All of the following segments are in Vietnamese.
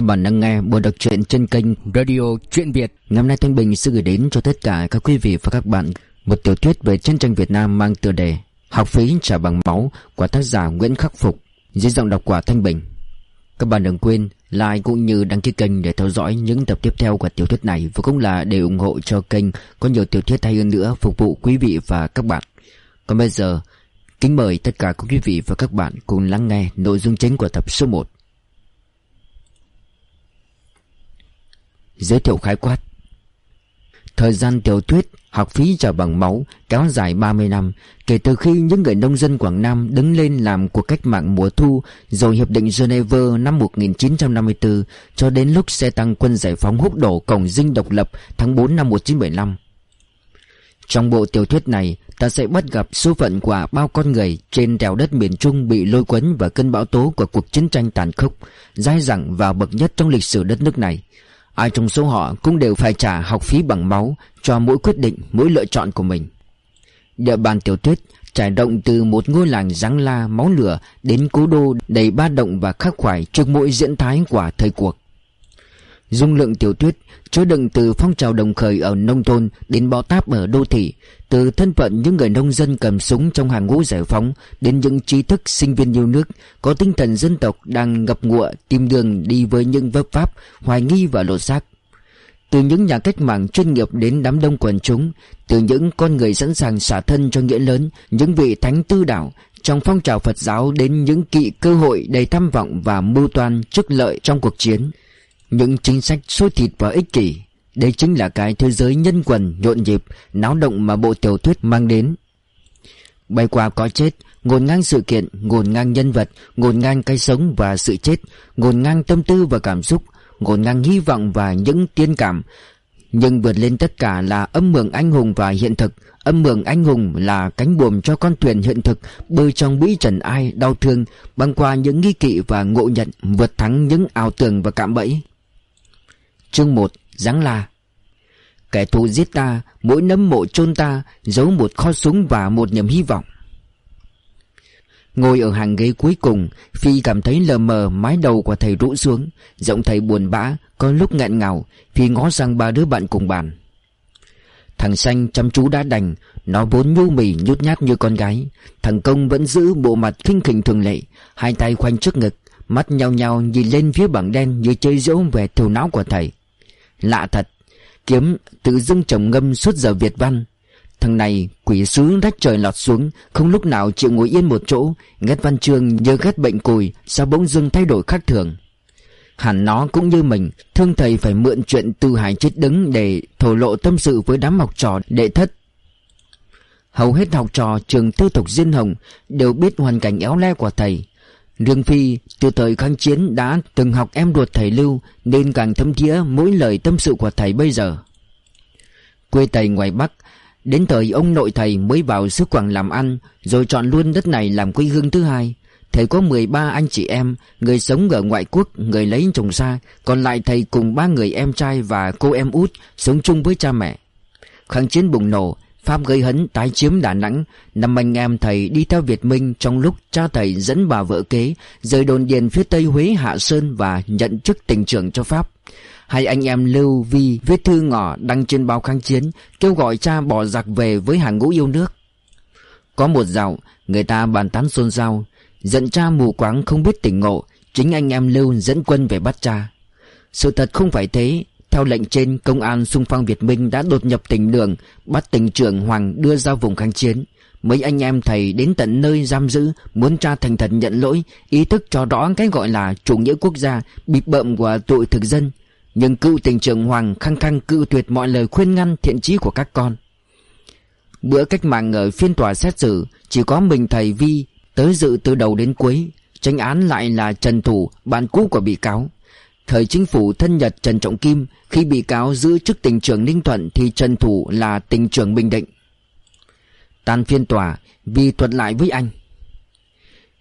Các bạn đang nghe bộ đọc truyện trên kênh Radio Truyện Việt. Ngày hôm nay Thanh Bình sẽ gửi đến cho tất cả các quý vị và các bạn một tiểu thuyết về chiến tranh Việt Nam mang tựa đề Học phí trả bằng máu của tác giả Nguyễn Khắc Phục dưới giọng đọc của Thanh Bình. Các bạn đừng quên like cũng như đăng ký kênh để theo dõi những tập tiếp theo của tiểu thuyết này và cũng là để ủng hộ cho kênh có nhiều tiểu thuyết hay hơn nữa phục vụ quý vị và các bạn. Còn bây giờ, kính mời tất cả các quý vị và các bạn cùng lắng nghe nội dung chính của tập số 1. Giới thiệu khái quát Thời gian tiểu thuyết học phí trả bằng máu kéo dài 30 năm kể từ khi những người nông dân Quảng Nam đứng lên làm cuộc cách mạng mùa thu rồi Hiệp định Geneva năm 1954 cho đến lúc xe tăng quân giải phóng húc đổ cổng dinh độc lập tháng 4 năm 1975. Trong bộ tiểu thuyết này ta sẽ bắt gặp số phận của bao con người trên đèo đất miền Trung bị lôi cuốn vào cơn bão tố của cuộc chiến tranh tàn khốc, dai dẳng và bậc nhất trong lịch sử đất nước này. Ai trong số họ cũng đều phải trả học phí bằng máu cho mỗi quyết định, mỗi lựa chọn của mình. Địa bàn tiểu thuyết trải rộng từ một ngôi làng giáng la máu lửa đến cố đô đầy ba động và khắc khoải trước mỗi diễn thái của thời cuộc. Dung lượng tiểu thuyết chứa đựng từ phong trào đồng khởi ở nông thôn đến bó táp ở đô thị, từ thân phận những người nông dân cầm súng trong hàng ngũ giải phóng đến những trí thức sinh viên yêu nước có tinh thần dân tộc đang ngập ngụa tìm đường đi với những vấp pháp, hoài nghi và lột xác. Từ những nhà cách mạng chuyên nghiệp đến đám đông quần chúng, từ những con người sẵn sàng xả thân cho nghĩa lớn, những vị thánh tư đạo, trong phong trào Phật giáo đến những kỵ cơ hội đầy tham vọng và mưu toan chức lợi trong cuộc chiến. Những chính sách xôi thịt và ích kỷ, Đây chính là cái thế giới nhân quần, nhộn nhịp, Náo động mà bộ tiểu thuyết mang đến. Bay qua có chết Ngồn ngang sự kiện Ngồn ngang nhân vật Ngồn ngang cái sống và sự chết Ngồn ngang tâm tư và cảm xúc Ngồn ngang hy vọng và những tiên cảm. Nhưng vượt lên tất cả là âm mường anh hùng và hiện thực. Âm mường anh hùng là cánh buồm cho con thuyền hiện thực, Bơi trong bĩ trần ai đau thương, Băng qua những nghi kỵ và ngộ nhận, Vượt thắng những ảo tưởng và cạm bẫy. Chương 1 Giáng La. Kẻ thù giết ta, Mỗi nấm mộ chôn ta, Giấu một kho súng và một niềm hy vọng. Ngồi ở hàng ghế cuối cùng, Phi cảm thấy lờ mờ mái đầu của thầy rũ xuống, Giọng thầy buồn bã, Có lúc nghẹn ngào, Phi ngó sang ba đứa bạn cùng bàn. Thằng xanh chăm chú đã đành, Nó vốn nhu mì nhút nhát như con gái. Thằng công vẫn giữ bộ mặt khinh khỉnh thường lệ, Hai tay khoanh trước ngực, Mắt nhau nhau nhìn lên phía bảng đen Như chơi dỗ về thiểu não của thầy. Lạ thật, Kiếm tự dưng trầm ngâm suốt giờ Việt văn. Thằng này, quỷ sứ rách trời lọt xuống, Không lúc nào chịu ngồi yên một chỗ. Ghét văn chương như ghét bệnh cùi, Sao bỗng dưng thay đổi khác thường. Hẳn nó cũng như mình, Thương thầy phải mượn chuyện từ hải chết đứng Để thổ lộ tâm sự với đám học trò đệ thất. Hầu hết học trò trường tư thục Diên Hồng Đều biết hoàn cảnh éo le của thầy. Riêng Phi từ thời kháng chiến đã từng học em ruột thầy Lưu Nên càng thấm thía mỗi lời tâm sự của thầy bây giờ. Quê thầy ngoài Bắc Đến thời ông nội thầy mới vào xứ Quảng làm ăn Rồi chọn luôn đất này làm quê hương thứ hai. Thầy có 13 anh chị em Người sống ở ngoại quốc, người lấy chồng xa Còn lại thầy cùng ba người em trai và cô em út Sống chung với cha mẹ. Kháng chiến bùng nổ Pháp gây hấn tái chiếm Đà Nẵng. Năm anh em thầy đi theo Việt Minh Trong lúc cha thầy dẫn bà vợ kế, Rời đồn điền phía tây Huế, Hạ Sơn Và nhận chức tỉnh trưởng cho Pháp. Hai anh em Lưu Vi viết thư ngỏ đăng trên báo kháng chiến, Kêu gọi cha bỏ giặc về với hàng ngũ yêu nước. Có một dạo, Người ta bàn tán xôn xao. Giận cha mù quáng không biết tỉnh ngộ, Chính anh em Lưu dẫn quân về bắt cha. Sự thật không phải thế theo lệnh trên, công an xung phong Việt Minh đã đột nhập tỉnh Đường, bắt tỉnh trưởng Hoàng đưa ra vùng kháng chiến. Mấy anh em thầy đến tận nơi giam giữ, muốn tra thành thật nhận lỗi, ý thức cho rõ cái gọi là chủ nghĩa quốc gia, bịp bợm của tội thực dân. Nhưng cựu tỉnh trưởng Hoàng khăng khăng cự tuyệt mọi lời khuyên ngăn thiện chí của các con. Bữa cách mạng ở phiên tòa xét xử, chỉ có mình thầy Vi tới dự từ đầu đến cuối. Tranh án lại là Trần Thủ, bạn cũ của bị cáo. Thời chính phủ thân Nhật Trần Trọng Kim Khi bị cáo giữ chức tỉnh trưởng Ninh Thuận Thì Trần Thủ là tỉnh trưởng Bình Định. Tan phiên tòa Vì thuật lại với anh.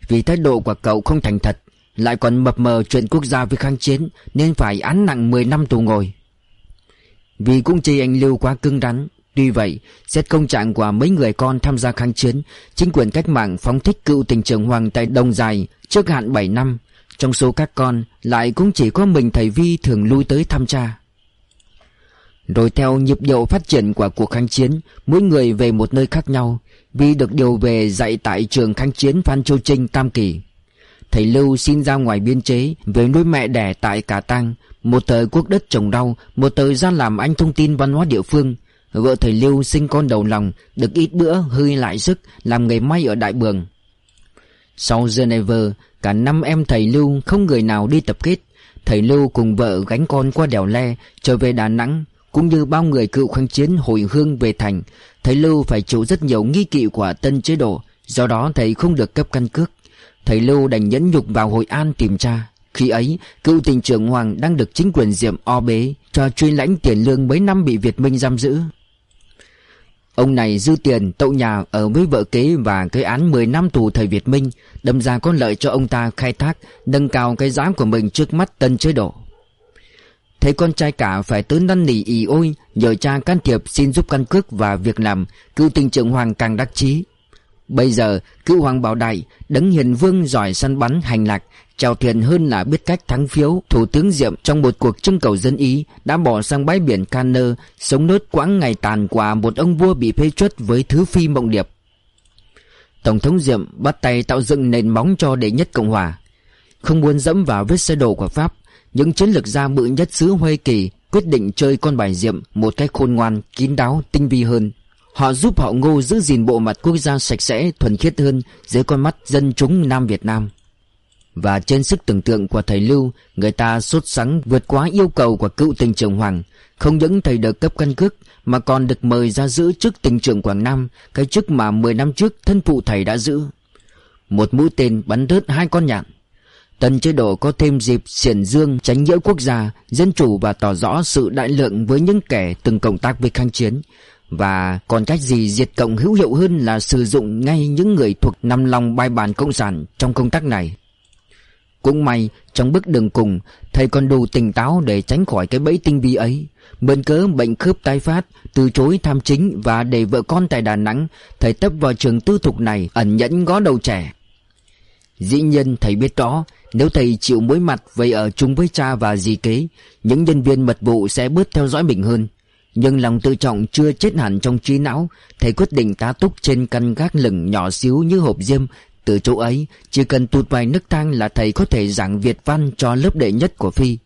Vì thái độ của cậu không thành thật Lại còn mập mờ chuyện quốc gia với kháng chiến Nên phải án nặng 10 năm tù ngồi. Vì cũng chê anh Lưu quá cứng rắn Tuy vậy, xét công trạng của mấy người con tham gia kháng chiến, chính quyền cách mạng phóng thích cựu tỉnh trưởng Hoàng tại Đông Dài trước hạn 7 năm, trong số các con, Lại cũng chỉ có mình thầy Vi thường lui tới thăm cha. Rồi theo nhịp điệu phát triển của cuộc kháng chiến, Mỗi người về một nơi khác nhau. Vi được điều về dạy tại trường kháng chiến Phan Châu Trinh, Tam Kỳ. Thầy Lưu xin ra ngoài biên chế, Về nuôi mẹ đẻ tại Cả Tăng Một thời quốc đất trồng rau, Một thời gian làm anh thông tin văn hóa địa phương. Vợ thầy Lưu sinh con đầu lòng, Được ít bữa, hơi lại sức, Làm nghề may ở Đại Bường. Sau Geneva, Cả năm em thầy Lưu không người nào đi tập kết. Thầy Lưu cùng vợ gánh con qua đèo Le, Trở về Đà Nẵng, Cũng như bao người cựu kháng chiến hồi hương về thành. Thầy Lưu phải chịu rất nhiều nghi kỵ của tân chế độ, Do đó thầy không được cấp căn cước. Thầy Lưu đành nhẫn nhục vào Hội An tìm cha. Khi ấy, cựu tỉnh trưởng Hoàng đang được chính quyền Diệm o bế Cho truy lãnh tiền lương mấy năm bị Việt Minh giam giữ. Ông này dư tiền tậu nhà ở với vợ kế và cái án 10 năm tù thời Việt Minh, Đâm ra có lợi cho ông ta khai thác, Nâng cao cái giá của mình trước mắt tân chế độ. Thấy con trai cả phải tới năn nỉ ì ôi, Nhờ cha can thiệp xin giúp căn cước và việc làm, Cựu tình trưởng Hoàng càng đắc chí. Bây giờ cựu Hoàng Bảo Đại Đấng hiền vương giỏi săn bắn hành lạc Chào thuyền hơn là biết cách thắng phiếu. Thủ tướng Diệm trong một cuộc trưng cầu dân ý Đã bỏ sang bãi biển Canner Sống nốt quãng ngày tàn quả Một ông vua bị phê chuất với thứ phi mộng điệp. Tổng thống Diệm bắt tay tạo dựng nền móng cho đệ nhất Cộng Hòa. Không muốn dẫm vào vết xe đổ của Pháp Những chiến lược gia bự nhất xứ Huê Kỳ Quyết định chơi con bài Diệm Một cách khôn ngoan, kín đáo, tinh vi hơn. Họ giúp họ ngô giữ gìn bộ mặt quốc gia sạch sẽ, thuần khiết hơn dưới con mắt dân chúng Nam Việt Nam. Và trên sức tưởng tượng của thầy Lưu, người ta sốt sắng vượt quá yêu cầu của cựu tỉnh trưởng Hoàng. Không những thầy được cấp căn cước mà còn được mời ra giữ chức tỉnh trưởng Quảng Nam, cái chức mà 10 năm trước thân phụ thầy đã giữ. Một mũi tên bắn rớt hai con nhạn. Tần chế độ có thêm dịp xiển dương tránh nhiễu quốc gia, dân chủ và tỏ rõ sự đại lượng với những kẻ từng cộng tác với kháng chiến. Và còn cách gì diệt cộng hữu hiệu hơn là sử dụng ngay những người thuộc nằm lòng bài bản cộng sản trong công tác này. Cũng may, trong bước đường cùng, Thầy còn đủ tỉnh táo để tránh khỏi cái bẫy tinh vi ấy. Mượn cớ bệnh khớp tái phát, Từ chối tham chính Và để vợ con tại Đà Nẵng, Thầy tấp vào trường tư thục này Ẩn nhẫn gó đầu trẻ. Dĩ nhiên thầy biết rõ, Nếu thầy chịu mối mặt Vậy ở chung với cha và dì kế, Những nhân viên mật vụ sẽ bớt theo dõi mình hơn. Nhưng lòng tự trọng chưa chết hẳn trong trí não, Thầy quyết định tá túc trên căn gác lửng nhỏ xíu như hộp diêm. Từ chỗ ấy, Chỉ cần tụt vài nước thang là thầy có thể giảng Việt văn cho lớp đệ nhất của Phi.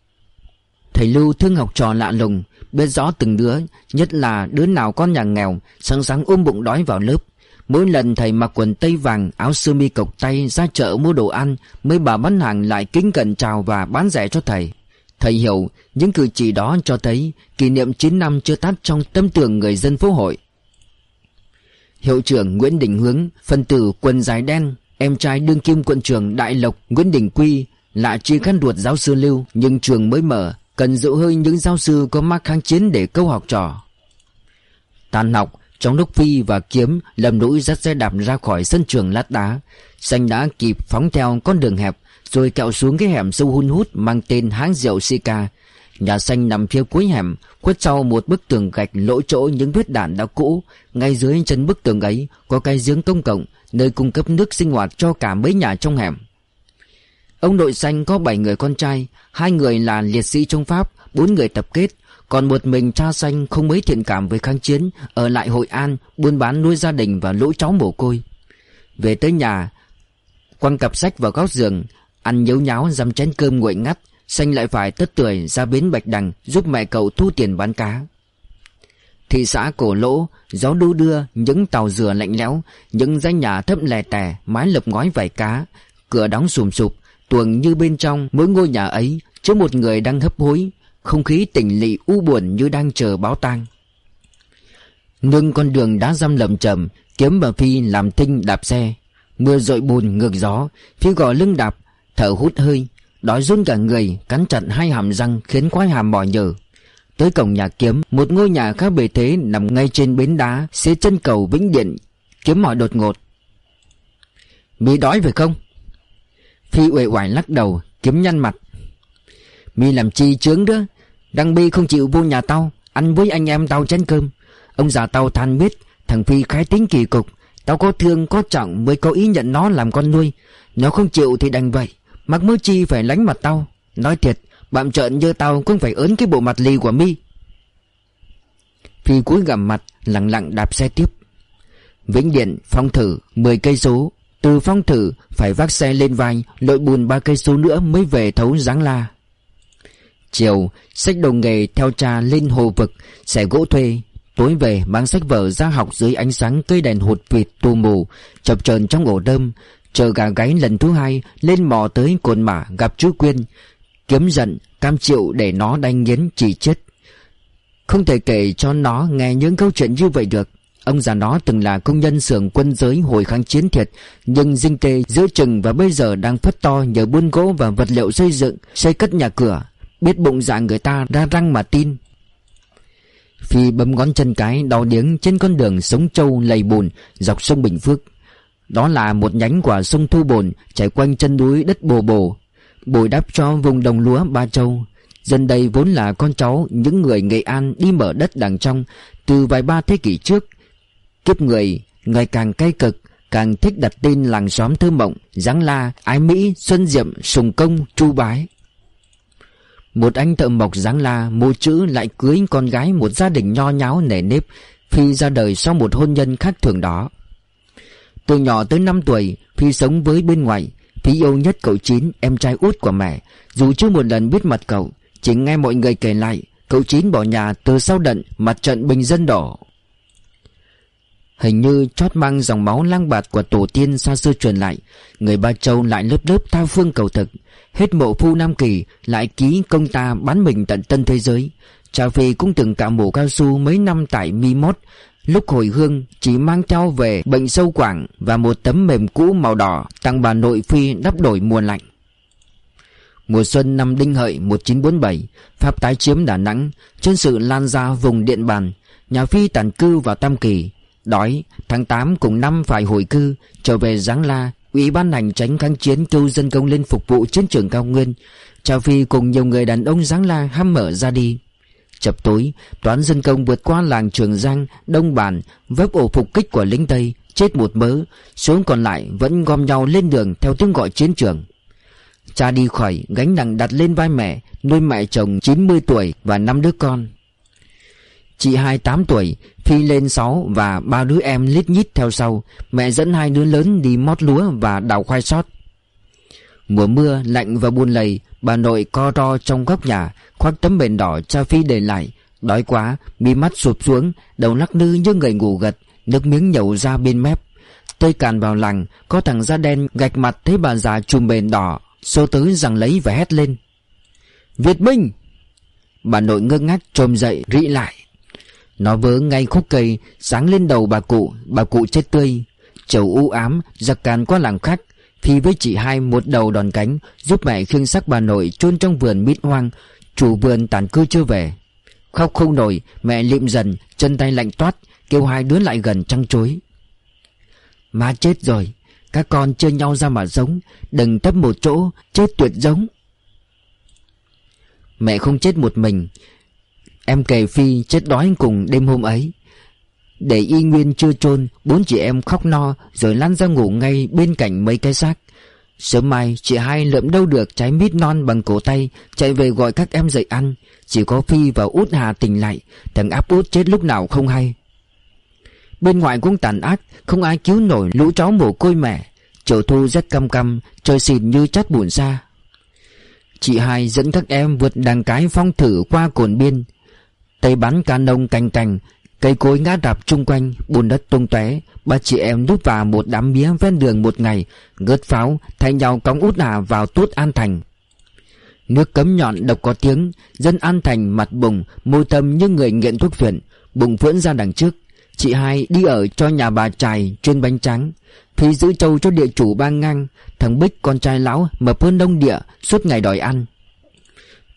Thầy Lưu thương học trò lạ lùng, Biết rõ từng đứa, Nhất là đứa nào con nhà nghèo, Sáng sáng ôm bụng đói vào lớp. Mỗi lần thầy mặc quần tây vàng, Áo sơ mi cộc tay ra chợ mua đồ ăn, Mấy bà bán hàng lại kính cẩn chào Và bán rẻ cho thầy. Thầy hiểu những cử chỉ đó cho thấy Kỷ niệm 9 năm chưa tắt trong tâm tưởng người dân phố hội. Hiệu trưởng Nguyễn Đình Hướng Phân tử quần dài đen, Em trai đương kim quận trưởng Đại Lộc Nguyễn Đình Quy, Là chi khăn ruột giáo sư Lưu, Nhưng trường mới mở, Cần giữ hơi những giáo sư có mắc kháng chiến để câu học trò. Tàn học, Trong lúc Phi và Kiếm, lầm lũi dắt xe đạp ra khỏi sân trường lát đá, Xanh đã kịp phóng theo con đường hẹp rồi kẹo xuống cái hẻm sâu hun hút Mang tên háng rượu Sika Nhà xanh nằm phía cuối hẻm, Khuất sau một bức tường gạch lỗ chỗ những vết đạn đã cũ. Ngay dưới chân bức tường ấy, Có cái giếng công cộng, Nơi cung cấp nước sinh hoạt cho cả mấy nhà trong hẻm. Ông nội xanh có 7 người con trai, Hai người là liệt sĩ trong Pháp, bốn người tập kết. Còn một mình cha xanh không mấy thiện cảm với kháng chiến, Ở lại Hội An Buôn bán nuôi gia đình và lũ cháu mồ côi. Về tới nhà, Quăng cặp sách vào góc giường Ăn nhấu nháo dăm chén cơm nguội ngắt, Xanh lại phải tất tưởi ra bến Bạch Đằng Giúp mẹ cậu thu tiền bán cá. Thị xã cổ lỗ, Gió đu đưa, Những tàu dừa lạnh lẽo, Những dãy nhà thấp lè tè, Mái lợp ngói vải cá, Cửa đóng sùm sụp, Tuồng như bên trong Mỗi ngôi nhà ấy, Chứa một người đang hấp hối, Không khí tỉnh lị u buồn như đang chờ báo tang. Nương con đường đá răm lầm chầm Kiếm và Phi làm tinh đạp xe. Mưa rội bùn ngược gió Phi gò lưng đạp Thở hút hơi, Đói run cả người, Cắn chặt hai hàm răng Khiến quái hàm mỏi nhờ. Tới cổng nhà Kiếm, Một ngôi nhà khá bề thế nằm ngay trên bến đá, Xế chân cầu Vĩnh Điện. Kiếm hỏi đột ngột. Mi đói phải không? Phi uể oải lắc đầu, Kiếm nhăn mặt. Mi làm chi chướng đó? Đăng Bi không chịu vô nhà tao, Ăn với anh em tao chén cơm. Ông già tao than biết Thằng Phi khái tính kỳ cục. Tao có thương, có trọng mới có ý nhận nó làm con nuôi. Nó không chịu thì đành vậy. Mặc mơ chi phải lánh mặt tao. Nói thiệt Bạn trợn như tao cũng phải ớn cái bộ mặt lì của mi. Phi cúi gặm mặt, Lặng lặng đạp xe tiếp. Vĩnh Điện, Phong Thử 10 cây số. Từ Phong Thử phải vác xe lên vai, Lội bùn ba cây số nữa mới về thấu Giáng La. Chiều, Sách đồng nghề theo cha lên hồ vực, Xẻ gỗ thuê. Tối về, mang sách vở ra học dưới ánh sáng cây đèn hụt vịt tù mù, Chập chờn trong ổ đơm. Chờ gà gáy lần thứ hai, Lên mò tới cồn mả gặp chú Quyên, Kiếm giận, Cam chịu để nó đánh nghiến chỉ chết. Không thể kể cho nó nghe những câu chuyện như vậy được. Ông già nó từng là công nhân xưởng quân giới hồi kháng chiến thiệt, Nhưng dinh tê giữa chừng và bây giờ đang phất to nhờ buôn gỗ và vật liệu xây dựng, Xây cất nhà cửa, Biết bụng dạ người ta ra răng mà tin. Phi bấm ngón chân cái, đau điếng trên con đường sống trâu lầy bùn, dọc sông Bình Phước. Đó là một nhánh của sông Thu Bồn chảy quanh chân núi đất bồ bồ Bồi đắp cho vùng đồng lúa Ba Châu. Dân đây vốn là con cháu những người Nghệ An đi mở đất đằng trong từ vài ba thế kỷ trước. Kiếp người ngày càng cay cực Càng thích đặt tên làng xóm thơ mộng Giáng La, Ái Mỹ, Xuân Diệm, Sùng Công, Chu Bái. Một anh thợ mộc Giáng La mua chữ lại cưới con gái một gia đình nho nháo nề nếp Phi ra đời sau một hôn nhân khác thường đó. Từ nhỏ tới 5 tuổi, Phi sống với bên ngoài. Phi yêu nhất cậu Chín, em trai út của mẹ. Dù chưa một lần biết mặt cậu, Chỉ nghe mọi người kể lại, Cậu Chín bỏ nhà từ sau đận Mặt trận bình dân đỏ. Hình như chót mang dòng máu lang bạt của tổ tiên xa xưa truyền lại, Người Ba Châu lại lớp lớp thao phương cầu thực. Hết mộ phu Nam Kỳ, Lại ký công ta bán mình tận tân thế giới. Cha Phi cũng từng cạo mổ cao su mấy năm tại Mi Mốt Lúc hồi hương, chỉ mang theo về bệnh sâu quảng Và một tấm mềm cũ màu đỏ, Tặng bà nội Phi đắp đổi mùa lạnh. Mùa xuân năm Đinh Hợi 1947 Pháp tái chiếm Đà Nẵng Trên sự lan ra vùng Điện Bàn. Nhà Phi tản cư vào Tam Kỳ. Đói, Tháng 8 cùng năm phải hồi cư, Trở về Giáng La, Ủy ban hành tránh kháng chiến kêu dân công lên phục vụ chiến trường cao nguyên. Cha Phi cùng nhiều người đàn ông Giáng La ham mở ra đi. Chập tối, Toán dân công vượt qua làng Trường Giang, Đông Bản, Vấp ổ phục kích của lính Tây, Chết một mớ Số còn lại vẫn gom nhau lên đường Theo tiếng gọi chiến trường. Cha đi khỏi, gánh nặng đặt lên vai mẹ, Nuôi mẹ chồng 90 tuổi và năm đứa con. Chị hai tám tuổi, Phi lên sáu và ba đứa em lít nhít theo sau, Mẹ dẫn hai đứa lớn đi mót lúa và đào khoai sót. Mùa mưa lạnh và buồn lầy, Bà nội co ro trong góc nhà, Khoác tấm bền đỏ cha Phi để lại. Đói quá, Mi mắt sụp xuống, Đầu lắc lư như người ngủ gật, Nước miếng nhậu ra bên mép. Tơi càn vào làng, Có thằng da đen gạch mặt thấy bà già chùm bền đỏ, Xô tới rằng lấy và hét lên. Việt Minh! Bà nội ngơ ngác trồm dậy rị lại. Nó vớ ngay khúc cây, Sáng lên đầu bà cụ Bà cụ chết tươi. Chầu u ám, Giặc càn qua làng khách Phi với chị hai một đầu đòn cánh, Giúp mẹ khiêng xác bà nội chôn trong vườn mít hoang, Chủ vườn tàn cư chưa về. Khóc không nổi, Mẹ lịm dần, Chân tay lạnh toát, Kêu hai đứa lại gần trăng chối Má chết rồi, Các con chơi nhau ra mà giống Đừng tấp một chỗ, Chết tuyệt giống. Mẹ không chết một mình, Em kể Phi chết đói cùng đêm hôm ấy. Để y nguyên chưa chôn, Bốn chị em khóc no, Rồi lăn ra ngủ ngay bên cạnh mấy cái xác. Sớm mai, chị hai lượm đâu được trái mít non bằng cổ tay, Chạy về gọi các em dậy ăn. Chỉ có Phi và út Hà tỉnh lại, Thằng áp út chết lúc nào không hay. Bên ngoài cũng tàn ác, Không ai cứu nổi lũ cháu mồ côi mẹ. Chiều thu rất căm căm Trời xịt như chát bùn xa Chị hai dẫn các em vượt đàng cái phong thử qua cồn biên. Tay bắn ca nông cành cành. Cây cối ngã đạp chung quanh, Bùn đất tung tóe. Ba chị em núp vào một đám mía ven đường một ngày Gớt pháo, Thay nhau cóng út nà vào tốt an thành. Nước cấm nhọn độc có tiếng, Dân an thành mặt bùng Môi tâm như người nghiện thuốc phiện Bụng vưỡn ra đằng trước. Chị hai đi ở cho nhà bà trài chuyên bánh trắng Phi giữ trâu cho địa chủ ba ngang, Thằng Bích con trai lão mập hơn đông địa, Suốt ngày đòi ăn.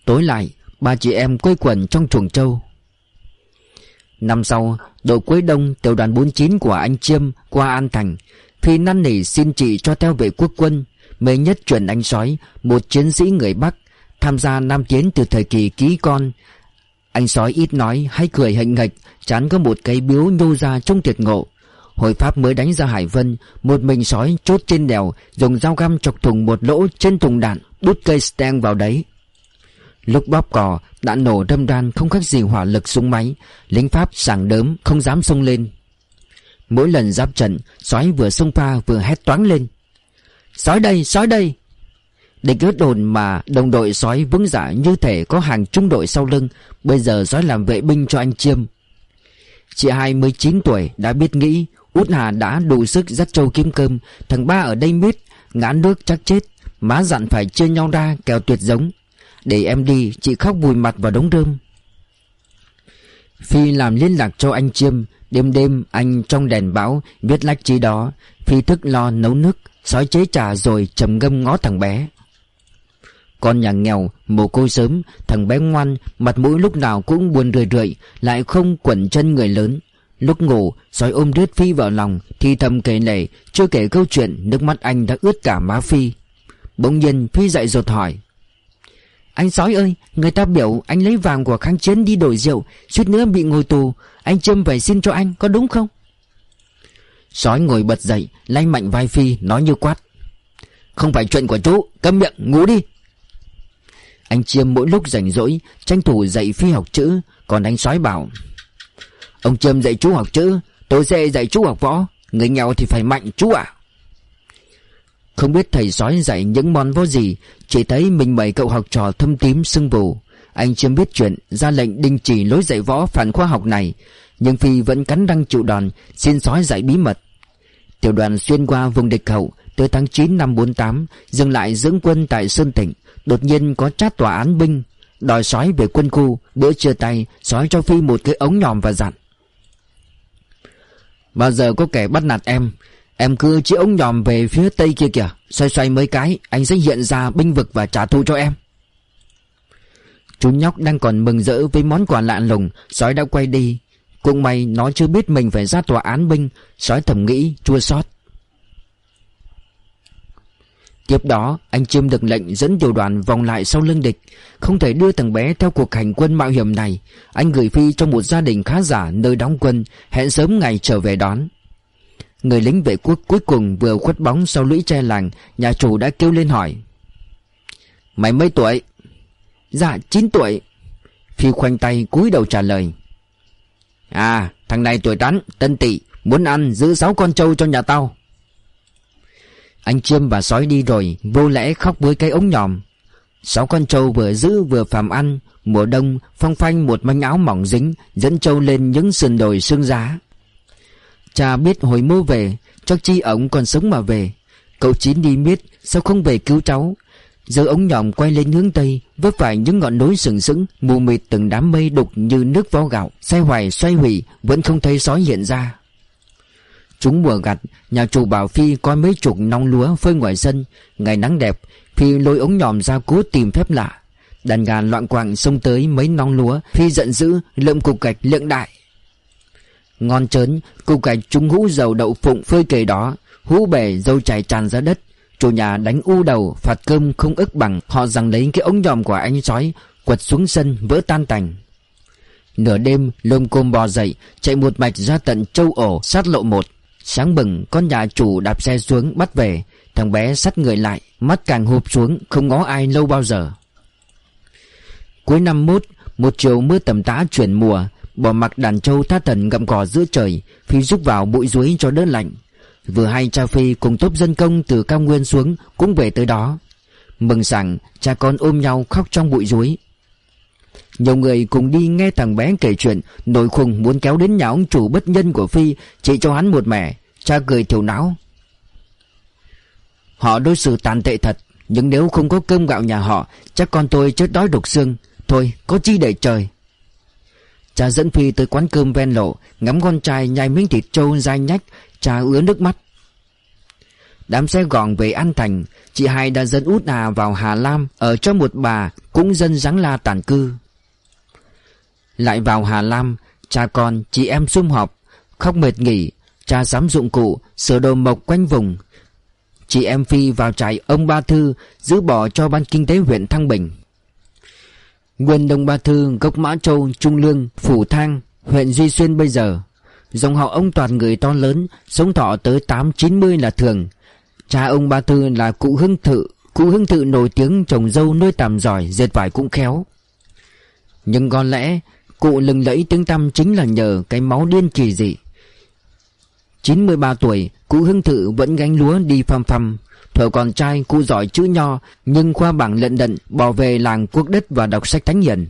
Tối lại, Ba chị em quây quần trong chuồng trâu. Năm sau, Đội cuối đông, tiểu đoàn 49 của anh Chiêm Qua An Thành. Phi năn nỉ xin chị cho theo vệ quốc quân. Mê nhất chuẩn anh sói, Một chiến sĩ người Bắc, Tham gia Nam Tiến từ thời kỳ ký con. Anh sói ít nói, hay cười hình nghịch Chán có một cái biếu nhô ra trong tiệt ngộ. Hội Pháp mới đánh ra Hải Vân, Một mình sói chốt trên đèo, Dùng dao găm chọc thùng một lỗ trên thùng đạn Đút cây stang vào đấy. Lúc bóp cò đã nổ đâm đan không khác gì hỏa lực súng máy. Lính Pháp sảng đớm không dám xông lên. Mỗi lần giáp trận Sói vừa xông pha vừa hét toáng lên. Sói đây, sói đây! Địch ướt đồn mà đồng đội sói vững dạ như thể có hàng trung đội sau lưng Bây giờ sói làm vệ binh cho anh Chiêm. Chị hai mới 9 tuổi đã biết nghĩ Út Hà đã đủ sức dắt trâu kiếm cơm. Thằng ba ở đây biết Ngã nước chắc chết Má dặn phải chia nhau ra kèo tuyệt giống. Để em đi, chị khóc vùi mặt vào đống rơm Phi làm liên lạc cho anh Chiêm. Đêm đêm, anh trong đèn bão Viết lách trí đó. Phi thức lo nấu nước, Sói chế trà rồi trầm ngâm ngó thằng bé. Con nhà nghèo, Mồ côi sớm, Thằng bé ngoan, Mặt mũi lúc nào cũng buồn rười rượi, Lại không quẩn chân người lớn. Lúc ngủ, Sói ôm rết Phi vào lòng, Thì thầm kể lể Chưa kể câu chuyện, Nước mắt anh đã ướt cả má Phi. Bỗng nhiên, Phi dậy rột hỏi anh sói ơi, Người ta biểu anh lấy vàng của kháng chiến đi đổi rượu, Suýt nữa bị ngồi tù. Anh Trâm phải xin cho anh, có đúng không? Sói ngồi bật dậy, Lay mạnh vai Phi, nói như quát. Không phải chuyện của chú, Câm miệng, ngủ đi. Anh Chiêm mỗi lúc rảnh rỗi, Tranh thủ dạy Phi học chữ. Còn anh sói bảo, Ông Trâm dạy chú học chữ, Tôi sẽ dạy chú học võ. Người nghèo thì phải mạnh chú ạ. Không biết thầy sói dạy những món võ gì, Chỉ thấy mình mời cậu học trò thâm tím sưng vù Anh chưa biết chuyện, Ra lệnh đình chỉ lối dạy võ phản khoa học này. Nhưng Phi vẫn cắn răng chịu đòn, Xin sói dạy bí mật. Tiểu đoàn xuyên qua vùng địch hậu, Tới tháng 9 năm 48 Dừng lại dưỡng quân tại Sơn Tỉnh Đột nhiên có chát tòa án binh, Đòi sói về quân khu, Bữa trưa tay, Sói cho Phi một cái ống nhòm và dặn. Bao giờ có kẻ bắt nạt em? Em cứ chỉ ống nhòm về phía tây kia kìa. Xoay xoay mấy cái, Anh sẽ hiện ra binh vực và trả thù cho em. Chú nhóc đang còn mừng rỡ với món quà lạ lùng, Sói đã quay đi. Cũng may nó chưa biết mình phải ra tòa án binh, Sói thầm nghĩ, chua xót. Tiếp đó, anh Chiêm được lệnh dẫn tiểu đoàn vòng lại sau lưng địch. Không thể đưa thằng bé theo cuộc hành quân mạo hiểm này. Anh gửi Phi cho một gia đình khá giả nơi đóng quân, Hẹn sớm ngày trở về đón. Người lính vệ quốc cuối cùng vừa khuất bóng sau lũy tre làng, Nhà chủ đã kêu lên hỏi. Mày mấy tuổi? Dạ 9 tuổi. Phi khoanh tay cúi đầu trả lời. À thằng này tuổi rắn Tân tị Muốn ăn giữ sáu con trâu cho nhà tao. Anh Chiêm và sói đi rồi, Vô lẽ khóc với cái ống nhòm. Sáu con trâu vừa giữ vừa phàm ăn, Mùa đông, phong phanh một manh áo mỏng dính, Dẫn trâu lên những sườn đồi sương giá. Cha biết hồi mô về Chắc chi ổng còn sống mà về. Cậu Chín đi biết Sao không về cứu cháu. Giờ ống nhòm quay lên hướng Tây, Vấp phải những ngọn núi sừng sững, Mù mịt từng đám mây đục như nước vo gạo. Xoay hoài, xoay hủy, Vẫn không thấy sói hiện ra. Chúng mùa gặt, Nhà chủ bảo Phi coi mấy chục nong lúa phơi ngoài sân. Ngày nắng đẹp, Phi lôi ống nhòm ra cố tìm phép lạ. Đàn gà loạn quạng xông tới mấy nong lúa, Phi giận dữ, lượm cục gạch lượng đại. Ngon chớn Cục gạch chúng hũ dầu đậu phụng phơi kề đó, Hũ bể dâu chảy tràn ra đất. Chủ nhà đánh u đầu, Phạt cơm không ức bằng. Họ rằng lấy cái ống nhòm của anh sói Quật xuống sân, vỡ tan tành. Nửa đêm, lôm côm bò dậy, Chạy một mạch ra tận châu ổ, sát lộ một. Sáng bừng, con nhà chủ đạp xe xuống, bắt về. Thằng bé sắt người lại, Mắt càng hụp xuống, Không ngó ai lâu bao giờ. Cuối năm mốt, Một chiều mưa tầm tã chuyển mùa. Bỏ mặc đàn trâu tha thần gặm cỏ giữa trời, Phi rúc vào bụi ruối cho đỡ lạnh. Vừa hay cha Phi cùng tốp dân công từ cao nguyên xuống Cũng về tới đó. Mừng sảng cha con ôm nhau khóc trong bụi ruối Nhiều người cùng đi nghe thằng bé kể chuyện, Nổi khùng muốn kéo đến nhà ông chủ bất nhân của Phi, Chỉ cho hắn một mẻ. Cha cười thiểu não. Họ đối xử tàn tệ thật, Nhưng nếu không có cơm gạo nhà họ, Chắc con tôi chết đói đục xương. Thôi, có chi để trời. Cha dẫn Phi tới quán cơm ven lộ, Ngắm con trai nhai miếng thịt trâu dai nhách, Cha ứa nước mắt. Đám xe gọn về An Thành, Chị hai đã dẫn út à vào Hà Lam, Ở cho một bà Cũng dân giáng la tàn cư. Lại vào Hà Lam, Cha con, chị em sum họp, Khóc mệt nghỉ, Cha sắm dụng cụ Sửa đồ mộc quanh vùng. Chị em Phi vào trại ông Ba Thư, Giữ bỏ cho ban kinh tế huyện Thăng Bình. Nguyên Đông Ba Thư, Gốc Mã Châu, Trung Lương, Phủ Thang, Huyện Duy Xuyên bây giờ. Dòng họ ông toàn người to lớn, Sống thọ tới tám chín mươi là thường. Cha ông Ba thư là cụ Hưng Thự, Cụ Hưng Thự nổi tiếng trồng dâu nuôi tằm giỏi, Dệt vải cũng khéo. Nhưng có lẽ, Cụ lừng lẫy tiếng tăm chính là nhờ Cái máu điên kỳ dị. 93 tuổi, Cụ Hưng Thự vẫn gánh lúa đi phăm phăm Thuở còn trai cụ giỏi chữ nho Nhưng khoa bảng lận đận Bỏ về làng quốc đất và đọc sách thánh hiền.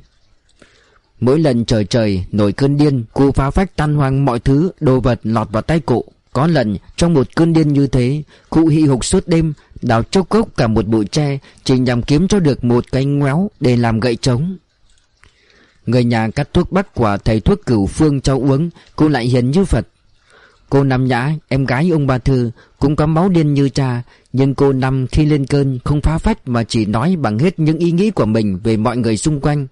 Mỗi lần trời trời nổi cơn điên Cụ phá phách tan hoang mọi thứ Đồ vật lọt vào tay cụ. Có lần trong một cơn điên như thế Cụ hị hục suốt đêm Đào chốc cốc cả một bụi tre Chỉ nhằm kiếm cho được một cái ngoéo Để làm gậy trống. Người nhà cắt thuốc bắc quả thầy thuốc cửu phương cho uống Cụ lại hiền như Phật. Cô Năm Nhã, em gái ông Ba Thư Cũng có máu điên như cha nhưng cô Năm khi lên cơn không phá phách Mà chỉ nói bằng hết những ý nghĩ của mình Về mọi người xung quanh.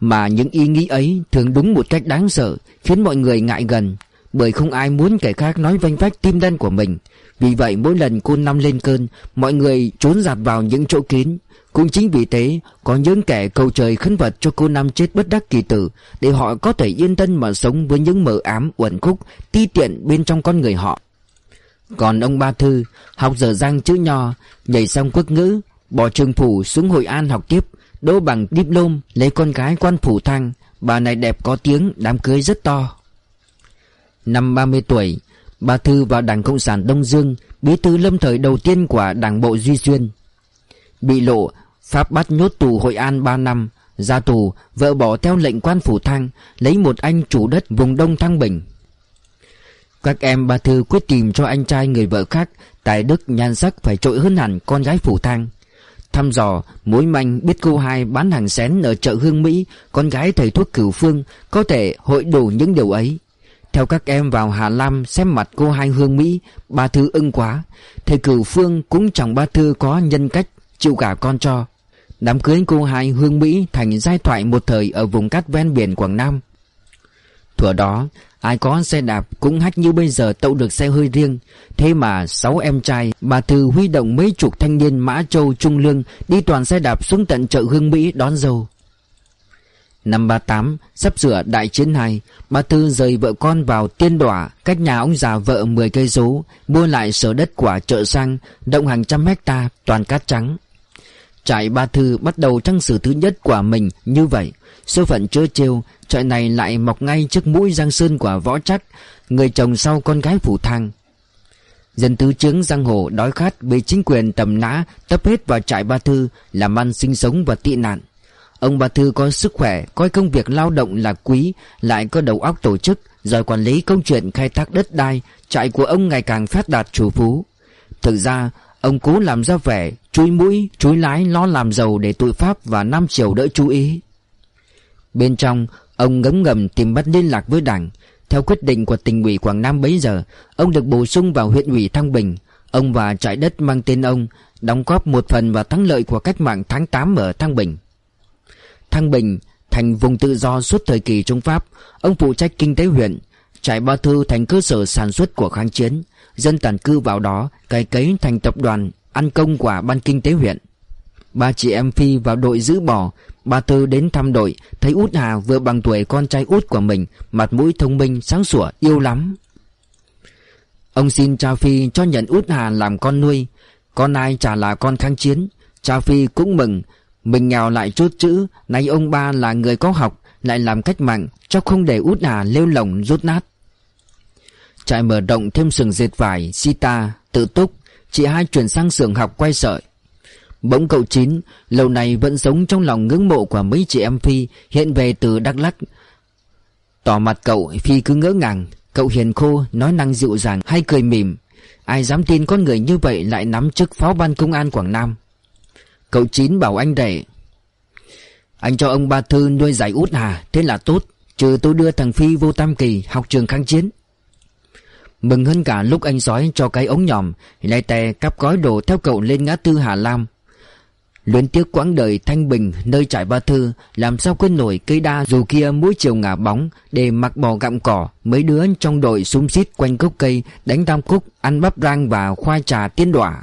Mà những ý nghĩ ấy thường đúng một cách đáng sợ, Khiến mọi người ngại gần, Bởi không ai muốn kẻ khác nói vanh vách tim đen của mình. Vì vậy mỗi lần cô Năm lên cơn, Mọi người trốn giặt vào những chỗ kín. Cũng chính vì thế, Có những kẻ cầu trời khấn vật cho cô Năm chết bất đắc kỳ tử, Để họ có thể yên thân mà sống với những mờ ám uẩn khúc, Ti tiện bên trong con người họ. Còn ông Ba Thư, Học dở dang chữ nho, Nhảy xong quốc ngữ, Bỏ trường phủ xuống Hội An học tiếp, Đỗ bằng diplom Lấy con gái quan phủ thăng Bà này đẹp có tiếng, Đám cưới rất to. Năm 30 tuổi Bà Thư vào Đảng Cộng sản Đông Dương, Bí thư lâm thời đầu tiên của Đảng Bộ Duy Xuyên. Bị lộ, Pháp bắt nhốt tù Hội An 3 năm, Ra tù, Vợ bỏ theo lệnh quan phủ thăng Lấy một anh chủ đất vùng Đông Thăng Bình. Các em, bà Thư quyết tìm cho anh trai người vợ khác Tài đức nhan sắc phải trội hơn hẳn con gái phủ thăng Thăm dò, mối manh biết cô hai bán hàng xén ở chợ Hương Mỹ, Con gái thầy thuốc cửu phương Có thể hội đủ những điều ấy. Theo các em vào Hà Lam xem mặt cô hai Hương Mỹ, Bà Thư ưng quá. Thầy cửu phương cũng chẳng ba Thư có nhân cách Chịu cả con cho. Đám cưới cô hai Hương Mỹ thành giai thoại một thời ở vùng cát ven biển Quảng Nam. Thuở đó, ai có xe đạp cũng hách như bây giờ tậu được xe hơi riêng. Thế mà sáu em trai, bà Thư huy động mấy chục thanh niên Mã Châu Trung Lương đi toàn xe đạp xuống tận chợ Hương Mỹ đón dâu. Năm 38, sắp sửa đại chiến hai, bà Thư rời vợ con vào tiên đỏa, cách nhà ông già vợ 10 cây số, mua lại sở đất quả chợ sang, động hàng trăm hecta toàn cát trắng. Trại Ba Thư bắt đầu trang sử thứ nhất của mình như vậy Số phận chớ trêu trọi này lại mọc ngay trước mũi giang sơn của võ trắc Người chồng sau con gái phủ thang. Dân tứ chứng giang hồ đói khát Bị chính quyền tầm nã Tập hết vào trại Ba Thư Làm ăn sinh sống và tị nạn. Ông Ba Thư có sức khỏe Coi công việc lao động là quý Lại có đầu óc tổ chức Rồi quản lý công chuyện khai thác đất đai Trại của ông ngày càng phát đạt chủ phú. Thực ra Ông cố làm ra vẻ Chui mũi, chui lái lo làm giàu để tội Pháp và Nam Triều đỡ chú ý. Bên trong, Ông ngấm ngầm tìm bắt liên lạc với đảng. Theo quyết định của tỉnh ủy Quảng Nam bấy giờ, Ông được bổ sung vào huyện ủy Thăng Bình. Ông và trại đất mang tên ông Đóng góp một phần vào thắng lợi của cách mạng tháng 8 ở Thăng Bình. Thăng Bình, thành vùng tự do suốt thời kỳ Trung Pháp, Ông phụ trách kinh tế huyện Trại Ba Thư thành cơ sở sản xuất của kháng chiến. Dân tản cư vào đó, Cày cấy thành tập đoàn Ăn công của ban kinh tế huyện. Ba chị em Phi vào đội giữ bò. Ba Tư đến thăm đội Thấy út Hà vừa bằng tuổi con trai út của mình Mặt mũi thông minh sáng sủa yêu lắm. Ông xin cha Phi cho nhận út Hà làm con nuôi. Con ai chả là con kháng chiến. Cha Phi cũng mừng. Mình nghèo lại chốt chữ Nay ông ba là người có học Lại làm cách mạng Cho không để út Hà lêu lỏng rốt nát. Trại mở rộng thêm sừng dệt vải Sita, tự túc. Chị hai chuyển sang sưởng học quay sợi. Bỗng cậu Chín Lâu này vẫn sống trong lòng ngưỡng mộ của mấy chị em Phi Hiện về từ Đắk Lắk. Tỏ mặt cậu Phi cứ ngỡ ngàng. Cậu hiền khô, nói năng dịu dàng hay cười mỉm. Ai dám tin con người như vậy lại nắm chức phó ban công an Quảng Nam? Cậu Chín bảo anh đệ Anh cho ông Ba Thư nuôi giải út hà Thế là tốt Trừ tôi đưa thằng Phi vô Tam Kỳ học trường kháng chiến. Mừng hơn cả lúc anh sói cho cái ống nhòm Lại tè cắp gói đồ theo cậu lên ngã tư Hà Lam. Luyến tiếc quãng đời thanh bình nơi trải ba thư Làm sao quên nổi cây đa dù kia mỗi chiều ngả bóng Để mặc bò gặm cỏ Mấy đứa trong đội xung xít quanh gốc cây Đánh tam cúc, ăn bắp rang và khoai trà tiên đỏa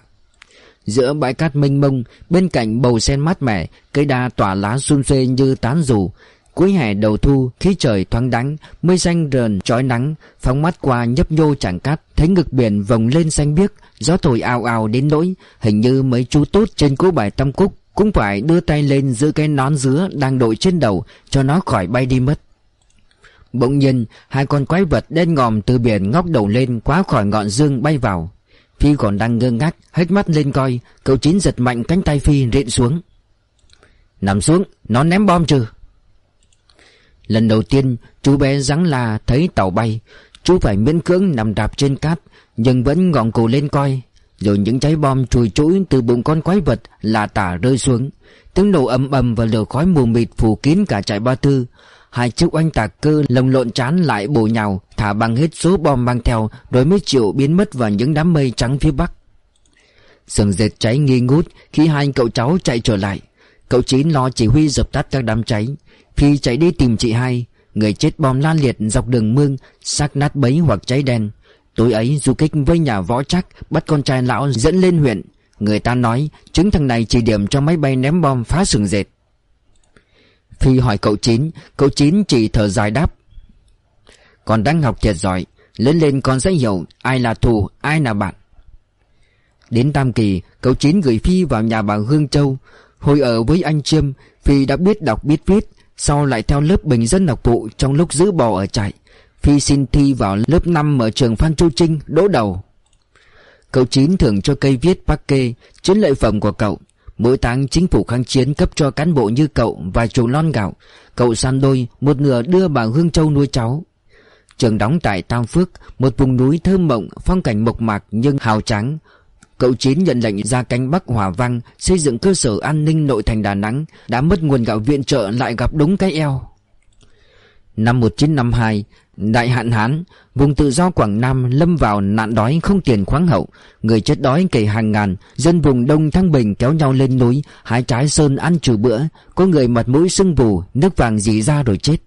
Giữa bãi cát mênh mông Bên cạnh bầu sen mát mẻ Cây đa tỏa lá xung xuê như tán rủ Cuối hè đầu thu, Khí trời thoáng đắng Mây xanh rờn trói nắng, Phóng mắt qua nhấp nhô chẳng cát, Thấy ngực biển vồng lên xanh biếc, Gió thổi ào ào đến nỗi, Hình như mấy chú tốt trên cố bài Tam Cúc Cũng phải đưa tay lên giữ cái nón dứa Đang đội trên đầu, Cho nó khỏi bay đi mất. Bỗng nhiên, Hai con quái vật đen ngòm từ biển ngóc đầu lên Quá khỏi ngọn dương bay vào. Phi còn đang ngơ ngác, Hết mắt lên coi, Cậu Chín giật mạnh cánh tay Phi rịn xuống. Nằm xuống, Nó ném bom trừ Lần đầu tiên, chú bé rắn là thấy tàu bay. Chú phải miễn cưỡng nằm đạp trên cát, Nhưng vẫn ngọn cổ lên coi. Rồi những trái bom chùi chũi từ bụng con quái vật là tả rơi xuống. Tiếng nổ ầm ầm và lửa khói mù mịt phủ kín cả trại ba tư. Hai chiếc oanh tạc cơ lồng lộn chán lại bổ nhào, Thả bằng hết số bom mang theo, Rồi mới chịu biến mất vào những đám mây trắng phía bắc. Sừng dệt cháy nghi ngút Khi hai cậu cháu chạy trở lại. Cậu Chín lo chỉ huy dập tắt các đám cháy. Phi chạy đi tìm chị hai. Người chết bom lan liệt dọc đường mương, xác nát bấy hoặc cháy đen. Tối ấy, du kích với nhà võ chắc Bắt con trai lão dẫn lên huyện. Người ta nói, Chứng thằng này chỉ điểm cho máy bay ném bom phá sừng dệt. Phi hỏi cậu Chín Cậu Chín chỉ thở dài đáp, Con đang học thiệt giỏi, Lớn lên con sẽ hiểu Ai là thù, ai là bạn. Đến Tam Kỳ, Cậu Chín gửi Phi vào nhà bà Hương Châu. Hồi ở với anh Chiêm, Phi đã biết đọc, biết viết. Sau lại theo lớp bình dân học vụ Trong lúc giữ bò ở trại, Phi xin thi vào lớp 5 ở trường Phan Chu Trinh, Đỗ đầu. Cậu Chín thưởng cho cây viết kê, Chiến lợi phẩm của cậu. Mỗi tháng chính phủ kháng chiến cấp cho cán bộ như cậu Vài chục lon gạo. Cậu san đôi, Một nửa đưa bà Hương Châu nuôi cháu. Trường đóng tại Tam Phước, Một vùng núi thơm mộng, Phong cảnh mộc mạc nhưng hào trắng Cậu Chín nhận lệnh ra cánh Bắc Hòa Vang, Xây dựng cơ sở an ninh nội thành Đà Nẵng, Đã mất nguồn gạo viện trợ lại gặp đúng cái eo. Năm 1952 Đại hạn hán, Vùng tự do Quảng Nam lâm vào nạn đói không tiền khoáng hậu. Người chết đói kể hàng ngàn, Dân vùng Đông Thăng Bình kéo nhau lên núi, Hái trái sơn ăn trừ bữa. Có người mặt mũi sưng vù, Nước vàng dì ra rồi chết.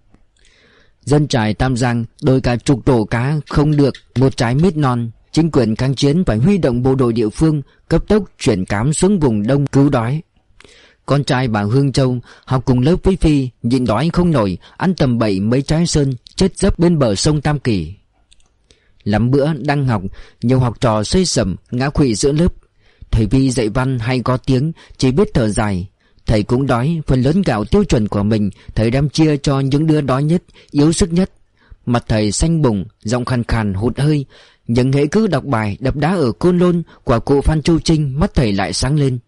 Dân trại Tam Giang, Đôi cả chục tổ cá không được, Một trái mít non. Chính quyền kháng chiến phải huy động bộ đội địa phương, Cấp tốc chuyển cám xuống vùng Đông cứu đói. Con trai bà Hương Châu học cùng lớp với Phi, Nhịn đói không nổi, Ăn tầm bậy mấy trái sơn, Chết dấp bên bờ sông Tam Kỳ. Lắm bữa đang học, Nhiều học trò xây sầm Ngã quỵ giữa lớp. Thầy Vi dạy văn hay có tiếng, Chỉ biết thở dài. Thầy cũng đói, Phần lớn gạo tiêu chuẩn của mình, Thầy đem chia cho những đứa đói nhất, Yếu sức nhất. Mặt thầy xanh bùng, Giọng khàn khàn hụt hơi nhưng hệ cứ đọc bài Đập đá ở Côn Lôn Quả cụ Phan Châu Trinh Mắt thầy lại sáng lên.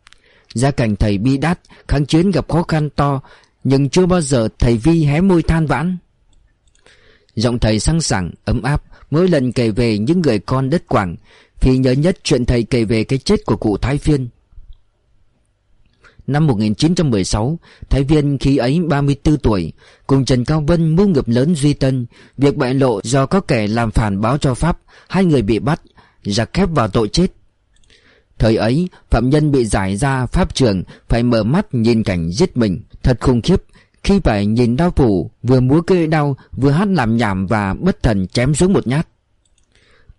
Gia cảnh thầy bi đát Kháng chiến gặp khó khăn to Nhưng chưa bao giờ thầy Vi hé môi than vãn. Giọng thầy sang sảng, ấm áp Mỗi lần kể về những người con đất Quảng thì nhớ nhất chuyện thầy kể về cái chết của cụ Thái Phiên. Năm 1916 Thái Viên khi ấy 34 tuổi, Cùng Trần Cao Vân mưu nghiệp lớn Duy Tân, Việc bại lộ do có kẻ làm phản báo cho Pháp, Hai người bị bắt, Giặc khép vào tội chết. Thời ấy, phạm nhân bị giải ra pháp trường, Phải mở mắt nhìn cảnh giết mình, Thật khủng khiếp, Khi phải nhìn đau phủ, Vừa múa cây đau, Vừa hát làm nhảm và bất thần chém xuống một nhát.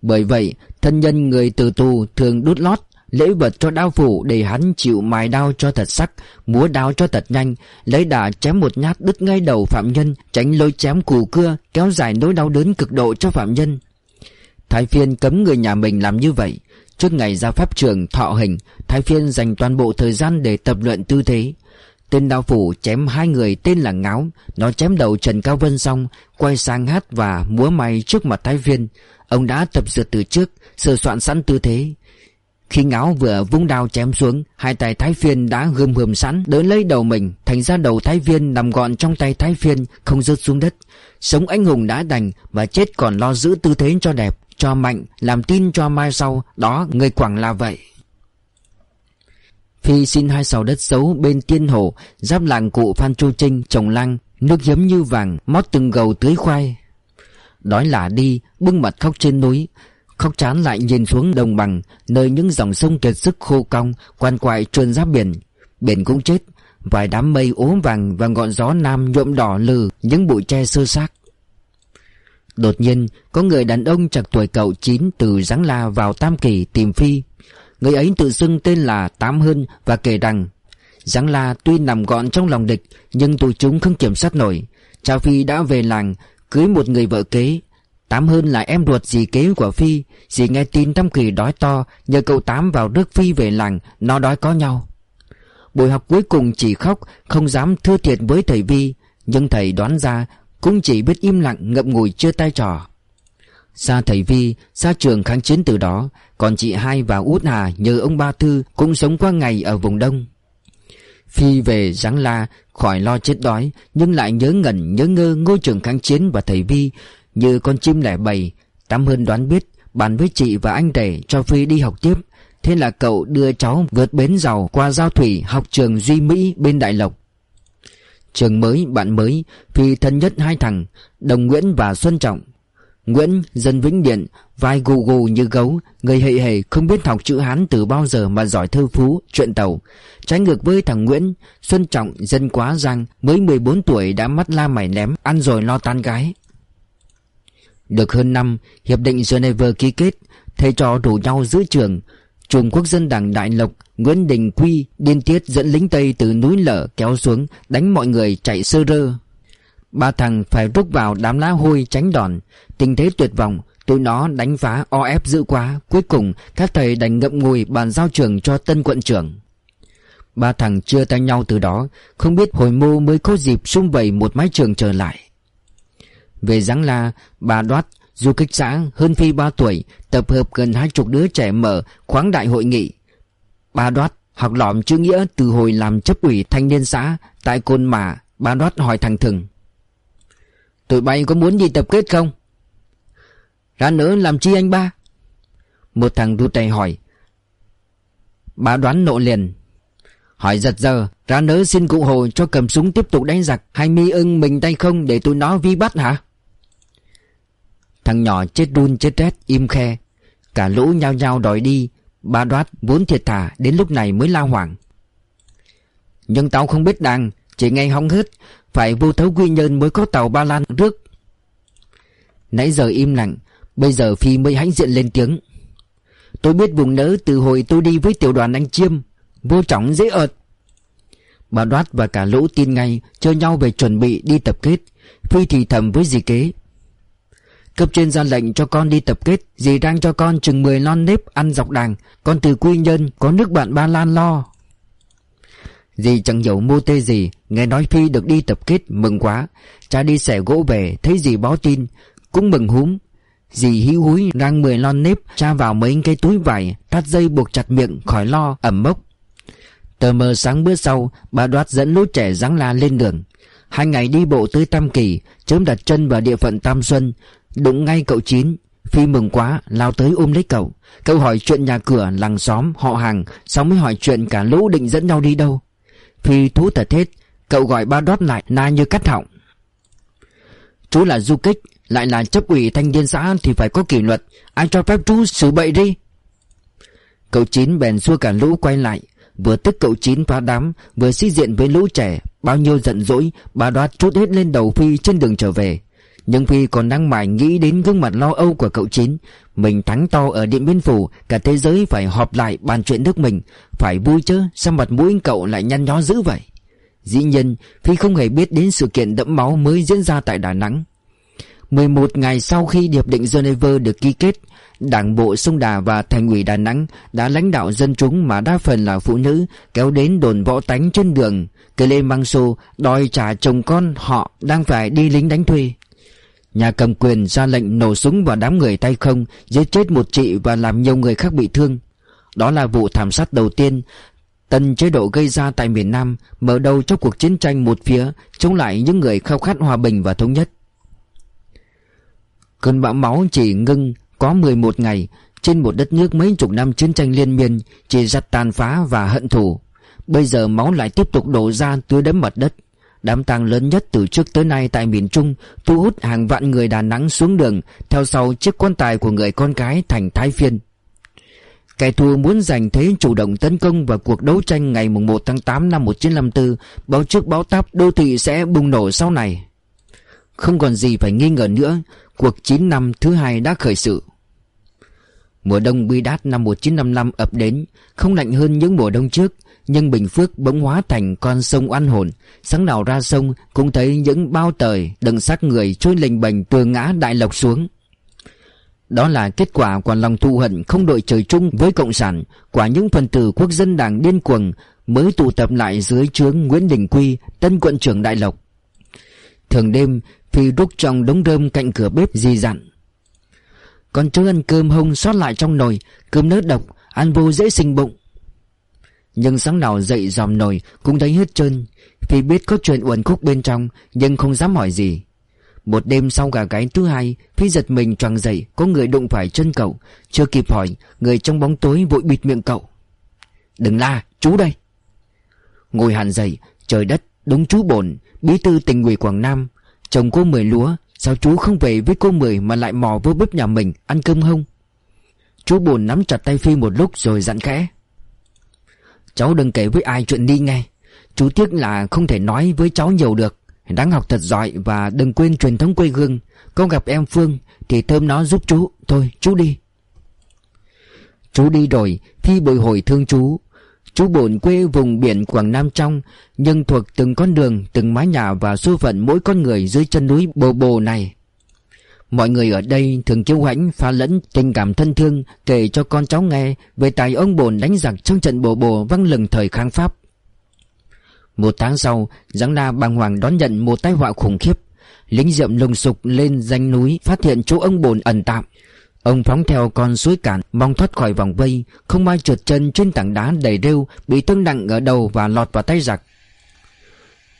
Bởi vậy, Thân nhân người từ tù thường đút lót Lễ vật cho đao phủ để hắn chịu mài đao cho thật sắc, Múa đao cho thật nhanh, Lấy đà chém một nhát đứt ngay đầu phạm nhân, Tránh lôi chém cù cưa, Kéo dài nỗi đau đớn cực độ cho phạm nhân. Thái phiên cấm người nhà mình làm như vậy. Trước ngày ra pháp trường thọ hình, Thái phiên dành toàn bộ thời gian để tập luyện tư thế. Tên đao phủ chém hai người tên là Ngáo. Nó chém đầu Trần Cao Vân xong, Quay sang hát và múa may trước mặt Thái phiên. Ông đã tập dượt từ trước, Sửa soạn sẵn tư thế. Khi Ngáo vừa vung đao chém xuống, Hai tay Thái phiên đã gươm hườm sẵn, Đỡ lấy đầu mình, Thành ra đầu Thái phiên nằm gọn trong tay Thái phiên, Không rớt xuống đất. Sống anh hùng đã đành Và chết còn lo giữ tư thế cho đẹp, cho mạnh, Làm tin cho mai sau, Đó người Quảng là vậy. Phi xin hai sào đất xấu bên tiên hồ, Giáp làng cụ Phan Chu Trinh, trồng lăng, Nước hiếm như vàng, Mót từng gầu tưới khoai. Đói lả đi, Bưng mặt khóc trên núi. Khóc chán lại nhìn xuống đồng bằng, Nơi những dòng sông kiệt sức khô cong Quan quại trườn ra biển. Biển cũng chết, Vài đám mây ố vàng và ngọn gió nam nhuộm đỏ lừ Những bụi tre sơ xác. Đột nhiên, có người đàn ông chặt tuổi cậu chín từ Giáng La vào Tam Kỳ tìm Phi. Người ấy tự xưng tên là Tám Hơn và kể rằng, Giáng La tuy nằm gọn trong lòng địch, Nhưng tụi chúng không kiểm soát nổi. Cha Phi đã về làng, Cưới một người vợ kế Tám hơn là em ruột dì kế của Phi. Dì nghe tin Tam Kỳ đói to, Nhờ cậu Tám vào rước Phi về làng, Nó đói có nhau. Buổi học cuối cùng chỉ khóc, Không dám thưa thiệt với thầy Vi. Nhưng thầy đoán ra, Cũng chỉ biết im lặng, ngậm ngùi chưa tay trò. Xa thầy Vi Xa trường kháng chiến từ đó, Còn chị hai và út Hà nhờ ông Ba Thư Cũng sống qua ngày ở vùng Đông. Phi về Giáng La, khỏi lo chết đói, Nhưng lại nhớ ngẩn, nhớ ngơ ngôi trường kháng chiến và thầy Vi. Như con chim lẻ bầy Tám hơn đoán biết Bàn với chị và anh rể cho Phi đi học tiếp Thế là cậu đưa cháu vượt bến giàu qua giao thủy học trường Duy Mỹ bên Đại Lộc Trường mới, bạn mới, Phi thân nhất hai thằng Đồng Nguyễn và Xuân Trọng Nguyễn, dân Vĩnh Điện, vai gù gù như gấu, người hệ hề không biết học chữ Hán từ bao giờ mà giỏi thơ phú, chuyện tàu. Trái ngược với thằng Nguyễn, Xuân Trọng, dân quá giang, mới 14 tuổi đã mắt la mày ném, ăn rồi lo tan gái. Được hơn năm, Hiệp định Geneva ký kết, thầy trò rủ nhau giữ trường. Trung quốc dân đảng Đại Lộc, Nguyễn Đình Quy điên tiết dẫn lính Tây từ núi lở kéo xuống, đánh mọi người chạy sơ rơ. Ba thằng phải rút vào đám lá hôi tránh đòn Tình thế tuyệt vọng Tụi nó đánh phá o ép dữ quá Cuối cùng các thầy đành ngậm ngùi bàn giao trường cho tân quận trưởng Ba thằng chưa tay nhau từ đó Không biết hồi mô mới có dịp xung vầy một mái trường trở lại về Giáng La, Bà Đoát, Du kích xã hơn phi ba tuổi, Tập hợp gần hai chục đứa trẻ mở khoáng đại hội nghị. Bà Đoát học lỏm chữ nghĩa từ hồi làm chấp ủy thanh niên xã Tại Côn Mả, Bà Đoát hỏi thằng Thừng. Tụi bay có muốn đi tập kết không? Ra nữa làm chi anh ba? Một thằng đu tay hỏi. Bà đoán nộ liền. Hỏi giật giờ, Ra nỡ xin cụ hồ cho cầm súng tiếp tục đánh giặc, Hay mi ưng mình tay không để tụi nó vi bắt hả? Thằng nhỏ chết run chết rét, im khe. Cả lũ nhao nhao đòi đi Bà đoát vốn thiệt thà Đến lúc này mới la hoảng. Nhưng tao không biết đàn Chỉ nghe hóng hết phải vô thấu quy nhân mới có tàu ba lan rước. Nãy giờ im lặng, Bây giờ Phi mới hãnh diện lên tiếng. Tôi biết vùng nỡ từ hồi tôi đi với tiểu đoàn anh Chiêm, Vô trọng dễ ợt. Bà Đoát và cả lũ tin ngay, Chơi nhau về chuẩn bị đi tập kết. Phi thì thầm với dì kế. Cấp trên ra lệnh cho con đi tập kết, Dì đang cho con chừng 10 lon nếp ăn dọc đàng. Con từ quy nhân có nước bạn Ba Lan lo. Dì chẳng hiểu mô tê gì, Nghe nói Phi được đi tập kết, mừng quá. Cha đi xẻ gỗ về, Thấy dì báo tin, Cũng mừng húm. Dì hí húi đang mười lon nếp, Cha vào mấy cái túi vải Thắt dây buộc chặt miệng, khỏi lo, ẩm mốc. Tờ mờ sáng bữa sau, Bà đoát dẫn lũ trẻ giáng la lên đường. Hai ngày đi bộ tới Tam Kỳ, Chớm đặt chân vào địa phận Tam Xuân. Đụng ngay cậu Chín. Phi mừng quá, lao tới ôm lấy cậu. Cậu hỏi chuyện nhà cửa, làng xóm, họ hàng, Xong mới hỏi chuyện cả lũ định dẫn nhau đi đâu. Phi thú thật hết, Cậu gọi ba đót lại, na như cắt họng. Chú là du kích, Lại là chấp ủy thanh niên xã Thì phải có kỷ luật. Ai cho phép chú xử bậy đi? Cậu Chín bèn xua cả lũ quay lại. Vừa tức cậu Chín phá đám, Vừa sĩ diện với lũ trẻ. Bao nhiêu giận dỗi Bà đoát trút hết lên đầu Phi trên đường trở về. Nhưng Phi còn đang mải nghĩ đến gương mặt lo âu của cậu Chín. Mình thắng to ở Điện Biên Phủ, Cả thế giới phải họp lại bàn chuyện nước mình. Phải vui chứ, Sao mặt mũi cậu lại nhăn nhó dữ vậy? Dĩ nhiên, Phi không hề biết đến sự kiện đẫm máu mới diễn ra tại Đà Nẵng. 11 ngày sau khi Hiệp định Geneva được ký kết, Đảng bộ Sông Đà và Thành ủy Đà Nẵng đã lãnh đạo dân chúng mà đa phần là phụ nữ, kéo đến đồn võ tánh trên đường. Kê lê mang xô đòi trả chồng con họ đang phải đi lính đánh thuê. Nhà cầm quyền ra lệnh nổ súng vào đám người tay không, giết chết một chị và làm nhiều người khác bị thương. Đó là vụ thảm sát đầu tiên Tân chế độ gây ra tại miền Nam mở đầu cho cuộc chiến tranh một phía, chống lại những người khao khát hòa bình và thống nhất. Cơn bão máu chỉ ngưng có 11 ngày, trên một đất nước mấy chục năm chiến tranh liên miên, chỉ giặt tàn phá và hận thù. Bây giờ máu lại tiếp tục đổ ra tưới đẫm mặt đất. Đám tang lớn nhất từ trước tới nay tại miền Trung thu hút hàng vạn người Đà Nẵng xuống đường, theo sau chiếc quan tài của người con gái thành Thái Phiên. Kẻ thù muốn giành thế chủ động tấn công vào cuộc đấu tranh ngày 1 tháng 8 năm 1954 Báo trước báo táp, đô thị sẽ bùng nổ sau này. Không còn gì phải nghi ngờ nữa, Cuộc 9 năm thứ hai đã khởi sự. Mùa đông bi đát năm 1955 ập đến, Không lạnh hơn những mùa đông trước. Nhưng Bình Phước bỗng hóa thành con sông oan hồn. Sáng nào ra sông, Cũng thấy những bao tời Đựng xác người trôi lềnh bềnh từ ngã đại lộc xuống. Đó là kết quả của lòng thù hận không đội trời chung với Cộng sản Quả những phần tử quốc dân đảng điên cuồng Mới tụ tập lại dưới trướng Nguyễn Đình Quy, Tân quận trưởng Đại Lộc. Thường đêm, Phi đúc trong đống rơm cạnh cửa bếp di dặn Con chớ ăn cơm hông sót lại trong nồi, Cơm nớt độc, Ăn vô dễ sinh bụng. Nhưng sáng nào dậy dòm nồi Cũng thấy hết trơn. Phi biết có chuyện uẩn khúc bên trong, Nhưng không dám hỏi gì. Một đêm sau gà cái thứ hai, Phi giật mình choàng dậy, Có người đụng phải chân cậu. Chưa kịp hỏi, Người trong bóng tối vội bịt miệng cậu. Đừng la, chú đây. Ngồi hẳn dậy, Trời đất, đúng chú bổn, Bí thư tỉnh ủy Quảng Nam. Chồng cô Mười lúa, Sao chú không về với cô Mười Mà lại mò vô bếp nhà mình, Ăn cơm không? Chú bồn nắm chặt tay Phi một lúc rồi dặn khẽ. Cháu đừng kể với ai chuyện đi nghe. Chú tiếc là không thể nói với cháu nhiều được. Đáng học thật giỏi và đừng quên truyền thống quê hương. Có gặp em Phương Thì thơm nó giúp chú. Thôi, chú đi. Chú đi rồi Phi bồi hồi thương chú. Chú bổn quê vùng biển Quảng Nam trong, Nhưng thuộc từng con đường, Từng mái nhà và số phận mỗi con người Dưới chân núi bồ bồ này. Mọi người ở đây thường kiêu hãnh, pha lẫn tình cảm thân thương, kể cho con cháu nghe về tài ông bồn đánh giặc trong trận bồ bồ văng lừng thời kháng Pháp. Một tháng sau, Giáng la bàng hoàng đón nhận một tai họa khủng khiếp. Lính diệm lùng sục lên danh núi, Phát hiện chỗ ông bồn ẩn tạm. Ông phóng theo con suối cạn, Mong thoát khỏi vòng vây, Không may trượt chân trên tảng đá đầy rêu, Bị thương nặng ở đầu và lọt vào tay giặc.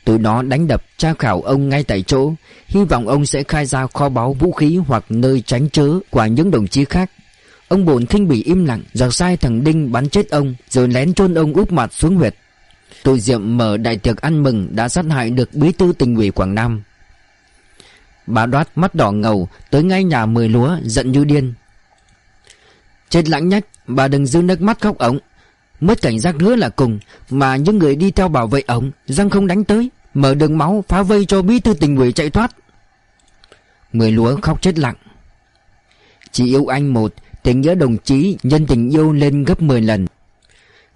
Tụi nó đánh đập tra khảo ông ngay tại chỗ Hy vọng ông sẽ khai ra kho báu vũ khí Hoặc nơi tránh chớ của những đồng chí khác Ông bồn khinh bị im lặng Giặc sai thằng Đinh bắn chết ông Rồi lén chôn ông úp mặt xuống huyệt Tụi Diệm mở đại tiệc ăn mừng đã sát hại được bí thư tỉnh ủy Quảng Nam. Bà đoát mắt đỏ ngầu tới ngay nhà mười lúa giận như điên. Chết lãng nhách, bà đừng giữ nước mắt khóc ổng. Mất cảnh giác nữa là cùng, mà những người đi theo bảo vệ ổng, răng không đánh tới, mở đường máu phá vây cho bí thư tỉnh ủy chạy thoát. Mười lúa khóc chết lặng. Chỉ yêu anh một, tình nghĩa đồng chí nhân tình yêu lên gấp 10 lần.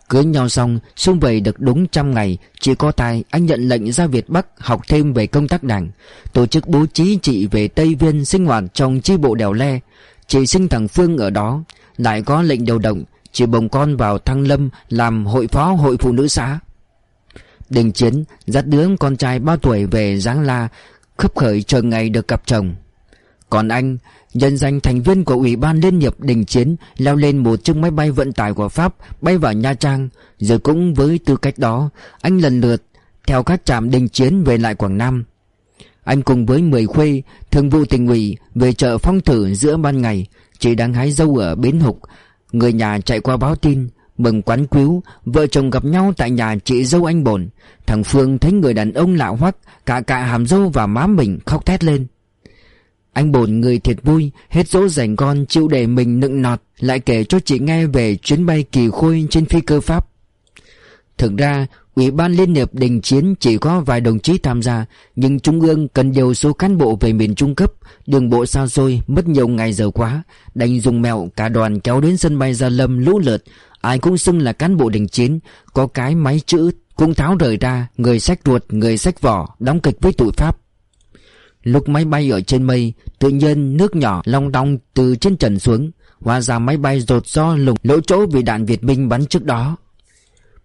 Cưới nhau xong xung vầy được đúng trăm ngày Chị có tài anh nhận lệnh ra Việt Bắc Học thêm về công tác đảng Tổ chức bố trí chị về Tây Viên Sinh hoạt trong chi bộ đèo le Chị sinh thằng Phương ở đó Lại có lệnh điều động Chị bồng con vào Thăng Lâm Làm hội phó hội phụ nữ xã Đình Chiến dắt đứa con trai bao tuổi về Giáng La Khấp khởi chờ ngày được gặp chồng Còn anh Nhân danh thành viên của Ủy ban Liên hiệp Đình Chiến leo lên một chiếc máy bay vận tải của Pháp bay vào Nha Trang. Rồi cũng với tư cách đó, anh lần lượt theo các trạm Đình Chiến về lại Quảng Nam. Anh cùng với Mười Khuê, thường vụ tỉnh ủy về chợ phong thử giữa ban ngày, chỉ đang hái dâu ở Bến Hục. Người nhà chạy qua báo tin, mừng quán cứu, vợ chồng gặp nhau tại nhà chị dâu anh Bồn. Thằng Phương thấy người đàn ông lạ hoắc, cả cả hàm dâu và má mình khóc thét lên. Anh bồn người thiệt vui Hết dỗ dành con chịu để mình nựng nọt Lại kể cho chị nghe về chuyến bay kỳ khôi trên phi cơ Pháp Thực ra Ủy ban Liên hiệp đình chiến chỉ có vài đồng chí tham gia Nhưng Trung ương cần điều số cán bộ về miền Trung cấp Đường bộ xa xôi mất nhiều ngày giờ quá Đành dùng mẹo cả đoàn kéo đến sân bay Gia Lâm lũ lượt Ai cũng xưng là cán bộ đình chiến Có cái máy chữ cũng tháo rời ra Người sách ruột, người sách vỏ Đóng kịch với tụi Pháp. Lúc máy bay ở trên mây Tự nhiên nước nhỏ long đong từ trên trần xuống Hóa ra máy bay rột do lùng lỗ chỗ vì đạn Việt binh bắn trước đó.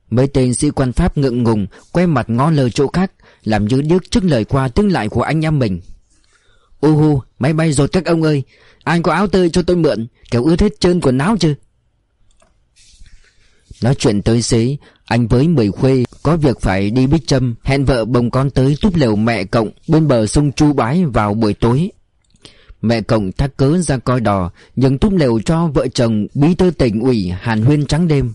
Mấy tên sĩ quan Pháp ngượng ngùng Quay mặt ngó lờ chỗ khác Làm như điếc trước lời qua tiếng lại của anh em mình. Ô hô Máy bay rột các ông ơi Anh có áo tơi cho tôi mượn Kiểu ướt hết trơn quần áo chứ? Nói chuyện tới xế, Anh với Mười Khuê có việc phải đi Bích Trâm, Hẹn vợ bồng con tới túp lều mẹ cộng Bên bờ sông Chu Bái vào buổi tối. Mẹ cộng thắc cớ ra coi đò Nhưng túp lều cho vợ chồng Bí thư tỉnh ủy Hàn Huyên trắng đêm.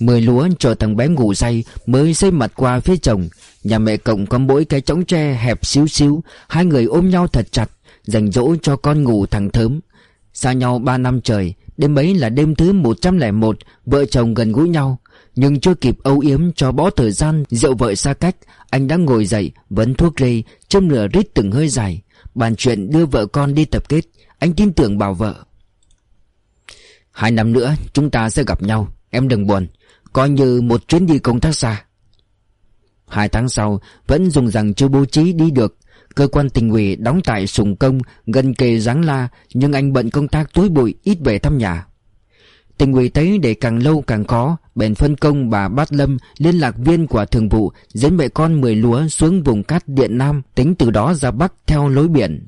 Mười lúa chờ thằng bé ngủ say Mới xây mặt qua phía chồng. Nhà mẹ cộng có mỗi cái trống tre hẹp xíu xíu, Hai người ôm nhau thật chặt, Dành dỗ cho con ngủ thằng thớm. Xa nhau ba năm trời Đêm ấy là đêm thứ 101 Vợ chồng gần gũi nhau. Nhưng chưa kịp âu yếm cho bỏ thời gian, Rượu vợ xa cách, Anh đã ngồi dậy Vấn thuốc rây Châm lửa rít từng hơi dài. Bàn chuyện đưa vợ con đi tập kết, Anh tin tưởng bảo vợ. Hai năm nữa, chúng ta sẽ gặp nhau, Em đừng buồn. Coi như một chuyến đi công tác xa. Hai tháng sau, Vẫn dùng rằng chưa bố trí đi được. Cơ quan tình ủy đóng tại Sùng Công Gần kề Giáng La, Nhưng anh bận công tác tối bụi, ít về thăm nhà. Tình ủy thấy để càng lâu càng khó, Bèn phân công bà Bát Lâm Liên lạc viên của thường vụ, Dẫn mẹ con mười lúa xuống vùng cát Điện Nam, Tính từ đó ra Bắc theo lối biển.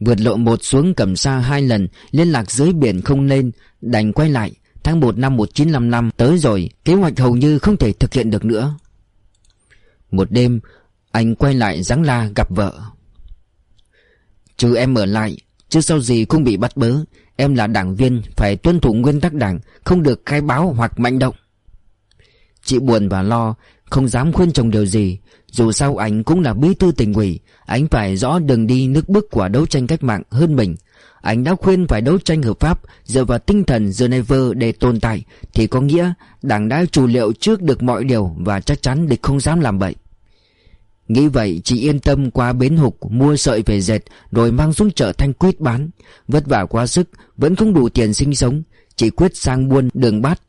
Vượt lộ một xuống cầm xa hai lần, Liên lạc dưới biển không lên, Đành quay lại, Tháng 1 năm 1955 tới rồi, Kế hoạch hầu như không thể thực hiện được nữa. Một đêm anh quay lại Giáng La gặp vợ. Chứ em ở lại, Chứ sau gì cũng bị bắt bớ. Em là đảng viên, Phải tuân thủ nguyên tắc đảng, Không được khai báo hoặc manh động. Chị buồn và lo, Không dám khuyên chồng điều gì. Dù sao anh cũng là bí thư tỉnh ủy, Anh phải rõ đường đi nước bước của đấu tranh cách mạng hơn mình. Anh đã khuyên phải đấu tranh hợp pháp, Dựa vào tinh thần Geneva để tồn tại, Thì có nghĩa Đảng đã chủ liệu trước được mọi điều Và chắc chắn địch không dám làm vậy Nghĩ vậy chị yên tâm qua bến hục mua sợi về dệt rồi mang xuống chợ Thanh Quyết bán. Vất vả quá sức, vẫn không đủ tiền sinh sống. Chị quyết sang buôn đường bát.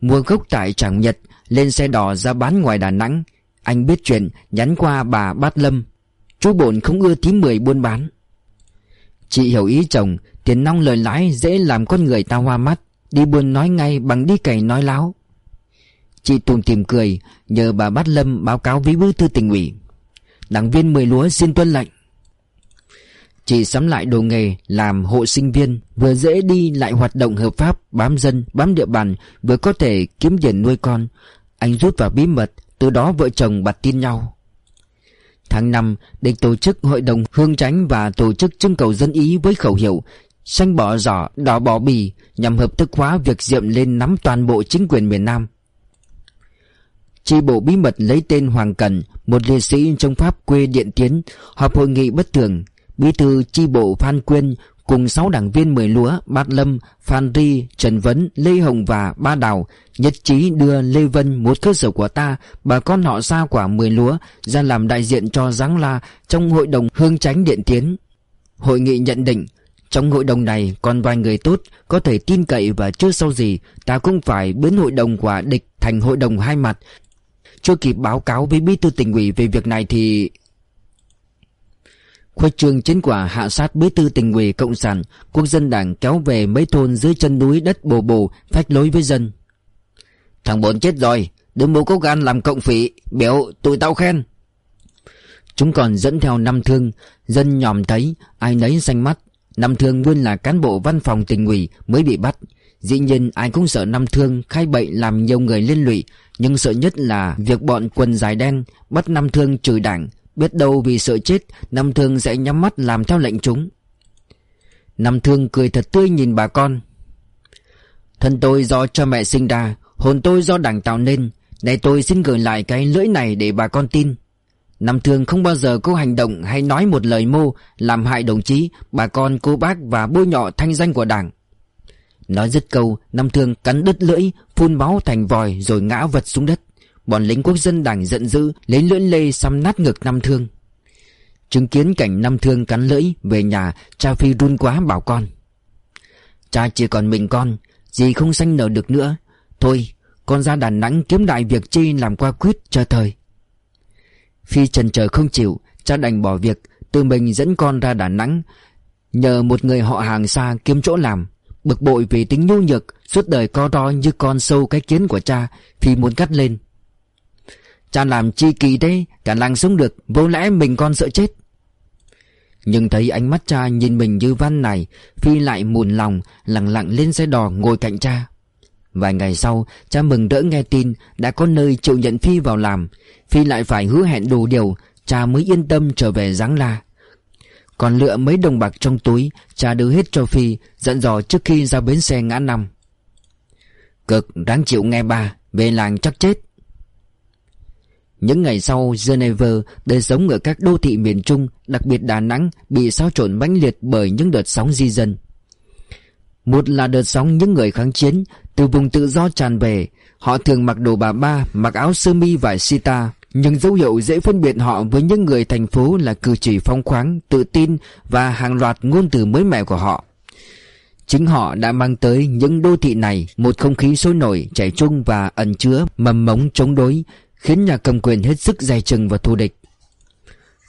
Mua gốc tại Tràng Nhật, lên xe đò ra bán ngoài Đà Nẵng. Anh biết chuyện, nhắn qua bà Bát Lâm. Chú bổn không ưa tím mười buôn bán. Chị hiểu ý chồng, tiền nong lời lãi dễ làm con người ta hoa mắt. Đi buôn nói ngay bằng đi cày nói láo. Chị tùm tìm cười, nhờ bà Bát Lâm báo cáo với bí thư tỉnh ủy. Đảng viên mười lúa xin tuân lệnh. Chị sắm lại đồ nghề làm hộ sinh viên Vừa dễ đi lại hoạt động hợp pháp Bám dân, bám địa bàn Vừa có thể kiếm tiền nuôi con. Anh rút vào bí mật Từ đó vợ chồng bật tin nhau. Tháng 5 Địch tổ chức hội đồng hương tránh Và tổ chức trưng cầu dân ý với khẩu hiệu Xanh bỏ giỏ, đỏ bỏ bì Nhằm hợp thức hóa việc diệm lên nắm toàn bộ chính quyền miền Nam. Chi bộ bí mật lấy tên Hoàng Cần Một liệt sĩ trong Pháp quê Điện Tiến Họp hội nghị bất thường. Bí thư chi bộ Phan Quyên Cùng 6 đảng viên mười lúa Bát Lâm, Phan Ri, Trần Vấn, Lê Hồng và Ba Đào Nhất trí đưa Lê Vân một cơ sở của ta Bà con họ xa quả mười lúa Ra làm đại diện cho Giáng La Trong hội đồng Hương Tránh Điện Tiến. Hội nghị nhận định trong hội đồng này còn vài người tốt Có thể tin cậy và chưa sau gì Ta cũng phải biến hội đồng của địch Thành hội đồng hai mặt chưa kịp báo cáo với bí thư tỉnh ủy về việc này thì Khuếch trương chiến quả hạ sát bí thư tỉnh ủy Cộng sản, Quốc dân đảng kéo về mấy thôn dưới chân núi đất bồ bồ, Phách lối với dân. Thằng bốn chết rồi Đừng mù có gan làm cộng phỉ, Biểu tụi tao khen. Chúng còn dẫn theo năm thương, Dân nhòm thấy, ai nấy xanh mắt. Năm thương nguyên là cán bộ văn phòng tỉnh ủy mới bị bắt. Dĩ nhiên ai cũng sợ năm thương khai bậy làm nhiều người liên lụy Nhưng sợ nhất là việc bọn quần dài đen bắt năm thương trừ đảng. Biết đâu vì sợ chết năm thương sẽ nhắm mắt làm theo lệnh chúng. Năm thương cười thật tươi nhìn bà con. Thân tôi do cho mẹ sinh ra Hồn tôi do đảng tạo nên. Này tôi xin gửi lại cái lưỡi này để bà con tin. Năm thương không bao giờ có hành động hay nói một lời mô Làm hại đồng chí, bà con, cô bác và bôi nhọ thanh danh của đảng. Nói dứt câu, Năm thương cắn đứt lưỡi, Phun máu thành vòi rồi ngã vật xuống đất. Bọn lính quốc dân đảng giận dữ, Lấy lưỡi lê xăm nát ngực Năm thương. Chứng kiến cảnh Năm thương cắn lưỡi, Về nhà, cha Phi run quá bảo con. Cha chỉ còn mình con, Dì không sanh nở được nữa. Thôi, con ra Đà Nẵng kiếm đại việc chi làm qua quyết cho thời. Phi trần chờ không chịu, Cha đành bỏ việc, Tự mình dẫn con ra Đà Nẵng, Nhờ một người họ hàng xa kiếm chỗ làm. Bực bội vì tính nhu nhược, Suốt đời co ro như con sâu cái kiến của cha Phi muốn cắt lên. Cha làm chi kỳ thế, Cả làng sống được, Vô lẽ mình con sợ chết. Nhưng thấy ánh mắt cha nhìn mình như văn này Phi lại mùn lòng, Lặng lặng lên xe đò ngồi cạnh cha. Vài ngày sau, Cha mừng rỡ nghe tin Đã có nơi chịu nhận Phi vào làm. Phi lại phải hứa hẹn đủ điều, Cha mới yên tâm trở về Giáng La còn lựa mấy đồng bạc trong túi Cha đưa hết cho Phi Dặn dò trước khi ra bến xe ngã năm. Cực đáng chịu nghe bà, Về làng chắc chết. Những ngày sau Geneva Đời sống ở các đô thị miền Trung Đặc biệt Đà Nẵng Bị xáo trộn mãnh liệt bởi những đợt sóng di dân. Một là đợt sóng những người kháng chiến Từ vùng tự do tràn về Họ thường mặc đồ bà ba Mặc áo sơ mi vải sita nhưng dấu hiệu dễ phân biệt họ với những người thành phố là cử chỉ phong khoáng, tự tin và hàng loạt ngôn từ mới mẻ của họ. Chính họ đã mang tới những đô thị này một không khí sôi nổi, chảy chung và ẩn chứa mầm mống chống đối, khiến nhà cầm quyền hết sức dè chừng và thù địch.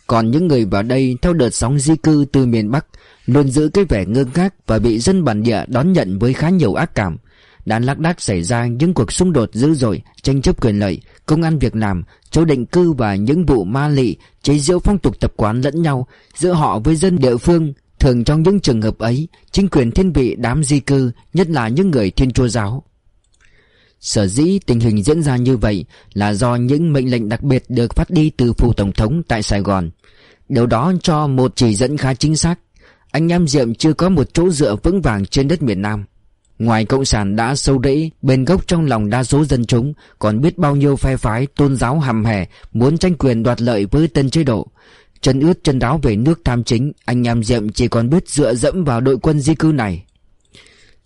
Còn những người vào đây theo đợt sóng di cư từ miền Bắc luôn giữ cái vẻ ngơ ngác và bị dân bản địa đón nhận với khá nhiều ác cảm. Đã lác đác xảy ra những cuộc xung đột dữ dội, tranh chấp quyền lợi, công an việc làm, chỗ định cư và những vụ ma lị, chế giễu phong tục tập quán lẫn nhau giữa họ với dân địa phương. Thường trong những trường hợp ấy, chính quyền thiên vị đám di cư, nhất là những người thiên chúa giáo. Sở dĩ tình hình diễn ra như vậy là do những mệnh lệnh đặc biệt được phát đi từ phủ tổng thống tại Sài Gòn. Điều đó cho một chỉ dẫn khá chính xác. Anh em Diệm chưa có một chỗ dựa vững vàng trên đất miền Nam. Ngoài Cộng sản đã sâu rẫy bên gốc trong lòng đa số dân chúng còn biết bao nhiêu phe phái tôn giáo hầm hè muốn tranh quyền đoạt lợi với tân chế độ. Chân ướt chân ráo về nước tham chính, anh em Diệm chỉ còn biết dựa dẫm vào đội quân di cư này.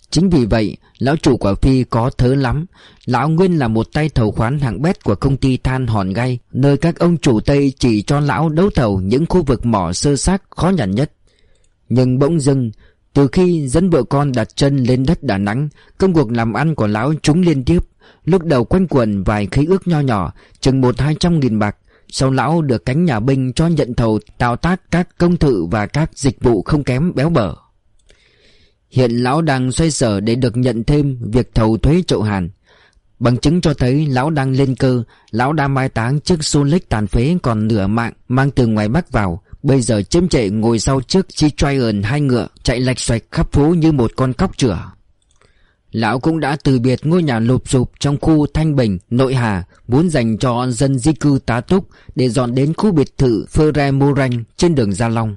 Chính vì vậy, lão chủ của Phi có thớ lắm. Lão Nguyên là một tay thầu khoán hạng bét của công ty than hòn gai, nơi các ông chủ Tây chỉ cho lão đấu thầu những khu vực mỏ sơ xác khó nhằn nhất. Nhưng bỗng dưng, từ khi dẫn vợ con đặt chân lên đất Đà Nẵng, công cuộc làm ăn của lão chúng liên tiếp. Lúc đầu quanh quần vài khí ước nho nhỏ, chừng một hai trăm nghìn bạc. Sau lão được cánh nhà binh cho nhận thầu tạo tác các công thự và các dịch vụ không kém béo bở. Hiện lão đang xoay sở để được nhận thêm việc thầu thuế chậu hàn. Bằng chứng cho thấy lão đang lên cơ, lão đã mai táng chiếc xô lích tàn phế còn nửa mạng mang từ ngoài Bắc vào. Bây giờ chêm chạy ngồi sau trước chiếc Citroen hai ngựa chạy lạch xoạch khắp phố như một con cóc chửa. Lão cũng đã từ biệt ngôi nhà lụp sụp trong khu Thanh Bình, Nội Hà muốn dành cho dân di cư tá túc để dọn đến khu biệt thự Phơ Moranh trên đường Gia Long.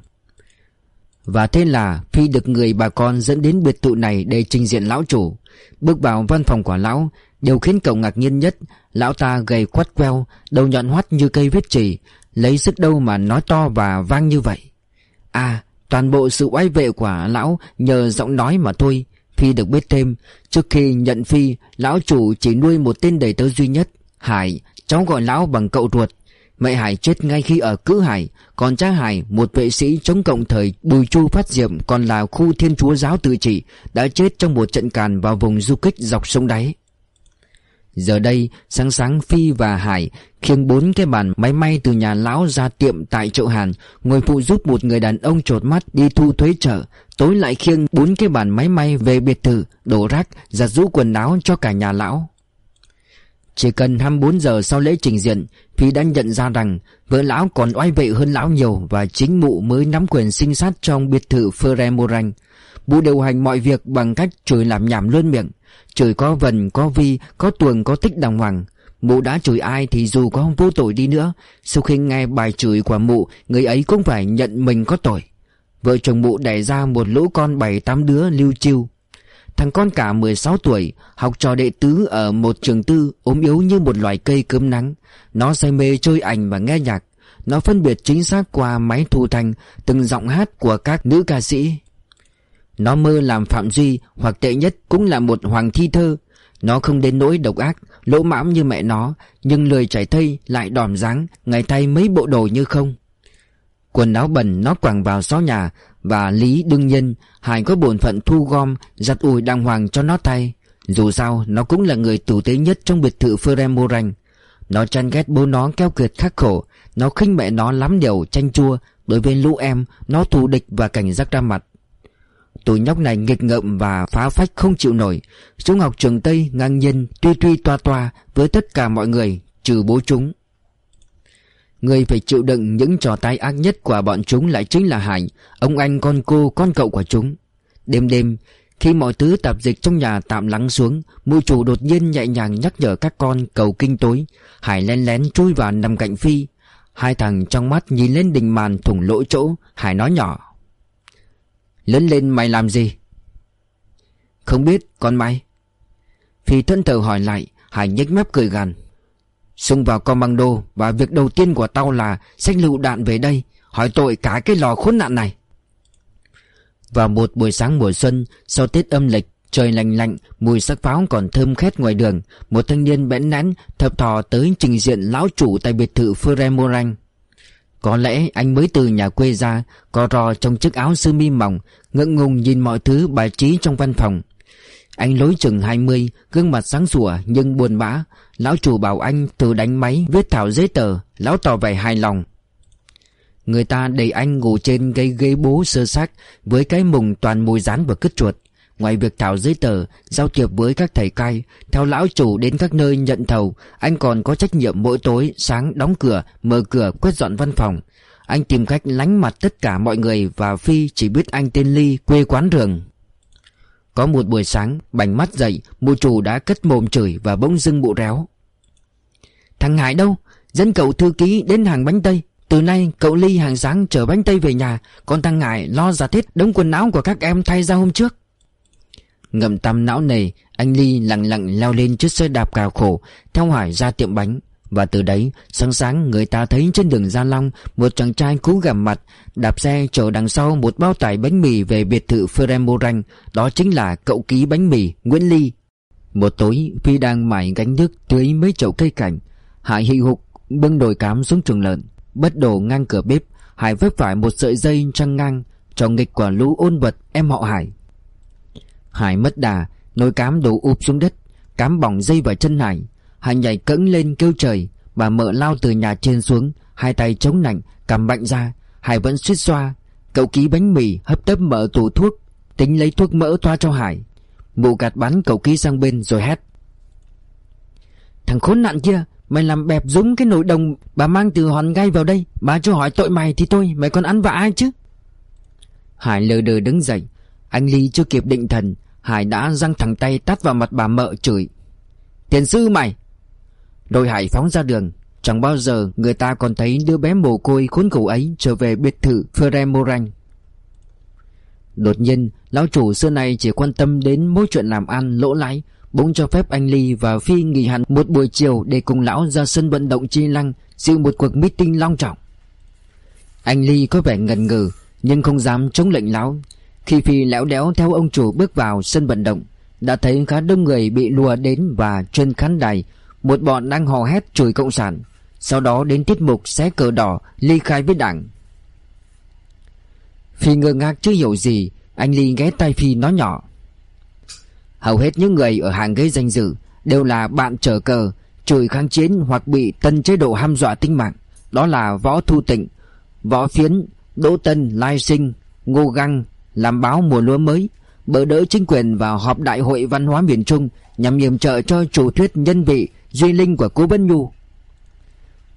Và thế là Phi được người bà con dẫn đến biệt thự này để trình diện lão chủ Bước vào văn phòng của lão Điều khiến cậu ngạc nhiên nhất Lão ta gầy quắt queo Đầu nhọn hoắt như cây viết chỉ Lấy sức đâu mà nói to và vang như vậy? À toàn bộ sự oai vệ của lão Nhờ giọng nói mà thôi. Phi được biết thêm, Trước khi nhận Phi, Lão chủ chỉ nuôi một tên đầy tớ duy nhất. Hải, Cháu gọi lão bằng cậu ruột. Mẹ Hải chết ngay khi ở Cữ Hải, Còn cha Hải, một vệ sĩ chống cộng thời Bùi Chu Phát Diệm Còn là khu thiên chúa giáo tự trị, Đã chết trong một trận càn vào vùng du kích dọc sông đáy. Giờ đây sáng sáng Phi và Hải khiêng bốn cái bàn máy may từ nhà lão ra tiệm tại chợ Hàn Ngồi phụ giúp một người đàn ông trột mắt đi thu thuế chợ. Tối lại khiêng bốn cái bàn máy may về biệt thự Đổ rác, giặt rũ quần áo cho cả nhà lão. Chỉ cần 24 giờ sau lễ trình diện Phi đã nhận ra rằng Vợ lão còn oai vệ hơn lão nhiều Và chính mụ mới nắm quyền sinh sát trong biệt thự Frere Morang Bố điều hành mọi việc bằng cách chửi làm nhảm luôn miệng. Chửi có vần, có vi, có tuồng, có tích đàng hoàng. Mụ đã chửi ai thì dù có vô tội đi nữa Sau khi nghe bài chửi của mụ Người ấy cũng phải nhận mình có tội. Vợ chồng mụ đẻ ra một lũ con bảy tám đứa lưu chiêu. Thằng con cả 16 tuổi Học trò đệ tứ ở một trường tư ốm yếu như một loài cây cơm nắng. Nó say mê chơi ảnh và nghe nhạc. Nó phân biệt chính xác qua máy thu thanh Từng giọng hát của các nữ ca sĩ. Nó mơ làm Phạm Duy Hoặc tệ nhất cũng là một hoàng thi thơ. Nó không đến nỗi độc ác, Lỗ mãm như mẹ nó, Nhưng lười chảy thây lại đòm dáng, Ngày thay mấy bộ đồ như không. Quần áo bẩn nó quẳng vào xó nhà Và Lý đương nhiên Hải có bổn phận thu gom, Giặt ủi đàng hoàng cho nó thay. Dù sao, nó cũng là người tử tế nhất Trong biệt thự Ferem Nó chăn ghét bố nó keo kiệt khắc khổ. Nó khinh mẹ nó lắm điều chanh chua. Đối với lũ em, Nó thù địch và cảnh giác ra mặt. Tụi nhóc này nghịch ngợm và phá phách không chịu nổi. Chúng học trường Tây ngang nhiên Tuy tuy toa toa với tất cả mọi người, Trừ bố chúng. Người phải chịu đựng những trò tai ác nhất của bọn chúng lại chính là Hải, Ông anh con cô, con cậu của chúng. Đêm đêm, Khi mọi thứ tạp dịch trong nhà tạm lắng xuống, Mụ chủ đột nhiên nhẹ nhàng nhắc nhở các con cầu kinh tối. Hải len lén chui vào nằm cạnh Phi. Hai thằng trong mắt nhìn lên đình màn thủng lỗ chỗ, Hải nói nhỏ. Lớn lên mày làm gì? Không biết, con mày Phi thân thờ hỏi lại, Hải nhếch mép cười gằn. Xung vào commando Và việc đầu tiên của tao là Xách lựu đạn về đây, Hỏi tội cả cái lò khốn nạn này. Vào một buổi sáng mùa xuân, Sau Tết âm lịch, Trời lạnh lạnh, Mùi sắc pháo còn thơm khét ngoài đường, Một thanh niên bẽn nén, Thập thò tới trình diện lão chủ Tại biệt thự Fremorang. Có lẽ anh mới từ nhà quê ra, Có rò trong chiếc áo sơ mi mỏng, Ngượng ngùng nhìn mọi thứ bài trí trong văn phòng. Anh lối chừng 20 Gương mặt sáng sủa nhưng buồn bã. Lão chủ bảo anh từ đánh máy, Viết thảo giấy tờ. Lão tỏ vẻ hài lòng. Người ta đẩy anh ngủ trên gây ghế bố sơ xác Với cái mùng toàn mùi rán và cứt chuột. Ngoài việc thảo giấy tờ Giao tiếp với các thầy cai Theo lão chủ đến các nơi nhận thầu Anh còn có trách nhiệm mỗi tối Sáng đóng cửa, mở cửa, quét dọn văn phòng. Anh tìm cách lánh mặt tất cả mọi người Và Phi chỉ biết anh tên Ly Quê quán rường. Có một buổi sáng Bành mắt dậy Mụ chủ đã cất mồm chửi Và bỗng dưng bụ réo. Thằng Hải đâu? Dân cậu thư ký đến hàng bánh tây. Từ nay cậu Ly hàng sáng chở bánh tây về nhà Còn thằng Hải lo giả thiết đống quần áo của các em thay ra hôm trước. Ngậm tâm não nề, Anh Ly lặng lặng leo lên chiếc xe đạp cào khổ, Theo Hải ra tiệm bánh. Và từ đấy, sáng sáng người ta thấy trên đường Gia Long, Một chàng trai cú gằm mặt, Đạp xe chở đằng sau một bao tải bánh mì Về biệt thự Fremoranh Đó chính là cậu ký bánh mì Nguyễn Ly. Một tối, Phi đang mải gánh nước tưới mấy chậu cây cảnh Hải hị hục bưng đồi cám xuống trường lợn, Bất đổ ngang cửa bếp, Hải vấp phải một sợi dây trăng ngang, Cho nghịch quả lũ ôn vật em họ Hải. Hải mất đà Nồi cám đổ úp xuống đất, Cám bỏng dây vào chân Hải. Hải nhảy cẫng lên kêu trời, Bà mợ lao từ nhà trên xuống, Hai tay chống nạnh cầm mạnh ra. Hải vẫn suýt xoa, Cậu ký bánh mì, hấp tấp mở tủ thuốc, Tính lấy thuốc mỡ toa cho Hải. Mụ gạt bắn cậu ký sang bên rồi hét. Thằng khốn nạn kia, Mày làm bẹp dúng cái nồi đồng Bà mang từ hòn gai vào đây, Bà cho hỏi tội mày thì tôi Mày còn ăn vạ ai chứ? Hải lờ đờ đứng dậy. Anh Ly chưa kịp định thần Hải đã răng thẳng tay tát vào mặt bà mợ chửi. Tiền sư mày! Rồi Hải phóng ra đường. Chẳng bao giờ người ta còn thấy đứa bé mồ côi khốn khổ ấy trở về biệt thự Feremoranh Đột nhiên, Lão chủ xưa này chỉ quan tâm đến mỗi chuyện làm ăn, lỗ lãi, Bỗng cho phép anh Ly và Phi nghỉ hẳn một buổi chiều Để cùng lão ra sân vận động Chi Lăng Dự một cuộc meeting long trọng. Anh Ly có vẻ ngần ngừ, Nhưng không dám chống lệnh lão. Khi Phi lẽo đéo theo ông chủ bước vào sân vận động, Đã thấy khá đông người bị lùa đến Và trên khán đài. Một bọn đang hò hét chửi cộng sản. Sau đó đến tiết mục xé cờ đỏ, Ly khai với đảng. Phi ngơ ngác chưa hiểu gì, Anh Ly ghé tay Phi nói nhỏ. Hầu hết những người ở hàng ghế danh dự Đều là bạn trở cờ, Chửi kháng chiến hoặc bị tân chế độ ham dọa tính mạng. Đó là Võ Thu Tịnh, Võ Phiến, Đỗ Tân, Lai Sinh, Ngô Găng làm báo mùa lúa mới, Bỡ đỡ chính quyền vào họp đại hội văn hóa miền Trung Nhằm yểm trợ cho chủ thuyết nhân vị, Duy linh của cố Bân Nhu.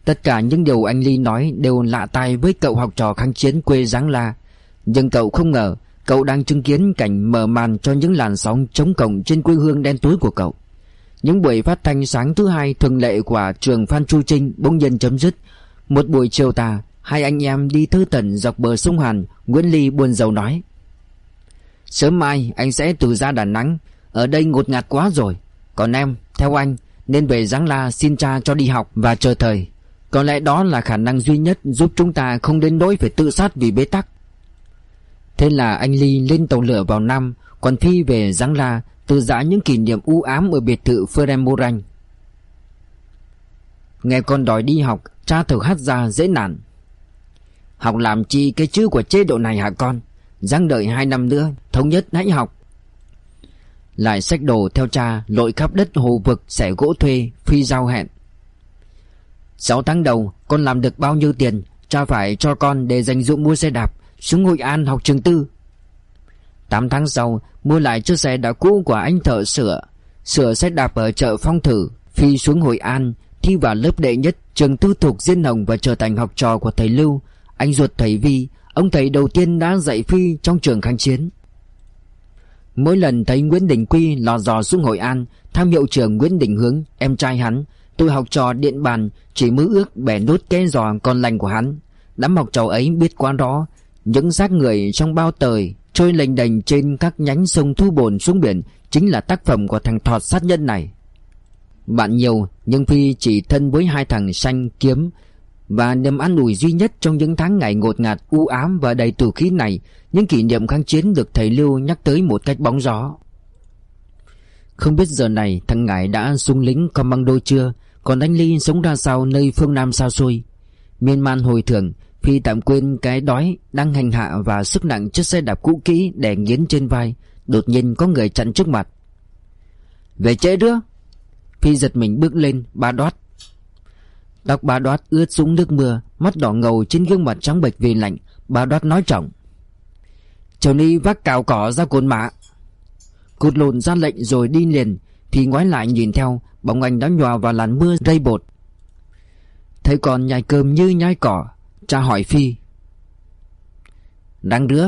Tất cả những điều anh Ly nói Đều lạ tai với cậu học trò kháng chiến quê Giáng La. Nhưng cậu không ngờ Cậu đang chứng kiến cảnh mở màn cho những làn sóng chống cộng trên quê hương đen tối của cậu. Những buổi phát thanh sáng thứ hai thường lệ của trường Phan Chu Trinh bỗng nhiên chấm dứt. Một buổi chiều tà, Hai anh em đi thư tần dọc bờ sông Hàn, Nguyễn Ly buồn rầu nói Sớm mai anh sẽ từ ra Đà Nẵng. Ở đây ngột ngạt quá rồi. Còn em, theo anh Nên về Giáng La xin cha cho đi học và chờ thời. Có lẽ đó là khả năng duy nhất Giúp chúng ta không đến nỗi phải tự sát vì bế tắc. Thế là anh Ly lên tàu lửa vào năm Còn Phi về Giáng La Từ giã những kỷ niệm u ám ở biệt thự Fremoranh Nghe con đòi đi học Cha thở hát ra dễ nản. Học làm chi cái chữ của chế độ này hả con? Giang đợi hai năm nữa, Thống nhất hãy học. Lại xách đồ theo cha, Lội khắp đất hồ vực, xẻ gỗ thuê, Phi giao hẹn. Sáu tháng đầu, con làm được bao nhiêu tiền? Cha phải cho con để dành dụng mua xe đạp, xuống Hội An học trường tư. 8 tháng sau, Mua lại chiếc xe đã cũ của anh thợ sửa. Sửa xe đạp ở chợ Phong Thử, Phi xuống Hội An, Thi vào lớp đệ nhất trường tư thục Diên Hồng Và trở thành học trò của thầy Lưu, Anh ruột thầy Vi Ông thầy đầu tiên đã dạy Phi trong trường kháng chiến Mỗi lần thấy Nguyễn Đình Quy lò dò xuống Hội An, Tham hiệu trưởng Nguyễn Đình Hướng, Em trai hắn, Tôi học trò điện bàn, Chỉ mơ ước bẻ nốt cái giò con lành của hắn Đám học trò ấy biết quá rõ, những xác người trong bao tời trôi lênh đềnh trên các nhánh sông Thu Bồn xuống biển chính là tác phẩm của thằng thọt sát nhân này. Bạn nhiều, nhưng Phi chỉ thân với hai thằng xanh kiếm và niềm an ủi duy nhất trong những tháng ngày ngột ngạt, u ám và đầy tử khí này, những kỷ niệm kháng chiến được thầy Lưu nhắc tới một cách bóng gió. Không biết giờ này, thằng Ngải đã sung lính commando chưa? Còn anh Ly sống ra sao nơi phương Nam xa xôi? Miên man hồi tưởng Phi tạm quên cái đói đang hành hạ và sức nặng chiếc xe đạp cũ kỹ đè nghiến trên vai, Đột nhiên có người chặn trước mặt. Về trễ đứa. Phi giật mình bước lên, ba đót. Tóc bà đoát ướt sũng nước mưa, Mắt đỏ ngầu trên gương mặt trắng bệch vì lạnh. Bà đoát nói trọng Châu Ni vác cào cỏ ra cồn mạ Cụt lộn ra lệnh rồi đi liền, Thì ngoái lại nhìn theo, Bóng anh đã nhòa vào làn mưa rây bột. Thấy con nhai cơm như nhai cỏ, Cha hỏi Phi, Đang đứa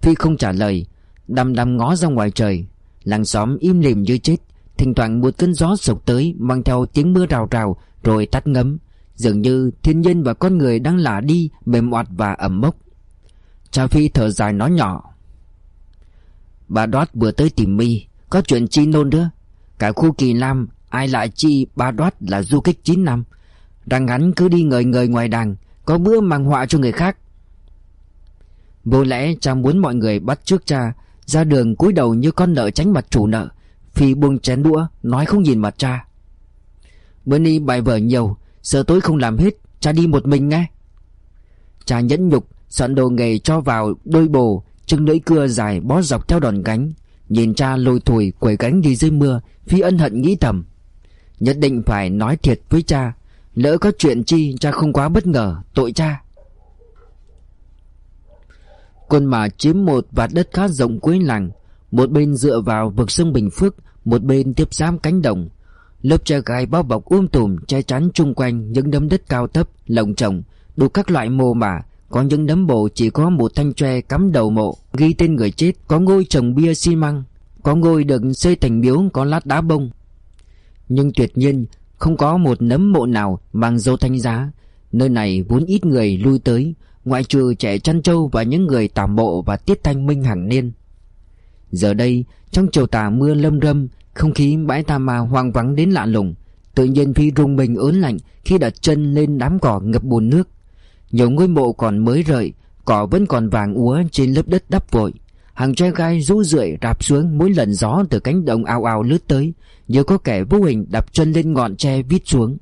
Phi không trả lời, Đăm đăm ngó ra ngoài trời. Làng xóm im lìm như chết, Thỉnh thoảng một cơn gió sộc tới, Mang theo tiếng mưa rào rào rồi tắt ngấm. Dường như thiên nhiên và con người đang lả đi, Mềm oặt và ẩm mốc. Cha Phi thở dài nói nhỏ. Bà Đoát vừa tới tìm mi Có chuyện chi nôn nữa. Cả khu kỳ lam, Ai lại chi bà Đoát là du kích 9 năm. Rằng hắn cứ đi ngời ngời ngoài đàng, Có bữa mang họa cho người khác. Vô lẽ cha muốn mọi người bắt trước cha, Ra đường cúi đầu như con nợ tránh mặt chủ nợ. Phi buông chén đũa, Nói không nhìn mặt cha. Bữa nay bài vở nhiều, Sợ tối không làm hết, Cha đi một mình nghe. Cha nhẫn nhục, Soạn đồ nghề cho vào đôi bồ Trưng lưỡi cưa dài bó dọc theo đòn gánh. Nhìn cha lôi thùi quẩy gánh đi dưới mưa, Phi ân hận nghĩ thầm. Nhất định phải nói thiệt với cha, Lỡ có chuyện chi cha không quá bất ngờ, Tội cha. Quân mà chiếm một vạt đất khá rộng cuối làng, Một bên dựa vào vực sông Bình Phước, Một bên tiếp giáp cánh đồng. Lớp tre gai bao bọc um tùm che chắn chung quanh những đấm đất cao thấp, lồng trồng đủ các loại mồ mả có những đấm bộ chỉ có một thanh tre cắm đầu mộ, Ghi tên người chết, Có ngôi trồng bia xi măng, Có ngôi được xây thành miếu, có lát đá bông. Nhưng tuyệt nhiên, Không có một nấm mộ nào mang dấu thanh giá. Nơi này vốn ít người lui tới, Ngoại trừ trẻ chăn trâu và những người tả mộ và tiết thanh minh hàng niên. Giờ đây, Trong chiều tà mưa lâm râm không khí bãi tà ma hoang vắng đến lạ lùng. Tự nhiên Phi rung mình ớn lạnh Khi đặt chân lên đám cỏ ngập bùn nước. Nhiều ngôi mộ còn mới rời, Cỏ vẫn còn vàng úa trên lớp đất đắp vội. Hàng tre gai rũ rượi rạp xuống Mỗi lần gió từ cánh đồng ao ao lướt tới, Như có kẻ vô hình đạp chân lên ngọn tre vít xuống.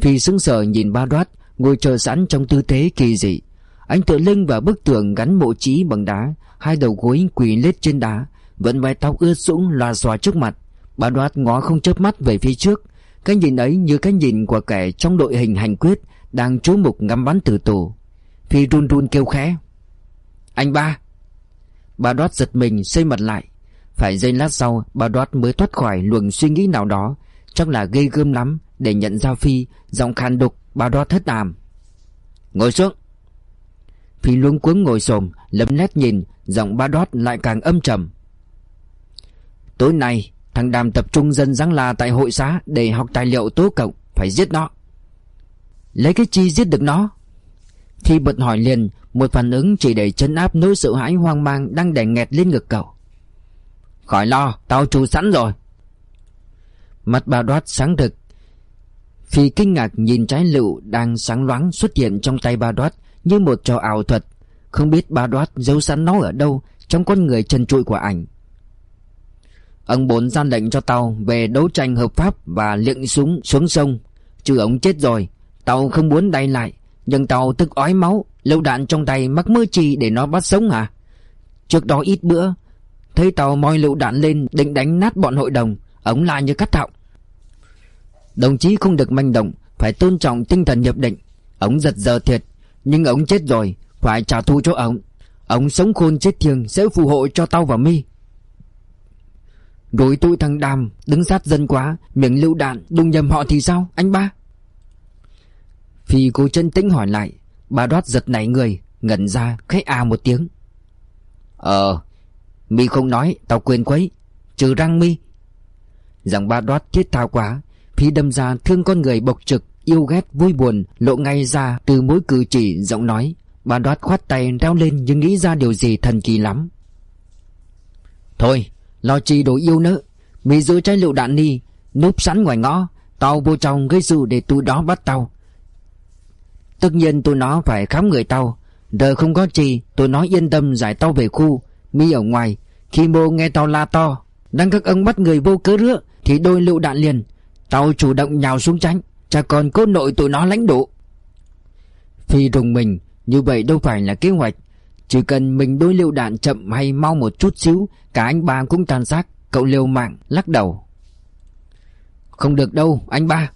Phi sững sờ nhìn ba đoát, Ngồi chờ sẵn trong tư thế kỳ dị. Anh tựa lưng vào bức tường gắn mộ trí bằng đá, Hai đầu gối quỳ lết trên đá vẫn mái tóc ướt sũng loà xòa trước mặt bà đoát ngó không chớp mắt về phía trước. Cái nhìn ấy như cái nhìn của kẻ trong đội hình hành quyết đang chú mục ngắm bắn từ tù. Phi run run kêu khẽ. Anh ba! Bà đoát giật mình xây mặt lại. Phải giây lát sau bà đoát mới thoát khỏi luồng suy nghĩ nào đó. Chắc là gây gớm lắm Để nhận ra Phi, Giọng khàn đục bà đoát thất àm Ngồi xuống! Phi luống cuống ngồi xổm, Lấm nét nhìn, Giọng ba đoát lại càng âm trầm. Tối nay, Thằng Đàm tập trung dân giáng la tại hội xá Để học tài liệu tố cộng, Phải giết nó. Lấy cái chi giết được nó? Thi bật hỏi liền, Một phản ứng chỉ để chấn áp nỗi sợ hãi hoang mang Đang đè nghẹt lên ngực cậu. Khỏi lo, Tao trù sẵn rồi. Mặt bà đoát sáng rực. Phi kinh ngạc nhìn trái lựu Đang sáng loáng xuất hiện trong tay bà đoát Như một trò ảo thuật. Không biết bà đoát giấu sẵn nó ở đâu Trong con người trần trụi của ảnh. Ông bốn ra lệnh cho tàu Về đấu tranh hợp pháp Và liệng súng xuống sông. Chứ ông chết rồi tàu không muốn đay lại. Nhưng tàu tức ói máu, Lựu đạn trong tay mắc mơ chi để nó bắt sống hả? Trước đó ít bữa, Thấy tàu moi lựu đạn lên Định đánh nát bọn hội đồng. Ông la như cắt thọng Đồng chí không được manh động, Phải tôn trọng tinh thần nhập định. Ông giật giờ thiệt, Nhưng ông chết rồi, Phải trả thù cho ông. Ông sống khôn chết thiêng Sẽ phù hộ cho tao và mi rồi tụi thằng Đàm, Đứng sát dân quá, Miệng lưu đạn đùng nhầm họ thì sao, anh ba? Phi cô chân tĩnh hỏi lại, Bà đoát giật nảy người, Ngẩn ra, khẽ à một tiếng. Ờ Mi không nói, tao quên quấy, Trừ răng mi. Rằng ba đoát thiết thao quá, Phi đâm ra thương con người bộc trực, Yêu ghét, vui buồn, lộ ngay ra Từ mỗi cử chỉ, giọng nói. Bà đoát khoát tay reo lên Nhưng nghĩ ra điều gì thần kỳ lắm. Thôi Lo chi đồ yêu nữa. Mì giữ trái lựu đạn đi. Núp sẵn ngoài ngõ. Tao vô trong gây sự để tụi đó bắt tao. Tất nhiên tụi nó phải khám người tao. Đời không có chi, Tụi nó yên tâm giải tao về khu. Mi ở ngoài. Khi mô nghe tao la to, Đang các ông bắt người vô cớ rứa, Thì đôi lựu đạn liền. Tao chủ động nhào xuống tránh, Chả còn cốt nội tụi nó lãnh đủ Phi rùng mình, Như vậy đâu phải là kế hoạch. Chỉ cần mình đối liệu đạn chậm hay mau một chút xíu, Cả anh ba cũng tan xác Cậu liều mạng, lắc đầu. Không được đâu, anh ba.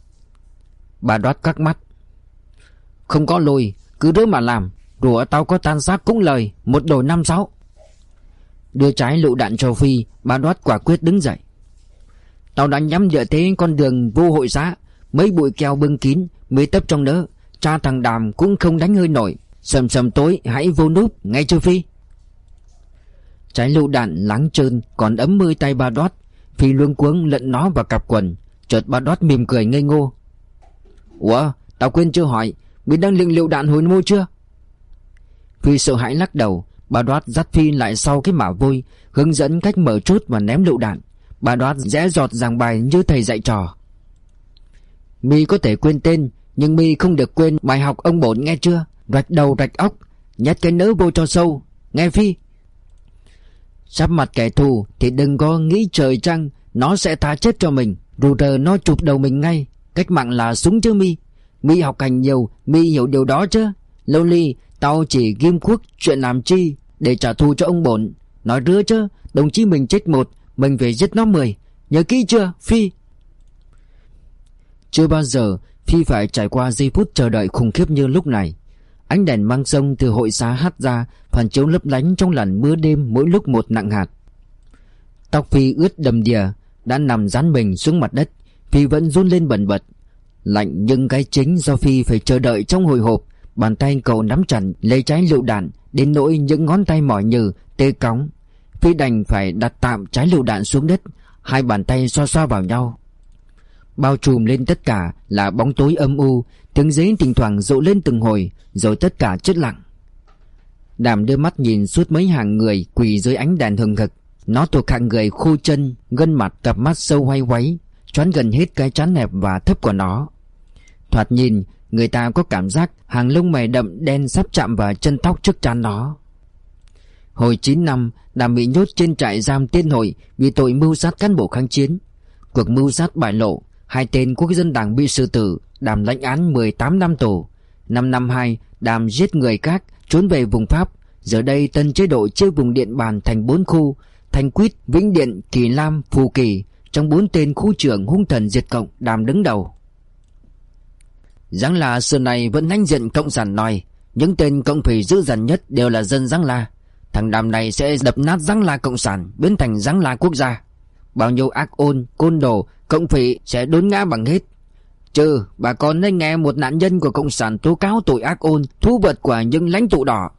Bà đoát cắt mắt. Không có lùi Cứ đứa mà làm Rủa tao có tan xác cũng lời, Một đồ năm sáu. Đưa trái lựu đạn cho Phi, Bà đoát quả quyết đứng dậy. Tao đã nhắm dựa thế con đường vô hội xã Mấy bụi keo bưng kín, Mấy tấp trong đỡ Cha thằng Đàm cũng không đánh hơi nổi. Sầm sầm tối, hãy vô núp ngay cho Phi? Trái lựu đạn lắng trơn, Còn ấm mươi tay ba đót. Phi luống cuống lận nó vào cặp quần, Chợt ba đót mỉm cười ngây ngô. Ủa, tao quên chưa hỏi, Mình đang lựng lựu đạn hồi môi chưa? Phi sợ hãi lắc đầu Bà đoát dắt Phi lại sau cái mả vôi Hướng dẫn cách mở chốt và ném lựu đạn. Bà đoát rẽ giọt giảng bài như thầy dạy trò. Mi có thể quên tên, Nhưng Mi không được quên bài học ông bổn nghe chưa? Rạch đầu rạch óc, Nhét cái nớ vô cho sâu. Nghe Phi. Sắp mặt kẻ thù Thì đừng có nghĩ trời trăng Nó sẽ tha chết cho mình. Rù rờ nó chụp đầu mình ngay. Cách mạng là súng chứ, Mi. Mi học hành nhiều, Mi hiểu điều đó chứ. Lâu ly, Tao chỉ ghim khuất chuyện làm chi Để trả thù cho ông bổn. Nói rứa chứ, Đồng chí mình chết một, Mình phải giết nó mười. Nhớ kỹ chưa, Phi? Chưa bao giờ Phi phải trải qua giây phút chờ đợi khủng khiếp như lúc này. Ánh đèn mang sông từ hội xá hắt ra, Phản chiếu lấp lánh trong làn mưa đêm mỗi lúc một nặng hạt. Tóc Phi ướt đầm đìa, Đã nằm dán mình xuống mặt đất. Phi vẫn run lên bẩn bật. Lạnh nhưng cái chính do Phi phải chờ đợi trong hồi hộp. Bàn tay cậu nắm chặt lấy trái lựu đạn, Đến nỗi những ngón tay mỏi nhừ, Tê cóng. Phi đành phải đặt tạm trái lựu đạn xuống đất. Hai bàn tay xoa xoa vào nhau. Bao trùm lên tất cả là bóng tối âm u Tiếng giấy thỉnh thoảng rộ lên từng hồi Rồi tất cả chết lặng. Đàm đưa mắt nhìn suốt mấy hàng người Quỳ dưới ánh đèn hừng hực. Nó thuộc hạng người khô chân Gân mặt cặp mắt sâu hoay quấy, Choán gần hết cái chán hẹp và thấp của nó. Thoạt nhìn Người ta có cảm giác hàng lông mày đậm đen sắp chạm vào chân tóc trước trán nó. Hồi 9 năm Đàm bị nhốt trên trại giam tiên hội Vì tội mưu sát cán bộ kháng chiến. Cuộc mưu sát bại lộ Hai tên quốc dân đảng bị xử tử Đàm lãnh án 18 năm tù. Năm năm hai Đàm giết người khác Trốn về vùng Pháp. Giờ đây tân chế độ chia vùng điện bàn thành bốn khu Thành Quýt, Vĩnh Điện, Kỳ Lam, Phù Kỳ. Trong bốn tên khu trưởng hung thần diệt cộng Đàm đứng đầu. Giáng La xưa này vẫn hãnh diện cộng sản nói Những tên cộng phỉ dữ dằn nhất đều là dân Giáng La. Thằng Đàm này sẽ đập nát Giáng La cộng sản Biến thành Giáng La quốc gia. Bao nhiêu ác ôn, côn đồ, cộng phỉ sẽ đốn ngã bằng hết. Chứ bà con nên nghe một nạn nhân của cộng sản tố cáo tội ác ôn Thú vật của những lãnh tụ đỏ.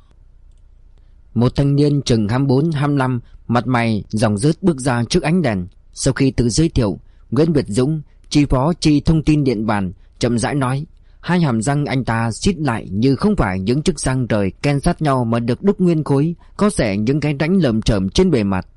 Một thanh niên chừng 24-25 Mặt mày dòng rớt bước ra trước ánh đèn. Sau khi tự giới thiệu Nguyễn Việt Dũng Chi phó chi thông tin điện bàn chậm rãi nói Hai hàm răng anh ta xít lại như không phải những chiếc răng rời ken sát nhau mà được đúc nguyên khối, có vẻ những cái đánh lởm chởm trên bề mặt.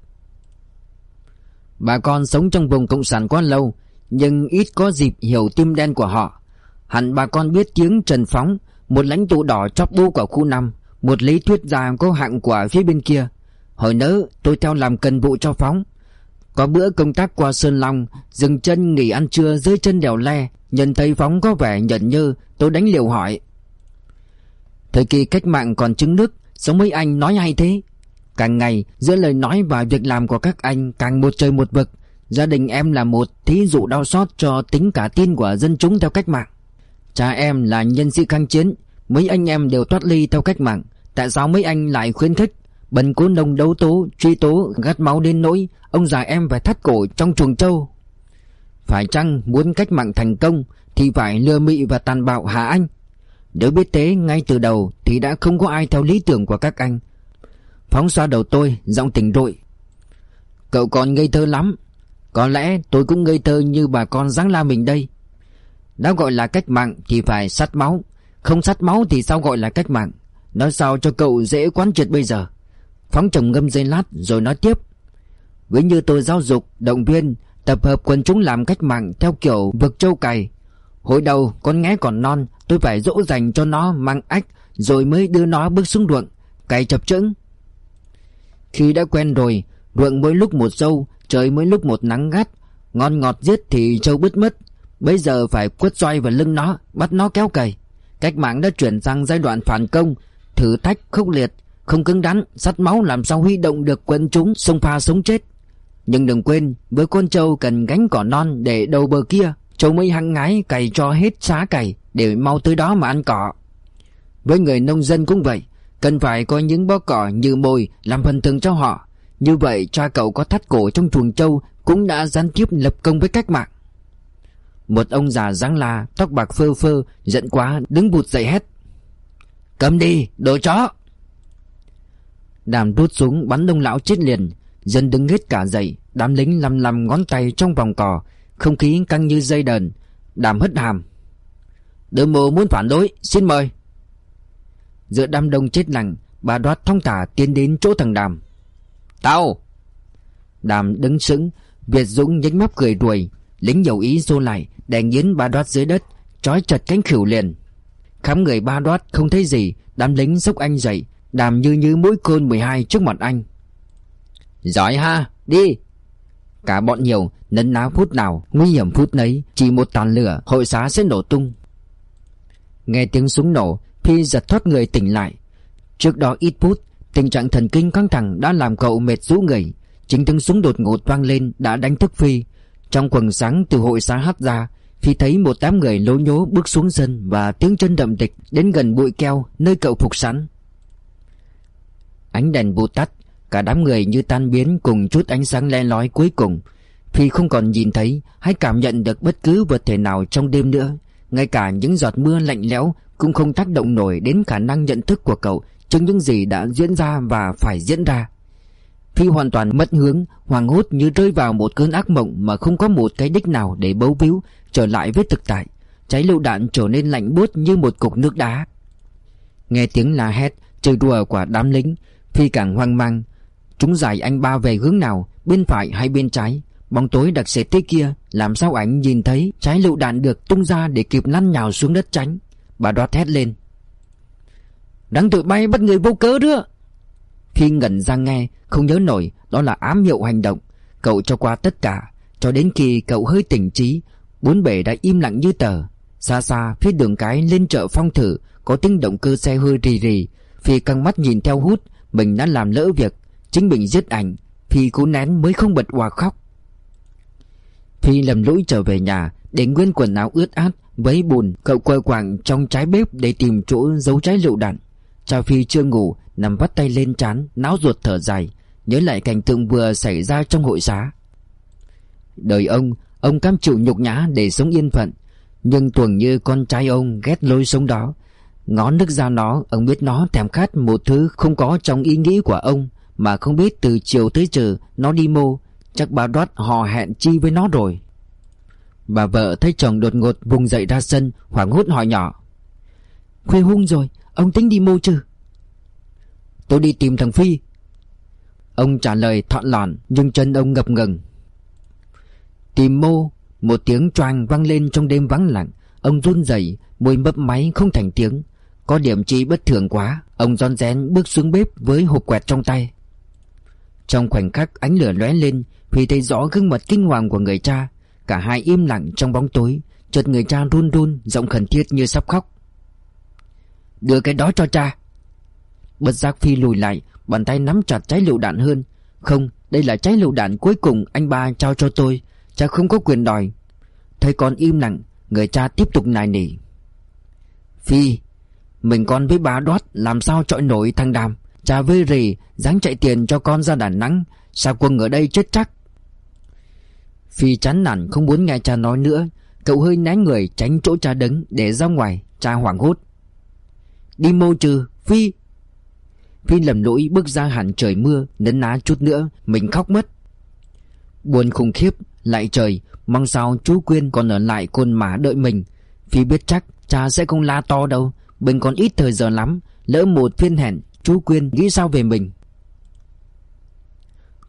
Bà con sống trong vùng Cộng sản quá lâu, nhưng ít có dịp hiểu tim đen của họ. Hẳn bà con biết tiếng Trần Phóng, một lãnh tụ đỏ chóp bu của khu 5, một lý thuyết gia có hạng của phía bên kia. Hồi nỡ tôi theo làm cần vụ cho Phóng. Có bữa công tác qua Sơn Long, dừng chân nghỉ ăn trưa dưới chân đèo Le, Nhìn thấy Phóng có vẻ nhận như Tôi đánh liều hỏi Thời kỳ cách mạng còn trứng nước Sống mấy anh nói hay thế Càng ngày, giữa lời nói và việc làm của các anh Càng một trời một vực. Gia đình em là một thí dụ đau xót Cho tính cả tin của dân chúng theo cách mạng. Cha em là nhân sĩ kháng chiến, Mấy anh em đều thoát ly theo cách mạng. Tại sao mấy anh lại khuyến khích? Bần cố nông đấu tố, Truy tố, gắt máu đến nỗi Ông già em phải thắt cổ trong chuồng trâu. Phải chăng muốn cách mạng thành công Thì phải lừa mị và tàn bạo hả anh? Nếu biết thế, ngay từ đầu Thì đã không có ai theo lý tưởng của các anh. Phóng xoa đầu tôi Giọng tỉnh rội Cậu còn ngây thơ lắm. Có lẽ tôi cũng ngây thơ như bà con giáng la mình đây. Đã gọi là cách mạng Thì phải sắt máu. Không sắt máu thì sao gọi là cách mạng? Nói sao cho cậu dễ quán triệt bây giờ? Phóng chồng ngâm dây lát rồi nói tiếp. Ví như tôi giáo dục, động viên Tập hợp quần chúng làm cách mạng theo kiểu vực châu cày. Hồi đầu con nghe còn non Tôi phải dỗ dành cho nó mang ách Rồi mới đưa nó bước xuống ruộng Cày chập chững. Khi đã quen rồi, Ruộng mỗi lúc một sâu, Trời mỗi lúc một nắng gắt. Ngon ngọt giết thì trâu bứt mất. Bây giờ phải quất roi vào lưng nó, Bắt nó kéo cày. Cách mạng đã chuyển sang giai đoạn phản công, Thử thách khốc liệt, Không cứng đắn, Sắt máu làm sao huy động được quân chúng Xông pha sống chết. Nhưng đừng quên, Với con trâu cần gánh cỏ non để đầu bờ kia Châu mới hăng ngái cày cho hết xá cày Để mau tới đó mà ăn cỏ. Với người nông dân cũng vậy Cần phải có những bó cỏ như mồi Làm phần thưởng cho họ. Như vậy, cha cậu có thắt cổ trong chuồng trâu Cũng đã gián tiếp lập công với cách mạng. Một ông già dáng la, Tóc bạc phơ phơ, Giận quá, đứng bụt dậy hét. Cầm đi, đồ chó! Đàm rút súng bắn đông lão chết liền. Dân đứng hết cả dậy, Đám lính lầm lầm ngón tay trong vòng cỏ Không khí căng như dây đờn, Đàm hất hàm. Đứa mộ muốn phản đối, xin mời. Giữa đám đông chết lặng, Bà đoát thong thả tiến đến chỗ thằng Đàm. Tao! Đàm đứng sững, Việt Dũng nhánh mép cười đuổi Lính dầu ý xô lại, Đè nghiến bà đoát dưới đất, Trói chặt cánh khỉu liền. Khám người ba đoát không thấy gì, Đám lính xúc anh dậy, Đàm như như mũi côn 12 trước mặt anh. Giỏi ha, Đi! Cả bọn nhiều Nấn ná phút nào, Nguy hiểm phút nấy, Chỉ một tàn lửa, Hội xá sẽ nổ tung. Nghe tiếng súng nổ Phi giật thoát người tỉnh lại. Trước đó ít phút, Tình trạng thần kinh căng thẳng đã làm cậu mệt rũ người. Chính tiếng súng đột ngột vang lên đã đánh thức Phi. Trong quần sáng từ hội xá hắt ra, Phi thấy một đám người lố nhố bước xuống sân Và tiếng chân đậm địch đến gần bụi keo nơi cậu phục sẵn. Ánh đèn bụt tắt Cả đám người như tan biến cùng chút ánh sáng le lói cuối cùng. Phi không còn nhìn thấy hay cảm nhận được bất cứ vật thể nào trong đêm nữa. Ngay cả những giọt mưa lạnh lẽo cũng không tác động nổi đến khả năng nhận thức của cậu trước những gì đã diễn ra và phải diễn ra. Phi hoàn toàn mất hướng, hoàng hốt như rơi vào một cơn ác mộng mà không có một cái đích nào để bấu víu trở lại với thực tại. Cháy lựu đạn trở nên lạnh buốt như một cục nước đá. Nghe tiếng la hét, chơi đùa của đám lính, Phi càng hoang mang. Chúng giải anh ba về hướng nào, bên phải hay bên trái? Bóng tối đặc sệt thế kia, làm sao ảnh nhìn thấy trái lựu đạn được tung ra để kịp lăn nhào xuống đất tránh? Bà đoát hét lên. Đang tụi bay bắt người vô cớ nữa. Khi ngẩn ra nghe Không nhớ nổi đó là ám hiệu hành động. Cậu cho qua tất cả Cho đến khi cậu hơi tỉnh trí Bốn bể đã im lặng như tờ. Xa xa phía đường cái lên chợ phong thử Có tiếng động cơ xe hơi rì rì. Phi căng mắt nhìn theo hút Mình đã làm lỡ việc Chính mình giết ảnh. Phi cố nén mới không bật hòa khóc. Phi lầm lũi trở về nhà Để nguyên quần áo ướt át với bùn, Cậu quơ quàng trong trái bếp để tìm chỗ giấu trái lựu đạn. Cha Phi chưa ngủ, Nằm vắt tay lên trán Náo ruột thở dài, Nhớ lại cảnh tượng vừa xảy ra trong hội xá. Đời ông Ông cam chịu nhục nhã để sống yên phận, Nhưng tuồng như con trai ông ghét lối sống đó. Ngó nước ra nó, Ông biết nó thèm khát một thứ không có trong ý nghĩ của ông, Mà không biết từ chiều tới trừ Nó đi mô. Chắc bà đoát họ hẹn chi với nó rồi. Bà vợ thấy chồng đột ngột vùng dậy ra sân, Hoảng hốt hỏi nhỏ. Khuya hung rồi, Ông tính đi mô chứ? Tôi đi tìm thằng Phi. Ông trả lời thọn lòn Nhưng chân ông ngập ngừng. Tìm mô, Một tiếng choang vang lên trong đêm vắng lặng. Ông run rẩy, Môi mấp máy không thành tiếng. Có điểm chi bất thường quá, Ông ron rén bước xuống bếp với hộp quẹt trong tay. Trong khoảnh khắc ánh lửa lóe lên Huy thấy rõ gương mặt kinh hoàng của người cha, Cả hai im lặng trong bóng tối, Chợt người cha run run, Giọng khẩn thiết như sắp khóc. Đưa cái đó cho cha. Bất giác Phi lùi lại, Bàn tay nắm chặt trái lựu đạn hơn. Không, đây là trái lựu đạn cuối cùng anh ba trao cho tôi, Cha không có quyền đòi. Thấy con im lặng, Người cha tiếp tục nài nỉ. Phi, Mình con với bà đoát, Làm sao trọi nổi thằng đàm? Cha với rì, dáng chạy tiền cho con ra Đà Nẵng, Sao quân ở đây chết chắc? Phi chán nản không muốn nghe cha nói nữa, Cậu hơi né người tránh chỗ cha đứng Để ra ngoài, Cha hoảng hốt. Đi mô trừ Phi. Phi lầm lỗi bước ra hẳn trời mưa, Nấn ná chút nữa, Mình khóc mất. Buồn khủng khiếp, Lại trời, Mong sao chú Quyên còn ở lại côn mã đợi mình. Phi biết chắc Cha sẽ không la to đâu, Mình còn ít thời giờ lắm, Lỡ một phiên hẹn, Chú Quyên nghĩ sao về mình.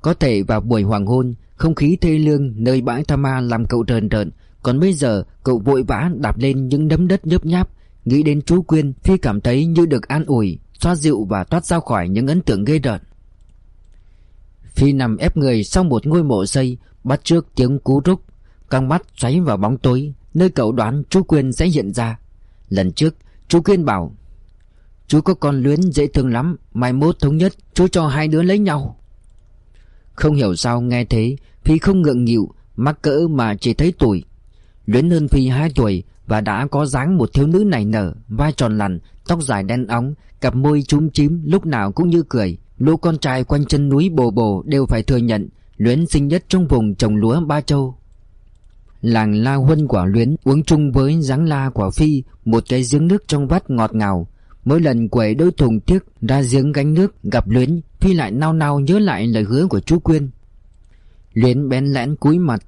Có thể vào buổi hoàng hôn không khí thê lương nơi bãi Tha Ma làm cậu trờn trờn. Còn bây giờ cậu vội vã đạp lên những đấm đất nhấp nháp, Nghĩ đến chú Quyên Phi cảm thấy như được an ủi, Xoa dịu và thoát ra khỏi những ấn tượng ghê rợn Phi nằm ép người sau một ngôi mộ xây, Bắt trước tiếng cú rúc, Căng mắt xoáy vào bóng tối, Nơi cậu đoán chú Quyên sẽ hiện ra Lần trước, Chú Quyên bảo, Chú có con luyến dễ thương lắm, Mai mốt thống nhất, chú cho hai đứa lấy nhau không hiểu sao nghe thế, Phi không ngượng nghịu, Mắc cỡ mà chỉ thấy tuổi. Luyến hơn Phi 2 tuổi Và đã có dáng một thiếu nữ nảy nở, Vai tròn lằn, Tóc dài đen óng, Cặp môi chúm chím, Lúc nào cũng như cười. Lũ con trai quanh chân núi bồ bồ Đều phải thừa nhận, Luyến sinh nhất trong vùng trồng lúa Ba Châu. Làng La Huân quả Luyến uống chung với dáng la quả Phi, Một cái giếng nước trong vắt ngọt ngào. Mỗi lần quẩy đôi thùng tiếc ra giếng gánh nước gặp Luyến, Phi lại nao nao nhớ lại lời hứa của chú Quyên. Luyến bén lẽn cúi mặt.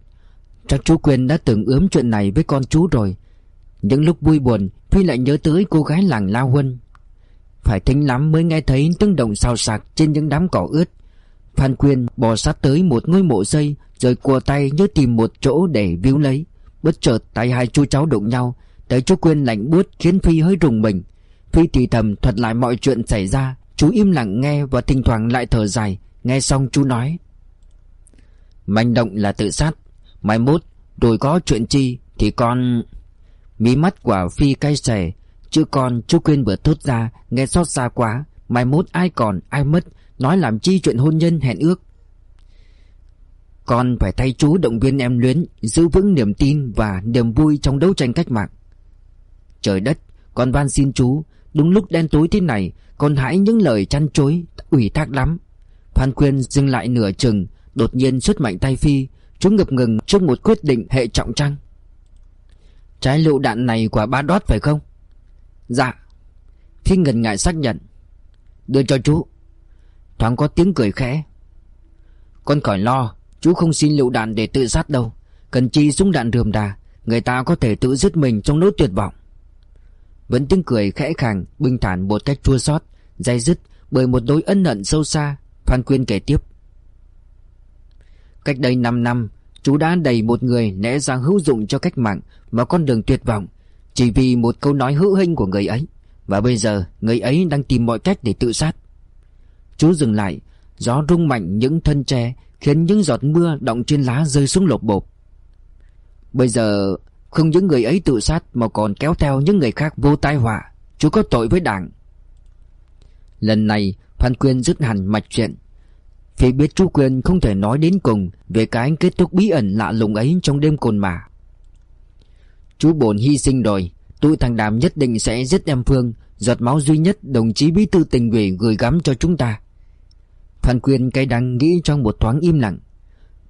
Chắc chú Quyên đã từng ướm chuyện này với con chú rồi. Những lúc vui buồn, Phi lại nhớ tới cô gái làng La Huân. Phải thính lắm mới nghe thấy tiếng động xào xạc trên những đám cỏ ướt. Phan Quyên bò sát tới một ngôi mộ xây, Rồi cua tay nhớ tìm một chỗ để víu lấy. Bất chợt tay hai chú cháu đụng nhau Tới chú Quyên lạnh buốt khiến Phi hơi rùng mình. Phi thì thầm thuật lại mọi chuyện xảy ra, Chú im lặng nghe và thỉnh thoảng lại thở dài. Nghe xong chú nói, Manh động là tự sát. Mai mốt rồi có chuyện chi Thì con Mí mắt của Phi cay xè, Chứ con, chú quên vừa thốt ra, Nghe xót xa quá. Mai mốt ai còn, ai mất, Nói làm chi chuyện hôn nhân hẹn ước. Con phải thay chú động viên em luyến, Giữ vững niềm tin và niềm vui trong đấu tranh cách mạng. Trời đất, Con van xin chú Đúng lúc đen tối thế này, còn hãy những lời chăn chối, ủy thác lắm. Phan Quyên dừng lại nửa chừng, Đột nhiên xuất mạnh tay Phi. Chú ngập ngừng trước một quyết định hệ trọng trăng. Trái lựu đạn này quả ba đót phải không? Dạ. Phi ngần ngại xác nhận. Đưa cho chú. Thoáng có tiếng cười khẽ. Con khỏi lo, Chú không xin lựu đạn để tự sát đâu. Cần chi súng đạn rườm đà, Người ta có thể tự giết mình trong nỗi tuyệt vọng. Vẫn tiếng cười khẽ khàng, Bình thản một cách chua xót Dây dứt bởi một đôi ân hận sâu xa, Phan Quyên kể tiếp. Cách đây 5 năm, Chú đã đẩy một người lẽ ra hữu dụng cho cách mạng Vào con đường tuyệt vọng, Chỉ vì một câu nói hữu hình của người ấy, Và bây giờ người ấy đang tìm mọi cách để tự sát. Chú dừng lại, Gió rung mạnh những thân tre Khiến những giọt mưa động trên lá rơi xuống lột bột Bây giờ không những người ấy tự sát Mà còn kéo theo những người khác vô tai họa. Chú có tội với đảng. Lần này Phan Quyên dứt hẳn mạch chuyện. Phi biết chú Quyên không thể nói đến cùng Về cái kết thúc bí ẩn lạ lùng ấy trong đêm cồn mà Chú bồn hy sinh rồi Tụi thằng Đàm nhất định sẽ giết em Phương Giọt máu duy nhất đồng chí bí thư tình ủy gửi gắm cho chúng ta. Phan Quyên cay đắng nghĩ trong một thoáng im lặng.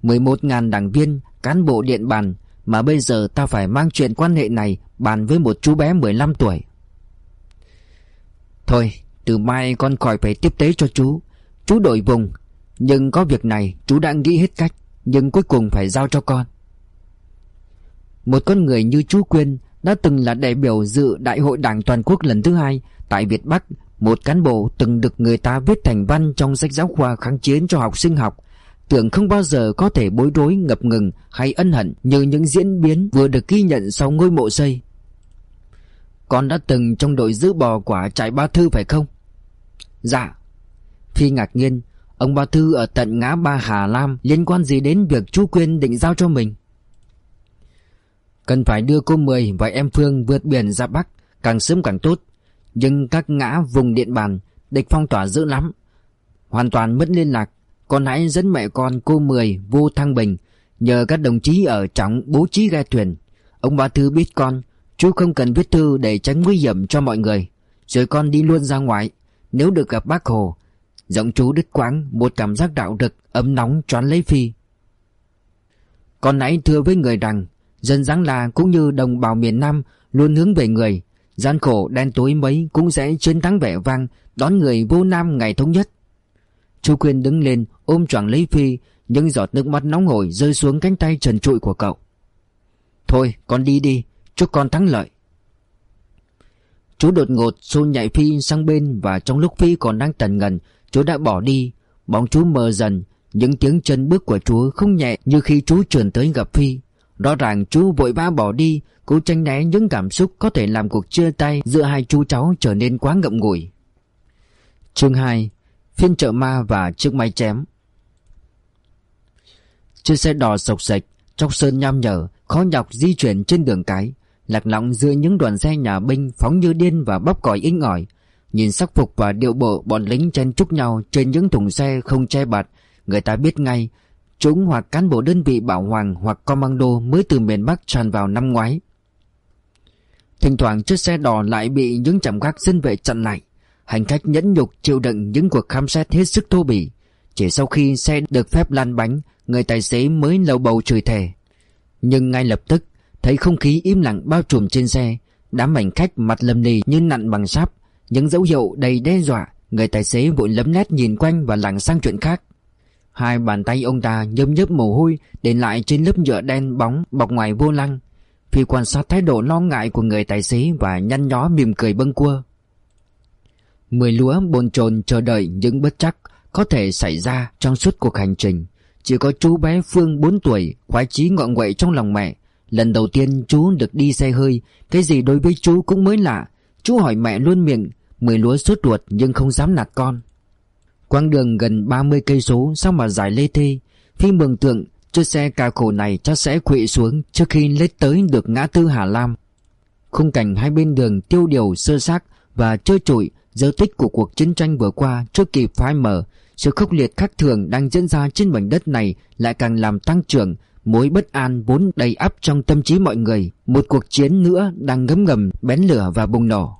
11.000 đảng viên, cán bộ điện bàn mà bây giờ ta phải mang chuyện quan hệ này bàn với một chú bé 15 tuổi. Thôi, từ mai con khỏi phải tiếp tế cho chú. Chú đổi vùng. Nhưng có việc này chú đã nghĩ hết cách. Nhưng cuối cùng phải giao cho con. Một con người như chú Quyên Đã từng là đại biểu dự Đại hội Đảng Toàn quốc lần thứ hai Tại Việt Bắc Một cán bộ từng được người ta viết thành văn Trong sách giáo khoa kháng chiến cho học sinh học. Tưởng không bao giờ có thể bối rối, ngập ngừng Hay ân hận như những diễn biến Vừa được ghi nhận sau ngôi mộ xây. Con đã từng trong đội giữ bò quả trại Ba Thư phải không? Dạ. Phi ngạc nhiên, Ông Ba Thư ở tận ngã ba Hà Lam Liên quan gì đến việc chú Quyên định giao cho mình? Cần phải đưa cô Mười và em Phương vượt biển ra Bắc, Càng sớm càng tốt. Nhưng các ngã vùng điện bàn, Địch phong tỏa dữ lắm, Hoàn toàn mất liên lạc. Con hãy dẫn mẹ con cô Mười vô thăng bình, Nhờ các đồng chí ở trọng bố trí ghe thuyền. Ông Ba Thư biết con, Chú không cần viết thư để tránh nguy hiểm cho mọi người. Rồi con đi luôn ra ngoài, Nếu được gặp bác Hồ. Giọng chú đứt quãng, Một cảm giác đạo rực ấm nóng choán lấy Phi. Con nãy thưa với người rằng, Dân Giáng La cũng như đồng bào miền Nam Luôn hướng về người. Gian khổ đen tối mấy cũng sẽ chiến thắng vẻ vang Đón người vô Nam ngày thống nhất. Chú Quyên đứng lên, ôm choàng lấy Phi, Những giọt nước mắt nóng hổi rơi xuống cánh tay trần trụi của cậu. Thôi, con đi đi, Chúc con thắng lợi. Chú đột ngột xô nhảy Phi sang bên Và trong lúc Phi còn đang tần ngần, Chú đã bỏ đi. Bóng chú mờ dần, Những tiếng chân bước của chú không nhẹ như khi chú trườn tới gặp Phi. Rõ ràng chú vội vã bỏ đi, Cố tranh né những cảm xúc có thể làm cuộc chia tay Giữa hai chú cháu trở nên quá ngậm ngùi. Chương 2 Phiên chợ ma và chiếc máy chém. Chiếc xe đò sộc sạch, Chóc sơn nham nhở, Khó nhọc di chuyển trên đường cái, Lạc lõng giữa những đoàn xe nhà binh Phóng như điên và bóp còi inh ỏi. Nhìn sắc phục và điệu bộ bọn lính chen chúc nhau Trên những thùng xe không che bạt, Người ta biết ngay, Chúng hoặc cán bộ đơn vị bảo hoàng Hoặc commando mới từ miền Bắc tràn vào năm ngoái. Thỉnh thoảng chiếc xe đỏ lại bị những chạm gác dân vệ chặn lại. Hành khách nhẫn nhục chịu đựng những cuộc khám xét hết sức thô bỉ. Chỉ sau khi xe được phép lăn bánh, Người tài xế mới lầu bầu chửi thề. Nhưng ngay lập tức, Thấy không khí im lặng bao trùm trên xe, Đám hành khách mặt lầm lì như nặn bằng sáp. Những dấu hiệu đầy đe dọa, Người tài xế vội lấm lét nhìn quanh và lảng sang chuyện khác. Hai bàn tay ông ta nhâm nhớp mồ hôi, Để lại trên lớp nhựa đen bóng bọc ngoài vô lăng. Phi quan sát thái độ lo ngại của người tài xế Và nhăn nhó mỉm cười bâng quơ. Mười lúa bồn chồn chờ đợi những bất chắc Có thể xảy ra trong suốt cuộc hành trình. Chỉ có chú bé Phương 4 tuổi, Khoái chí ngọn quậy trong lòng mẹ. Lần đầu tiên chú được đi xe hơi, Cái gì đối với chú cũng mới lạ. Chú hỏi mẹ luôn miệng, Mười lúa sốt ruột nhưng không dám nạt con. Quãng đường gần 30 cây số Sao mà dài lê thê, Phi mường tượng, chiếc xe cà khổ này chắc sẽ quỵ xuống Trước khi lết tới được ngã tư Hà Lam. Khung cảnh hai bên đường tiêu điều sơ xác Và trơ trụi Dấu tích của cuộc chiến tranh vừa qua Chưa kịp phai mở Sự khốc liệt khác thường đang diễn ra trên mảnh đất này Lại càng làm tăng trưởng, Mối bất an vốn đầy ắp trong tâm trí mọi người, Một cuộc chiến nữa đang ngấm ngầm, bén lửa và bùng nổ.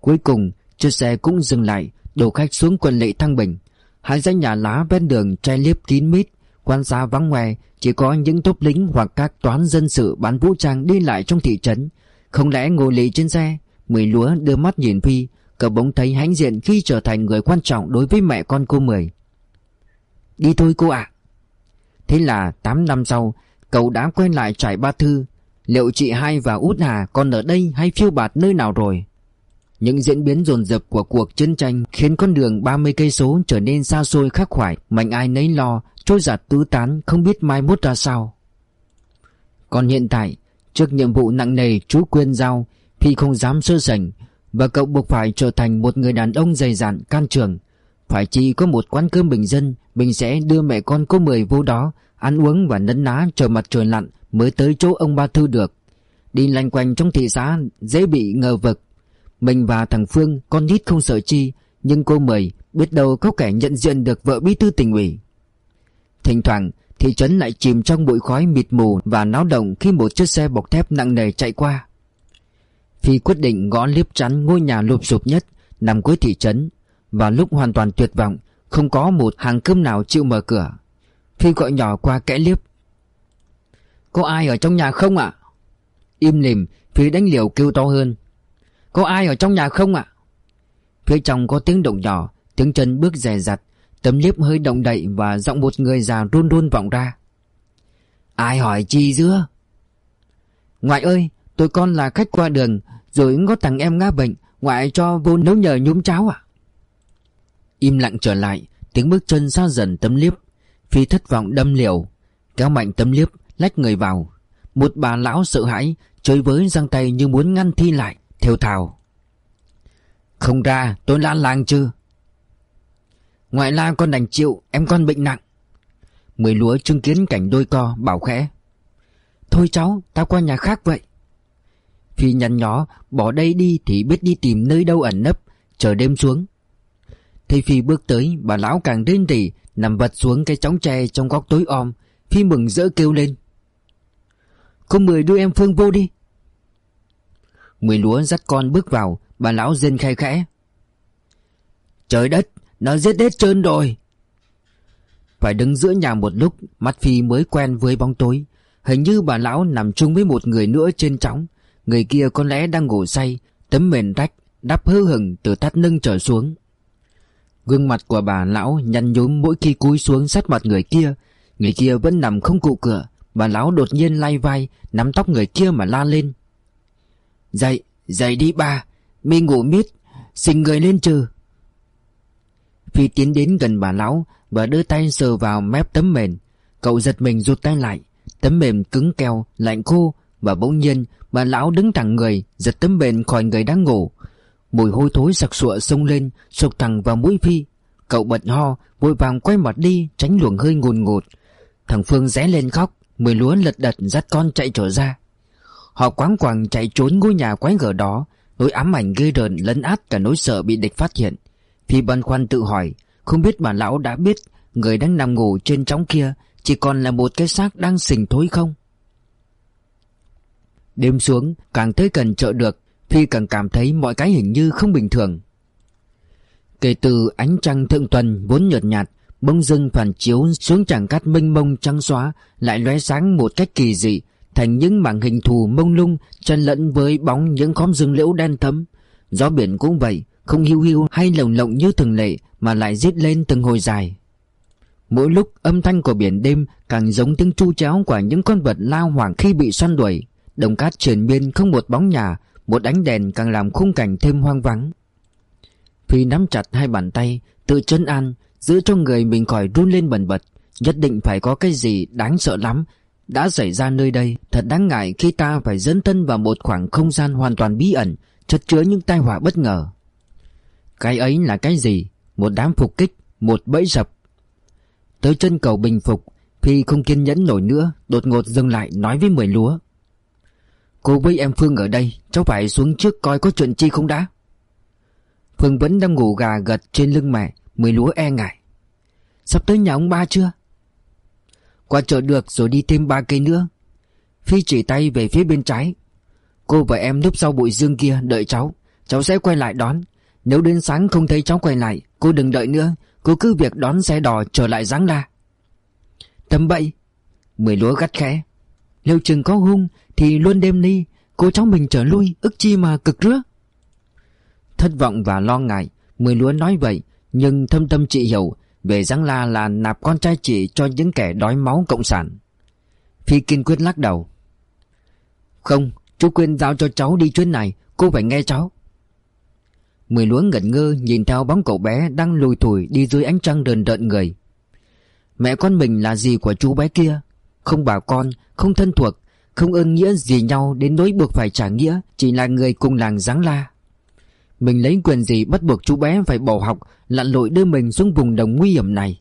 Cuối cùng, chiếc xe cũng dừng lại, Đổ khách xuống quần lệ Thăng Bình. Hai dãy nhà lá ven đường che liếp kín mít, Quan xa vắng ngoài Chỉ có những tốp lính hoặc các toán dân sự bán vũ trang đi lại trong thị trấn. Không lẽ ngồi lì trên xe, Mười lúa đưa mắt nhìn Phi Cậu bỗng thấy hãnh diện khi trở thành người quan trọng đối với mẹ con cô Mười. Đi thôi cô ạ. Thế là 8 năm sau, Cậu đã quen lại trải ba thư. Liệu chị hai và út Hà còn ở đây hay phiêu bạt nơi nào rồi? Những diễn biến dồn dập của cuộc chiến tranh Khiến con đường 30 cây số trở nên xa xôi khắc khoải, Mạnh ai nấy lo, Trôi giặt tứ tán, không biết mai mốt ra sao. Còn hiện tại, Trước nhiệm vụ nặng nề chú Quyên giao Phi không dám sơ sảnh và cậu buộc phải trở thành một người đàn ông dày dặn can trường. Phải chỉ có một quán cơm bình dân, Mình sẽ đưa mẹ con cô Mười vô đó, Ăn uống và nấn ná chờ mặt trời lặn Mới tới chỗ ông Ba Thư được. Đi lanh quanh trong thị xã, Dễ bị ngờ vực. Mình và thằng Phương, con nít không sợ chi, Nhưng cô Mười biết đâu có kẻ nhận diện được vợ bí thư tỉnh ủy. Thỉnh thoảng, thị trấn lại chìm trong bụi khói mịt mù Và náo động khi một chiếc xe bọc thép nặng nề chạy qua. Phi quyết định gõ liếp chắn ngôi nhà lụp sụp nhất, Nằm cuối thị trấn, Và lúc hoàn toàn tuyệt vọng, Không có một hàng cơm nào chịu mở cửa. Phi gọi nhỏ qua kẽ liếp. Có ai ở trong nhà không ạ? Im lìm, Phi đánh liều kêu to hơn. Có ai ở trong nhà không ạ? Phía trong có tiếng động nhỏ, Tiếng chân bước dè dặt Tấm liếp hơi động đậy Và giọng một người già run run vọng ra. Ai hỏi chi dưa Ngoại ơi Tôi con là khách qua đường rồi có thằng em ngã bệnh, Ngoại cho vô nấu nhờ nhúm cháo à? Im lặng trở lại, Tiếng bước chân xa dần tấm liếp. Phi thất vọng đâm liều, Kéo mạnh tấm liếp, lách người vào. Một bà lão sợ hãi Chơi với giang tay như muốn ngăn thi lại Theo thào. Không ra, tôi la làng chứ Ngoại la con đành chịu, Em con bệnh nặng. Mười lúa chứng kiến cảnh đôi co, bảo khẽ. Thôi cháu, tao qua nhà khác vậy. Phi nhăn nhó, Bỏ đây đi thì biết đi tìm nơi đâu ẩn nấp, Chờ đêm xuống. Thấy Phi bước tới, Bà lão càng rên rỉ, Nằm vật xuống cái chóng tre trong góc tối om, Phi mừng rỡ kêu lên. Cô Mười đưa em Phương vô đi. Mười lúa dắt con bước vào, Bà lão rên khai khẽ. Trời đất, Nó giết hết trơn rồi. Phải đứng giữa nhà một lúc, Mắt Phi mới quen với bóng tối. Hình như bà lão nằm chung với một người nữa trên chóng Người kia có lẽ đang ngủ say Tấm mền rách Đắp hư hừng từ thắt lưng trở xuống. Gương mặt của bà lão nhăn nhúm mỗi khi cúi xuống sát mặt người kia. Người kia vẫn nằm không cụ cửa Bà lão đột nhiên lay vai Nắm tóc người kia mà la lên. Dậy, dậy đi ba Mi ngủ mít xin người lên trừ. Phi tiến đến gần bà lão Và đưa tay sờ vào mép tấm mền. Cậu giật mình rụt tay lại Tấm mềm cứng keo, lạnh khô và bỗng nhiên, bà lão đứng thẳng người, Giật tấm bền khỏi người đang ngủ. Mùi hôi thối sặc sụa xông lên Sộc thẳng vào mũi Phi. Cậu bật ho, Vội vàng quay mặt đi, Tránh luồng hơi ngùn ngụt. Thằng Phương rẽ lên khóc, Mười lúa lật đật dắt con chạy trở ra. Họ quáng quàng chạy trốn ngôi nhà quái gở đó, Nỗi ám ảnh ghê rợn lấn át cả nỗi sợ bị địch phát hiện. Phi băn khoăn tự hỏi, Không biết bà lão đã biết Người đang nằm ngủ trên trống kia Chỉ còn là một cái xác đang sình thối không? Đêm xuống, càng tới gần chợ được Phi càng cảm thấy mọi cái hình như không bình thường. Kể từ ánh trăng thượng tuần vốn nhợt nhạt Bông dưng phản chiếu xuống chẳng cát mênh mông trắng xóa, Lại lóe sáng một cách kỳ dị, Thành những mảng hình thù mông lung Chân lẫn với bóng những khóm rừng liễu đen thấm. Gió biển cũng vậy, Không hiu hiu hay lồng lộng như thường lệ, Mà lại giết lên từng hồi dài. Mỗi lúc âm thanh của biển đêm Càng giống tiếng chu chéo của những con vật lao hoảng khi bị săn đuổi. Đồng cát triển miên không một bóng nhà, Một ánh đèn càng làm khung cảnh thêm hoang vắng. Phi nắm chặt hai bàn tay, Tự chân an, Giữ cho người mình khỏi run lên bần bật. Nhất định phải có cái gì đáng sợ lắm, Đã xảy ra nơi đây, Thật đáng ngại khi ta phải dẫn thân vào một khoảng không gian hoàn toàn bí ẩn, Chất chứa những tai họa bất ngờ. Cái ấy là cái gì? Một đám phục kích, Một bẫy dập. Tới chân cầu bình phục, Phi không kiên nhẫn nổi nữa, Đột ngột dừng lại nói với mười lúa. Cô với em Phương ở đây, Cháu phải xuống trước coi có chuyện chi không đã. Phương vẫn đang ngủ gà gật trên lưng mẹ Mười lúa e ngại. Sắp tới nhà ông ba chưa? Qua chợ được rồi đi thêm ba cây nữa. Phi chỉ tay về phía bên trái. Cô và em núp sau bụi dương kia đợi cháu. Cháu sẽ quay lại đón. Nếu đến sáng không thấy cháu quay lại, Cô đừng đợi nữa. Cô cứ việc đón xe đò trở lại giáng la Tầm bậy Mười lúa gắt khẽ. Liệu chừng có hung thì luôn đêm đi Cô cháu mình trở lui, ức chi mà cực rứa. Thất vọng và lo ngại, Mười lúa nói vậy, Nhưng thâm tâm chị hiểu Về Giáng La là nạp con trai chị Cho những kẻ đói máu cộng sản. Phi kiên quyết lắc đầu. Không, Chú Quyên giao cho cháu đi chuyến này, Cô phải nghe cháu. Mười lúa ngẩn ngơ nhìn theo bóng cậu bé Đang lùi thủi đi dưới ánh trăng đờn đợn người. Mẹ con mình là gì của chú bé kia? Không bà con, Không thân thuộc không ơn nghĩa gì nhau Đến nỗi buộc phải trả nghĩa, Chỉ là người cùng làng Giáng La. Mình lấy quyền gì bắt buộc chú bé phải bỏ học, Lặn lội đưa mình xuống vùng đồng nguy hiểm này?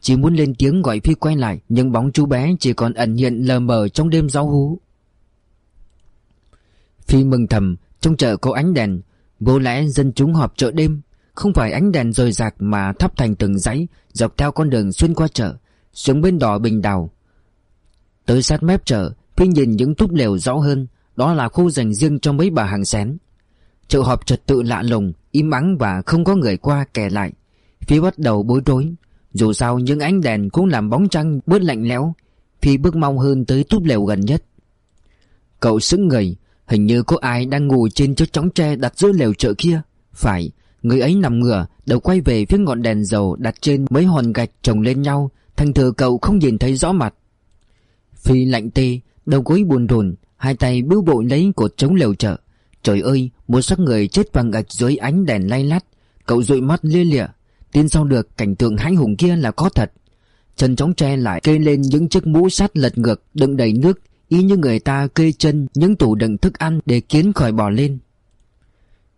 Chỉ muốn lên tiếng gọi Phi quay lại, Nhưng bóng chú bé chỉ còn ẩn hiện lờ mờ trong đêm gió hú. Phi mừng thầm, Trong chợ có ánh đèn. Vô lẽ dân chúng họp chợ đêm, Không phải ánh đèn rời rạc mà thắp thành từng dãy Dọc theo con đường xuyên qua chợ, Xuống bên đỏ bình đào. Tới sát mép chợ Phi nhìn những túp lều rõ hơn, Đó là khu dành riêng cho mấy bà hàng xén. Chợ họp trật tự lạ lùng, Im ắng và không có người qua kẻ lại. Phi bắt đầu bối rối. Dù sao, những ánh đèn cũng làm bóng trăng bớt lạnh lẽo, Phi bước mau hơn tới túp lều gần nhất. Cậu sững người, Hình như có ai đang ngủ trên chiếc chóng tre đặt giữa lều chợ kia. Phải, Người ấy nằm ngửa Đầu quay về phía ngọn đèn dầu đặt trên mấy hòn gạch chồng lên nhau, Thành thử cậu không nhìn thấy rõ mặt. Phi lạnh tê Đầu gối buồn rồn Hai tay bưu bội lấy cột chống lều chợ. Trời ơi, Một xác người chết vàng gạch dưới ánh đèn lay lắt. Cậu dụi mắt lia lịa, Tin sau được cảnh tượng hãnh hùng kia là có thật. Chân chóng tre lại, kê lên những chiếc mũ sắt lật ngược, Đựng đầy nước, Y như người ta kê chân, những tủ đựng thức ăn Để kiến khỏi bò lên.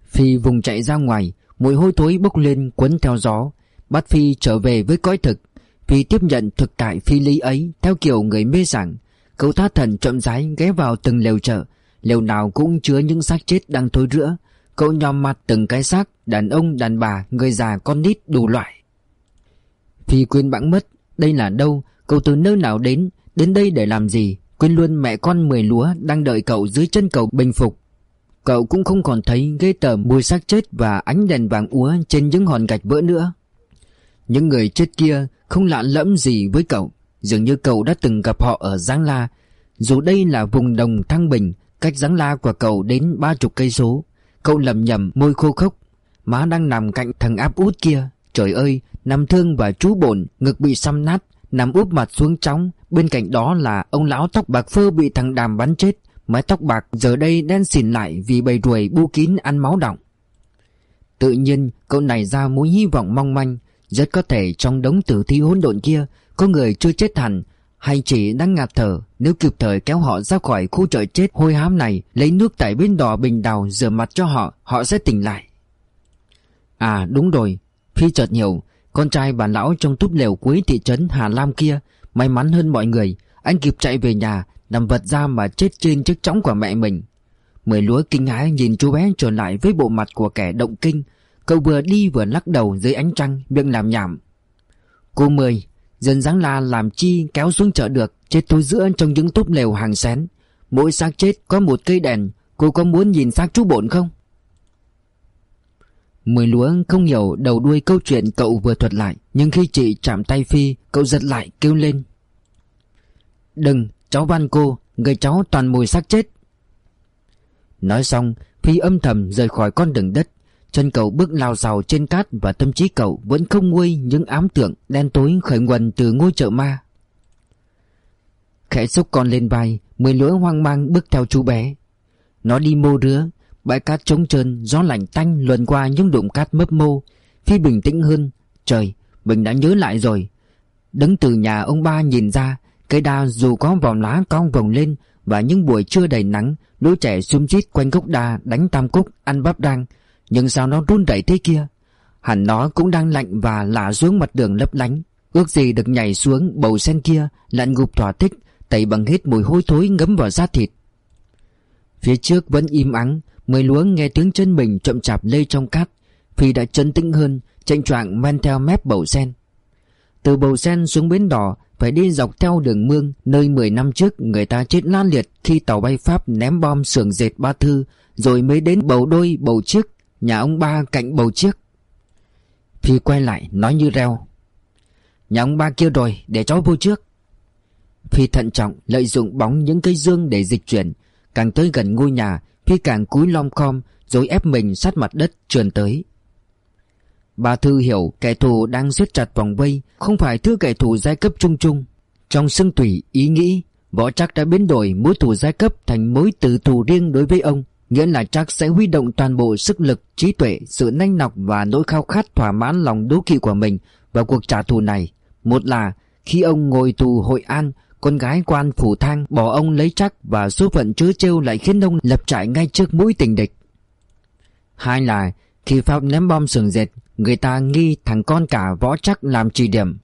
Phi vùng chạy ra ngoài, Mùi hôi thối bốc lên quấn theo gió. Bắt Phi trở về với cõi thực. Phi tiếp nhận thực tại phi lý ấy, Theo kiểu người mê sảng. Cậu tha thần chậm rãi ghé vào từng lều chợ. Lều nào cũng chứa những xác chết đang thối rữa. Cậu nhòm mặt từng cái xác Đàn ông, đàn bà, người già, con nít đủ loại. Phi quên bẵng mất. Đây là đâu? Cậu từ nơi nào đến? Đến đây để làm gì? Quên luôn mẹ con mười lúa Đang đợi cậu dưới chân cầu bình phục. Cậu cũng không còn thấy ghê tởm mùi xác chết Và ánh đèn vàng úa trên những hòn gạch vỡ nữa. Những người chết kia Không lạ lẫm gì với cậu. Dường như cậu đã từng gặp họ ở Giáng La. Dù đây là vùng đồng Thăng Bình, Cách giáng la của cậu đến ba chục cây số. Cậu lầm nhầm môi khô khốc. Má đang nằm cạnh thằng áp út kia. Trời ơi, Nằm thương và chú bổn, Ngực bị xăm nát, Nằm úp mặt xuống chóng. Bên cạnh đó là ông lão tóc bạc phơ bị thằng đàm bắn chết. Mái tóc bạc giờ đây đen xỉn lại Vì bầy ruồi bu kín ăn máu đọng. Tự nhiên, cậu nảy ra mối hy vọng mong manh, Rất có thể trong đống tử thi hỗn độn kia có người chưa chết hẳn, hay chỉ đang ngạt thở, Nếu kịp thời kéo họ ra khỏi khu chợ chết hôi hám này, Lấy nước tại bên đò bình đào rửa mặt cho họ Họ sẽ tỉnh lại. À đúng rồi, Phi chợt hiểu, Con trai bà lão trong túp lều cuối thị trấn Hà Lam kia, May mắn hơn mọi người, Anh kịp chạy về nhà Nằm vật ra mà chết trên chiếc chõng của mẹ mình. Mười lúa kinh hãi nhìn chú bé trở lại với bộ mặt của kẻ động kinh, Cậu vừa đi vừa lắc đầu dưới ánh trăng, miệng làm nhảm. Cô Mười Dân dáng la làm chi kéo xuống chợ được Chết tối giữa trong những túp lều hàng xén. Mỗi xác chết có một cây đèn Cô có muốn nhìn xác chú bổn không? Mười lúa không hiểu đầu đuôi câu chuyện cậu vừa thuật lại Nhưng khi chị chạm tay Phi Cậu giật lại kêu lên. Đừng, cháu van cô Người cháu toàn mùi xác chết. Nói xong Phi âm thầm rời khỏi con đường đất. Chân cậu bước lao rào trên cát Và tâm trí cậu vẫn không nguôi những ám tưởng Đen tối khởi nguồn từ ngôi chợ ma. Khẽ xúc con lên vai Mười lưỡi hoang mang bước theo chú bé. Nó đi mô rứa Bãi cát trống trơn Gió lạnh tanh luồn qua những đụng cát mấp mô. Phi bình tĩnh hơn Trời mình đã nhớ lại rồi. Đứng từ nhà ông ba nhìn ra Cây đa dù có vòng lá cong vòng lên Và những buổi trưa đầy nắng Lũ trẻ xung xít quanh gốc đa Đánh tam cúc ăn bắp đăng, nhưng sao nó run đẩy thế kia? Hẳn nó cũng đang lạnh và lả xuống mặt đường lấp lánh. Ước gì được nhảy xuống bầu sen kia, Lặn ngục thỏa thích, Tẩy bằng hết mùi hôi thối ngấm vào da thịt. Phía trước vẫn im ắng Mười lúa nghe tiếng chân mình chậm chạp lê trong cát. Phi đã chấn tĩnh hơn tranh choạng men theo mép bầu sen. Từ bầu sen xuống bến đỏ, Phải đi dọc theo đường mương, Nơi 10 năm trước người ta chết lan liệt Khi tàu bay Pháp ném bom sưởng dệt ba thư, Rồi mới đến bầu đôi, bầu chiếc. Nhà ông ba cạnh bầu chiếc. Phi quay lại nói như reo. Nhà ông ba kia rồi, để cháu vô trước. Phi thận trọng lợi dụng bóng những cây dương để dịch chuyển, Càng tới gần ngôi nhà, Phi càng cúi lom khom, Rồi ép mình sát mặt đất trườn tới. Bà Thư hiểu kẻ thù đang siết chặt vòng vây Không phải thứ kẻ thù giai cấp chung chung Trong xương tủy, ý nghĩ, Võ chắc đã biến đổi mối thù giai cấp Thành mối tử thù riêng đối với ông. Nghĩa là chắc sẽ huy động toàn bộ sức lực Trí tuệ, sự nhanh nọc và nỗi khao khát Thỏa mãn lòng đố kỵ của mình Vào cuộc trả thù này. Một là khi ông ngồi tù Hội An con gái quan phủ thang bỏ ông lấy chắc Và số phận chứa trêu lại khiến ông lập trại ngay trước mũi tình địch. Hai là khi Pháp ném bom sườn dệt Người ta nghi thằng con cả võ chắc làm trì điểm.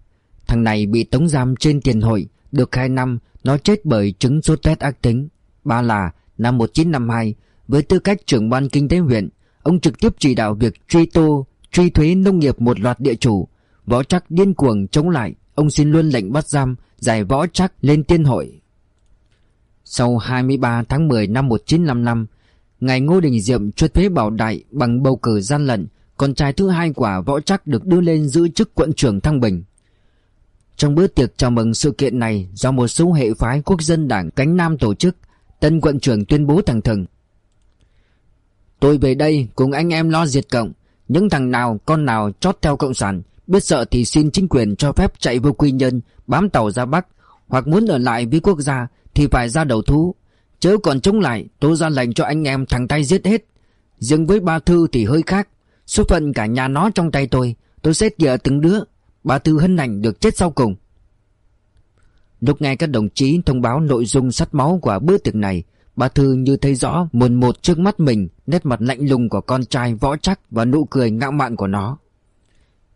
Thằng này bị tống giam trên tiền hội Được hai năm Nó chết bởi chứng sốt rét ác tính. Ba là năm 1952 với tư cách trưởng ban kinh tế huyện, Ông trực tiếp chỉ đạo việc truy tô, Truy thuế nông nghiệp một loạt địa chủ. Võ chắc điên cuồng chống lại, Ông xin luôn lệnh bắt giam, Giải võ chắc lên tiên hội. Sau 23 tháng 10 năm 1955 Ngày Ngô Đình Diệm chuất thuế bảo đại Bằng bầu cử gian lận, Con trai thứ hai của võ chắc được đưa lên giữ chức quận trưởng Thăng Bình. Trong bữa tiệc chào mừng sự kiện này Do một số hệ phái quốc dân đảng cánh Nam tổ chức, Tân quận trưởng tuyên bố thẳng thừng Tôi về đây cùng anh em lo diệt cộng. Những thằng nào, con nào chót theo cộng sản, Biết sợ thì xin chính quyền cho phép chạy vô quy nhân Bám tàu ra Bắc. Hoặc muốn ở lại với quốc gia Thì phải ra đầu thú. Chớ còn chống lại tôi ra lệnh cho anh em thằng tay giết hết. Riêng với ba thư thì hơi khác. Số phận cả nhà nó trong tay tôi Tôi xét giờ từng đứa. Ba thư hân ảnh được chết sau cùng. Lúc nghe các đồng chí thông báo nội dung sắt máu của bữa tiệc này Bà Thư như thấy rõ một một trước mắt mình, Nét mặt lạnh lùng của con trai võ chắc Và nụ cười ngạo mạn của nó.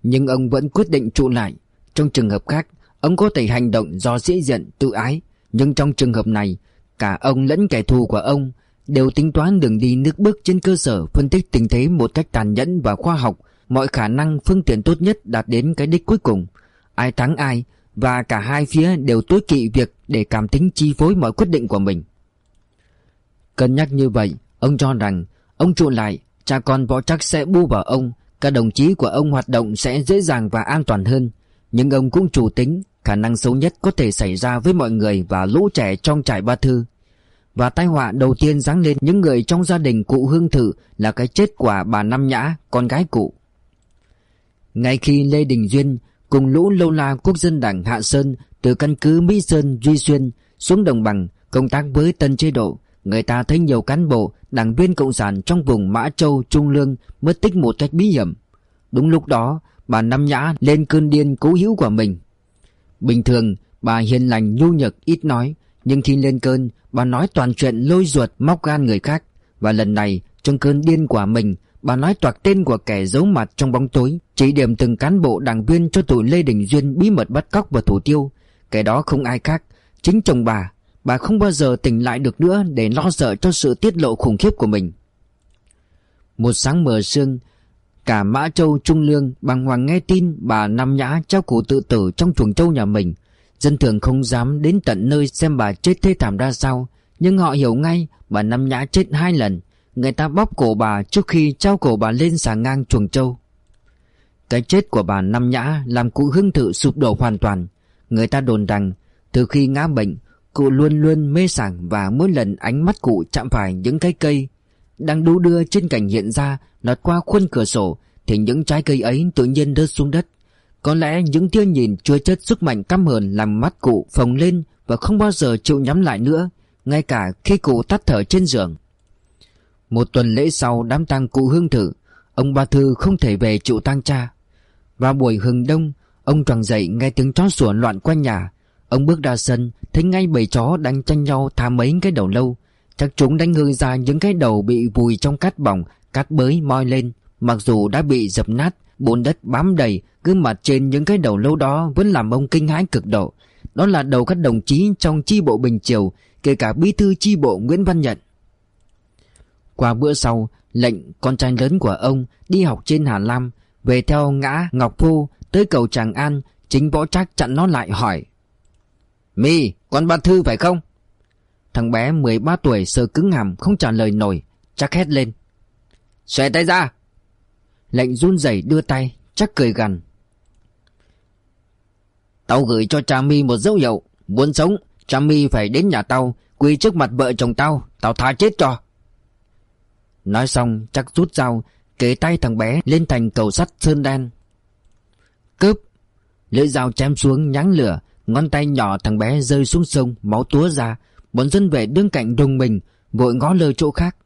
Nhưng ông vẫn quyết định trụ lại. Trong trường hợp khác, Ông có thể hành động do sĩ diện, tự ái. Nhưng trong trường hợp này, Cả ông lẫn kẻ thù của ông Đều tính toán đường đi nước bước trên cơ sở Phân tích tình thế một cách tàn nhẫn và khoa học. Mọi khả năng, phương tiện tốt nhất đạt đến cái đích cuối cùng. Ai thắng ai, Và cả hai phía đều tối kỵ việc Để cảm tính chi phối mọi quyết định của mình. Cân nhắc như vậy Ông cho rằng Ông trụ lại Cha con võ chắc sẽ bu vào ông các đồng chí của ông hoạt động sẽ dễ dàng và an toàn hơn. Nhưng ông cũng chủ tính Khả năng xấu nhất có thể xảy ra với mọi người Và lũ trẻ trong trại ba thư. Và tai họa đầu tiên giáng lên những người trong gia đình cụ Hương Thự Là cái chết của bà Năm Nhã, con gái cụ. Ngay khi Lê Đình Duyên cùng lũ lâu la quốc dân đảng Hạ Sơn Từ căn cứ Mỹ Sơn, Duy Xuyên xuống đồng bằng công tác với tân chế độ Người ta thấy nhiều cán bộ, đảng viên cộng sản trong vùng Mã Châu, Trung Lương mất tích một cách bí hiểm. Đúng lúc đó, bà Năm Nhã lên cơn điên cố hữu của mình. Bình thường, bà hiền lành nhu nhược ít nói, nhưng khi lên cơn, bà nói toàn chuyện lôi ruột móc gan người khác. Và lần này, trong cơn điên của mình, bà nói toạc tên của kẻ giấu mặt trong bóng tối, chỉ điểm từng cán bộ đảng viên cho tụi Lê Đình Duyên bí mật bắt cóc và thủ tiêu. Kẻ đó không ai khác, chính chồng bà, Bà không bao giờ tỉnh lại được nữa Để lo sợ cho sự tiết lộ khủng khiếp của mình Một sáng mờ sương Cả Mã Châu Trung Lương bàng hoàng nghe tin bà Nam Nhã cháu cụ tự tử trong chuồng châu nhà mình. Dân thường không dám đến tận nơi xem bà chết thê thảm ra sao, nhưng họ hiểu ngay bà Nam Nhã chết hai lần. Người ta bóp cổ bà trước khi trao cổ bà lên xà ngang chuồng châu. Cái chết của bà Nam Nhã làm cụ hương thự sụp đổ hoàn toàn. Người ta đồn rằng từ khi ngã bệnh, cụ luôn luôn mê sảng và mỗi lần ánh mắt cụ chạm phải những cái cây đang đu đưa trên cảnh hiện ra lọt qua khuôn cửa sổ thì những trái cây ấy tự nhiên rớt xuống đất. Có lẽ những tia nhìn chứa chất sức mạnh căm hờn làm mắt cụ phồng lên và không bao giờ chịu nhắm lại nữa, ngay cả khi cụ tắt thở trên giường. Một tuần lễ sau đám tang cụ hương thử, ông Ba Thư không thể về chịu tang cha. Vào buổi hừng đông, ông tròn dậy nghe tiếng chó sủa loạn quanh nhà. Ông bước ra sân, thấy ngay bầy chó đang tranh nhau thả mấy cái đầu lâu. Chắc chúng đánh ngư ra những cái đầu bị vùi trong cát bỏng Cát bới moi lên. Mặc dù đã bị dập nát Bùn đất bám đầy Gương mặt trên những cái đầu lâu đó Vẫn làm ông kinh hãi cực độ. Đó là đầu các đồng chí trong chi bộ Bình Triều Kể cả bí thư chi bộ Nguyễn Văn Nhận. Qua bữa sau Lệnh con trai lớn của ông Đi học trên Hà Lam Về theo ngã Ngọc Phu Tới cầu Tràng An Chính võ trác chặn nó lại hỏi Mi, con ba thư phải không? Thằng bé 13 tuổi sơ cứng hàm không trả lời nổi Chắc hét lên. Xòe tay ra! Lệnh run rẩy đưa tay Chắc cười gằn. Tao gửi cho cha mi một dấu hiệu Muốn sống Cha mi phải đến nhà tao Quỳ trước mặt vợ chồng tao Tao tha chết cho. Nói xong chắc rút dao Kế tay thằng bé lên thành cầu sắt sơn đen. Cướp! Lưỡi dao chém xuống nháng lửa Ngón tay nhỏ thằng bé rơi xuống sông, Máu túa ra. Bọn dân vệ đứng cạnh rùng mình, Vội ngó lơ chỗ khác.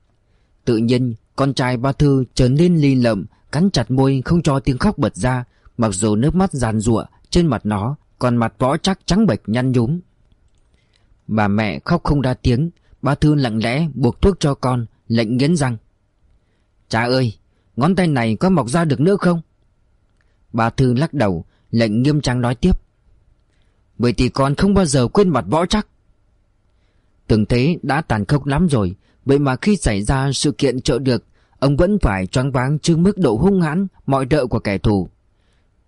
Tự nhiên, con trai ba thư trở nên ly lợm, Cắn chặt môi, không cho tiếng khóc bật ra. Mặc dù nước mắt giàn rụa Trên mặt nó, Còn mặt võ chắc trắng bệch nhăn nhúm. Bà mẹ khóc không ra tiếng. Ba thư lặng lẽ buộc thuốc cho con, Lệnh nghiến răng. Cha ơi, Ngón tay này có mọc ra được nữa không? Bà thư lắc đầu, Lệnh nghiêm trang nói tiếp bởi thì con không bao giờ quên mặt võ chắc. Từng thế đã tàn khốc lắm rồi Vậy mà khi xảy ra sự kiện trợ được Ông vẫn phải choáng váng trước mức độ hung hãn Mọi đợi của kẻ thù.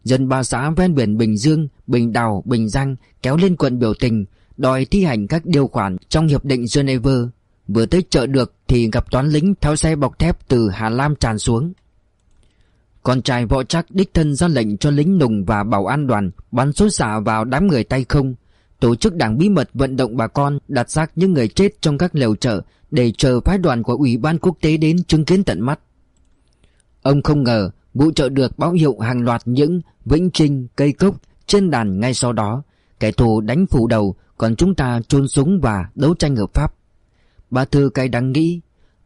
Dân ba xã ven biển Bình Dương Bình Đào, Bình Giang Kéo lên quận biểu tình Đòi thi hành các điều khoản trong Hiệp định Geneva. Vừa tới chợ được Thì gặp toán lính theo xe bọc thép Từ Hà Lam tràn xuống. Con trai võ chắc đích thân ra lệnh cho lính nùng và bảo an đoàn Bắn số xả vào đám người tay không Tổ chức đảng bí mật vận động bà con đặt xác những người chết trong các lều chợ để chờ phái đoàn của Ủy ban quốc tế đến chứng kiến tận mắt. Ông không ngờ vụ chợ được báo hiệu hàng loạt những vĩnh trinh, cây cốc trên đàn ngay sau đó. Kẻ thù đánh phủ đầu còn chúng ta chôn súng và đấu tranh hợp pháp. Bà Thư cay đắng nghĩ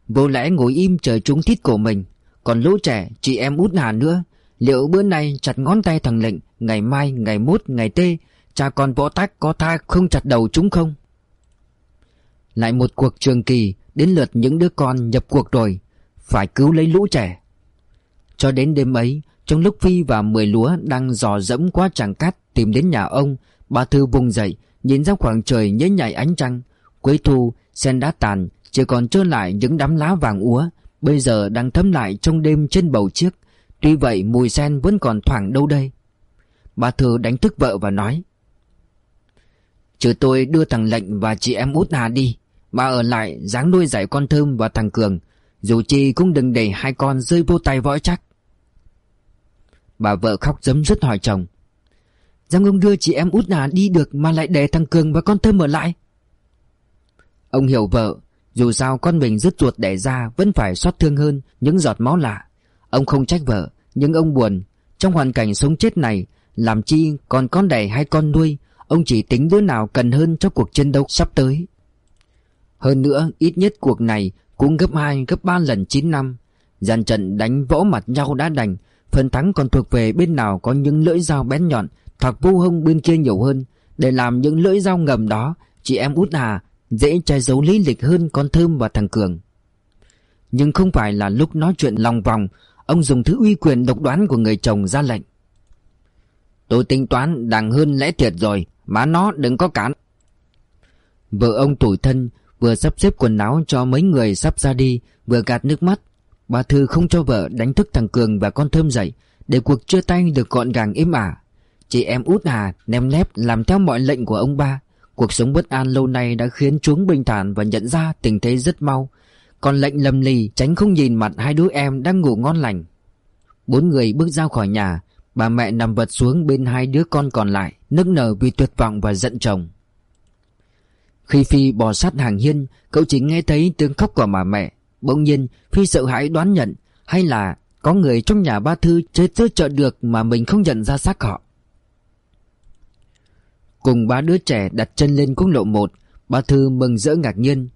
Vô lẽ ngồi im chờ chúng thít cổ mình còn lũ trẻ, chị em út hà nữa. Liệu bữa nay chặt ngón tay thằng lệnh Ngày mai, ngày mốt, ngày tê Cha con võ tách có tha không chặt đầu chúng không? Lại một cuộc trường kỳ Đến lượt những đứa con nhập cuộc rồi Phải cứu lấy lũ trẻ. Cho đến đêm ấy Trong lúc Phi và Mười Lúa đang dò dẫm qua tràng cát Tìm đến nhà ông Bà Thư vùng dậy Nhìn ra khoảng trời nhớ nhảy ánh trăng. Cuối thu sen đã tàn Chỉ còn trơ lại những đám lá vàng úa. Bây giờ đang thấm lại trong đêm trên bầu chiếc, Tuy vậy mùi sen vẫn còn thoảng đâu đây. Bà Thư đánh thức vợ và nói Chứ tôi đưa thằng lệnh và chị em út Hà đi. Bà ở lại dáng nuôi dạy con Thơm và thằng Cường. Dù chi cũng đừng để hai con rơi vô tay võ chắc. Bà vợ khóc dấm dứt hỏi chồng, dám ông đưa chị em út Hà đi được Mà lại để thằng Cường và con Thơm ở lại? Ông hiểu vợ dù sao con mình rứt ruột đẻ ra Vẫn phải xót thương hơn những giọt máu lạ. Ông không trách vợ, Nhưng ông buồn. Trong hoàn cảnh sống chết này, Làm chi còn con đẻ hay con nuôi, Ông chỉ tính đứa nào cần hơn cho cuộc chiến đấu sắp tới. Hơn nữa, ít nhất cuộc này cũng gấp 2 gấp 3 lần 9 năm. Dàn trận đánh võ mặt nhau đã đành, Phần thắng còn thuộc về bên nào có những lưỡi dao bén nhọn Hoặc vô hông bên kia nhiều hơn. Để làm những lưỡi dao ngầm đó, Chị em út hà Dễ che giấu lý lịch hơn con Thơm và thằng Cường. Nhưng không phải là lúc nói chuyện lòng vòng, Ông dùng thứ uy quyền độc đoán của người chồng ra lệnh. Tôi tính toán đằng hơn lẽ thiệt rồi, Má nó đừng có cản. Vợ ông tủi thân, Vừa sắp xếp quần áo cho mấy người sắp ra đi, Vừa gạt nước mắt. Bà Thư không cho vợ đánh thức thằng Cường và con Thơm dậy, Để cuộc chia tay được gọn gàng êm ả. Chị em út hà nem nép làm theo mọi lệnh của ông ba. Cuộc sống bất an lâu nay đã khiến chúng bình thản và nhận ra tình thế rất mau. Còn lệnh lầm lì, tránh không nhìn mặt hai đứa em đang ngủ ngon lành. Bốn người bước ra khỏi nhà, Bà mẹ nằm vật xuống bên hai đứa con còn lại, Nức nở vì tuyệt vọng và giận chồng. Khi Phi bò sát hàng hiên, Cậu chỉ nghe thấy tiếng khóc của bà mẹ. Bỗng nhiên, Phi sợ hãi đoán nhận, Hay là có người trong nhà ba Thư chết tới chợ được mà mình không nhận ra xác họ. Cùng ba đứa trẻ đặt chân lên quốc lộ 1 Ba Thư mừng rỡ ngạc nhiên.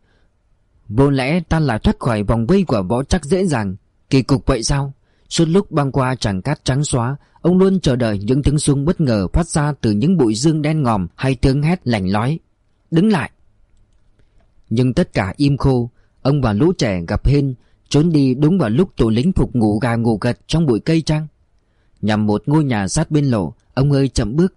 Vô lẽ ta lại thoát khỏi vòng vây của võ chắc dễ dàng, Kỳ cục vậy sao? Suốt lúc băng qua tràng cát trắng xóa, Ông luôn chờ đợi những tiếng súng bất ngờ phát ra từ những bụi dương đen ngòm Hay tiếng hét lạnh lói. Đứng lại! Nhưng tất cả im khô, Ông và lũ trẻ gặp hên Trốn đi đúng vào lúc tổ lính phục ngủ gà ngủ gật trong bụi cây trăng Nhằm một ngôi nhà sát bên lộ, Ông ơi chậm bước.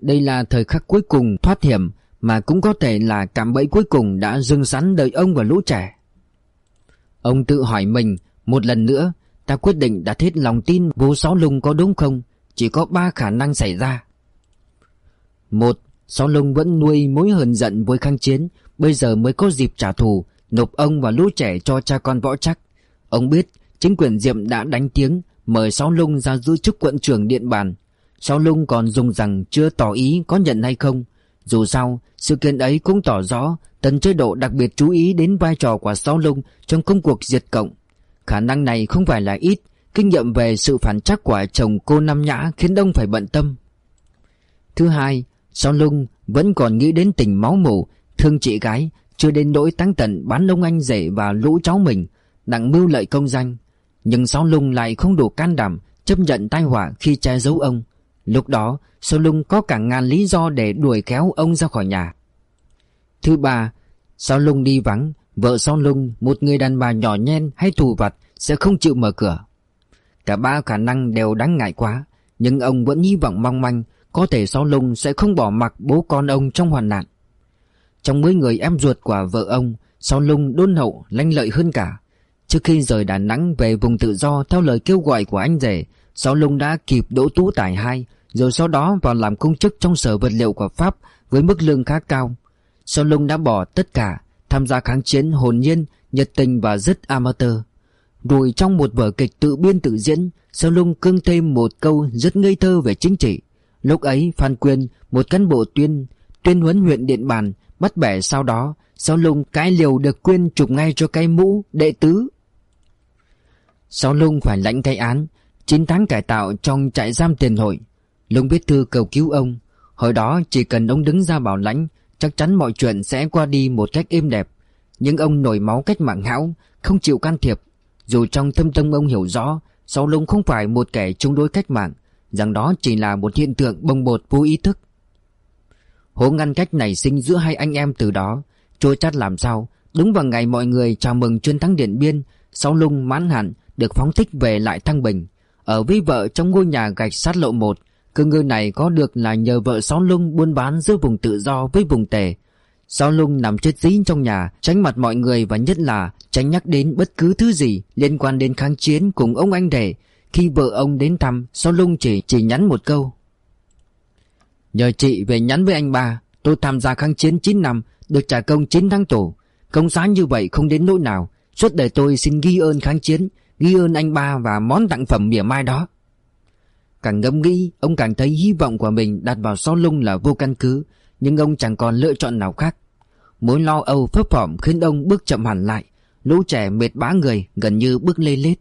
Đây là thời khắc cuối cùng thoát hiểm Mà cũng có thể là cạm bẫy cuối cùng đã dừng sẵn đời ông và lũ trẻ. Ông tự hỏi mình Một lần nữa, Ta quyết định đặt hết lòng tin vô Sáu Lung có đúng không? Chỉ có ba khả năng xảy ra. Một Sáu Lung vẫn nuôi mối hờn giận với kháng chiến, Bây giờ mới có dịp trả thù, Nộp ông và lũ trẻ cho cha con võ chắc. Ông biết chính quyền Diệm đã đánh tiếng, Mời Sáu Lung ra giữ chức quận trưởng Điện Bàn. Sau Lung còn dùng rằng chưa tỏ ý có nhận hay không. Dù sao, sự kiện ấy cũng tỏ rõ Tần chế độ đặc biệt chú ý đến vai trò của Sáu Lung Trong công cuộc diệt cộng. Khả năng này không phải là ít, Kinh nghiệm về sự phản trắc của chồng cô Nam Nhã khiến ông phải bận tâm. Thứ hai Sáu Lung vẫn còn nghĩ đến tình máu mủ, Thương chị gái, Chưa đến nỗi tăng tận bán ông anh rể và lũ cháu mình Đặng mưu lợi công danh. Nhưng Sáu Lung lại không đủ can đảm Chấp nhận tai họa khi che giấu ông. Lúc đó sô Lung có cả ngàn lý do để đuổi kéo ông ra khỏi nhà. Thứ ba sô Lung đi vắng Vợ sô Lung Một người đàn bà nhỏ nhen hay thù vặt Sẽ không chịu mở cửa. Cả ba khả năng đều đáng ngại quá Nhưng ông vẫn hy vọng mong manh Có thể sô Lung sẽ không bỏ mặc bố con ông trong hoàn nạn. Trong mấy người em ruột của vợ ông sô Lung đôn hậu lanh lợi hơn cả. Trước khi rời Đà Nẵng về vùng tự do theo lời kêu gọi của anh rể, Sáu Lung đã kịp đỗ tú tài hai, rồi sau đó vào làm công chức trong sở vật liệu của Pháp với mức lương khá cao. sau Lung đã bỏ tất cả, tham gia kháng chiến hồn nhiên, nhiệt tình và rất amateur. Rồi trong một vở kịch tự biên tự diễn, sau Lung cương thêm một câu rất ngây thơ về chính trị. Lúc ấy Phan Quyên, một cán bộ tuyên, tuyên huấn huyện Điện Bàn, bắt bẻ sau đó, sau Lung cái liều được Quyên chụp ngay cho cái mũ đệ tứ sau Lung phải lãnh cái án 9 tháng cải tạo trong trại giam tiền hội Lung biết thư cầu cứu ông Hồi đó chỉ cần ông đứng ra bảo lãnh Chắc chắn mọi chuyện sẽ qua đi một cách êm đẹp. Nhưng ông nổi máu cách mạng hão Không chịu can thiệp. Dù trong thâm tâm ông hiểu rõ Sau Lung không phải một kẻ chống đối cách mạng Rằng đó chỉ là một hiện tượng bồng bột vô ý thức. Hố ngăn cách nảy sinh giữa hai anh em từ đó Trôi chát làm sao Đúng vào ngày mọi người chào mừng chiến thắng Điện Biên Sau Lung mãn hạn được phóng thích về lại Thăng Bình. Ở với vợ trong ngôi nhà gạch sát lộ một, cơ ngơi này có được là nhờ vợ Sáu Lung buôn bán giữa vùng tự do với vùng tề. Sáu Lung nằm chết dí trong nhà, tránh mặt mọi người và nhất là tránh nhắc đến bất cứ thứ gì liên quan đến kháng chiến cùng ông anh rể. Khi vợ ông đến thăm, Sáu Lung chỉ chỉ nhắn một câu. Nhờ chị về nhắn với anh ba, tôi tham gia kháng chiến 9 năm, được trả công 9 tháng tù. Công giá như vậy không đến nỗi nào, suốt đời tôi xin ghi ơn kháng chiến, Ghi ơn anh ba và món tặng phẩm mỉa mai đó Càng ngẫm nghĩ, Ông càng thấy hy vọng của mình đặt vào sau lung là vô căn cứ, Nhưng ông chẳng còn lựa chọn nào khác. Mối lo âu phấp phỏng khiến ông bước chậm hẳn lại, Lũ trẻ mệt bã người, Gần như bước lê lết.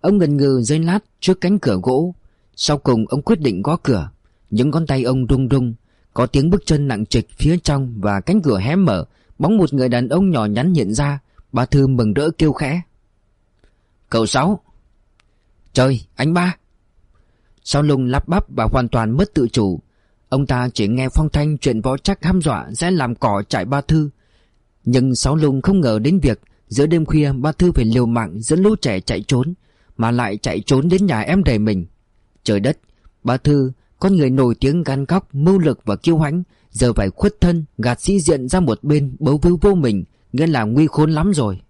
Ông ngần ngừ dây lát trước cánh cửa gỗ. Sau cùng, ông quyết định gõ cửa. Những con tay ông rung rung, Có tiếng bước chân nặng trịch phía trong Và cánh cửa hé mở, Bóng một người đàn ông nhỏ nhắn hiện ra. Bà Thư mừng rỡ kêu khẽ. Cậu Sáu. Trời, anh ba. Sáu lung lắp bắp và hoàn toàn mất tự chủ Ông ta chỉ nghe phong thanh chuyện võ chắc hăm dọa sẽ làm cỏ chạy ba thư. Nhưng Sáu lung không ngờ đến việc Giữa đêm khuya ba thư phải liều mạng dẫn lũ trẻ chạy trốn Mà lại chạy trốn đến nhà em đầy mình. Trời đất Ba thư Con người nổi tiếng gan góc, mưu lực và kiêu hãnh Giờ phải khuất thân Gạt sĩ diện ra một bên Bấu víu vô mình Nghĩa là nguy khốn lắm rồi.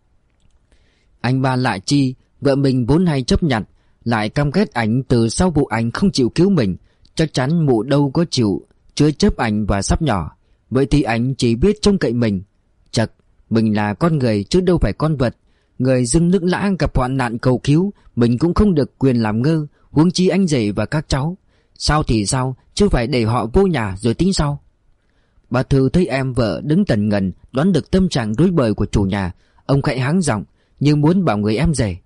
Anh ba lại chi Vợ mình vốn hay chấp nhận lại cam kết ảnh từ sau vụ ảnh không chịu cứu mình, Chắc chắn mụ đâu có chịu, Chứa chấp ảnh và sắp nhỏ. Vậy thì ảnh chỉ biết trông cậy mình. Chật, Mình là con người chứ đâu phải con vật. Người dưng nước lã gặp hoạn nạn cầu cứu, Mình cũng không được quyền làm ngơ, Huống chi anh rể và các cháu. Sao thì sao, Chứ phải để họ vô nhà rồi tính sau. Bà Thư thấy em vợ đứng tần ngần, Đoán được tâm trạng rối bời của chủ nhà. Ông khẽ háng giọng Nhưng muốn bảo người em rể.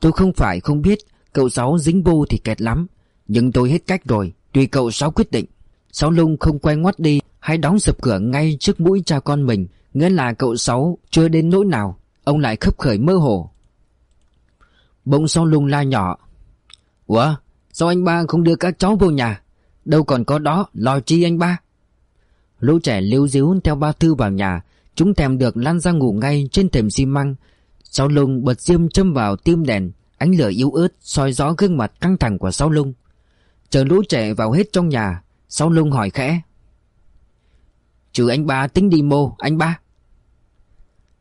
Tôi không phải không biết Cậu Sáu dính vô thì kẹt lắm. Nhưng tôi hết cách rồi Tùy cậu Sáu quyết định. Sáu lung không quay ngoắt đi, Hay đóng sập cửa ngay trước mũi cha con mình, Nghĩa là cậu Sáu chưa đến nỗi nào. Ông lại khấp khởi mơ hồ. Bỗng Sáu lung la nhỏ. Ủa, Sao anh ba không đưa các cháu vô nhà? Đâu còn có đó, Lo chi anh ba? Lũ trẻ liêu díu theo ba thư vào nhà, Chúng thèm được lăn ra ngủ ngay trên thềm xi măng. Sáu lung bật diêm châm vào tim đèn Ánh lửa yếu ớt soi rõ gương mặt căng thẳng của Sáu lung. Chờ lũ trẻ vào hết trong nhà, Sáu lung hỏi khẽ. Trừ anh ba tính đi mô, anh ba?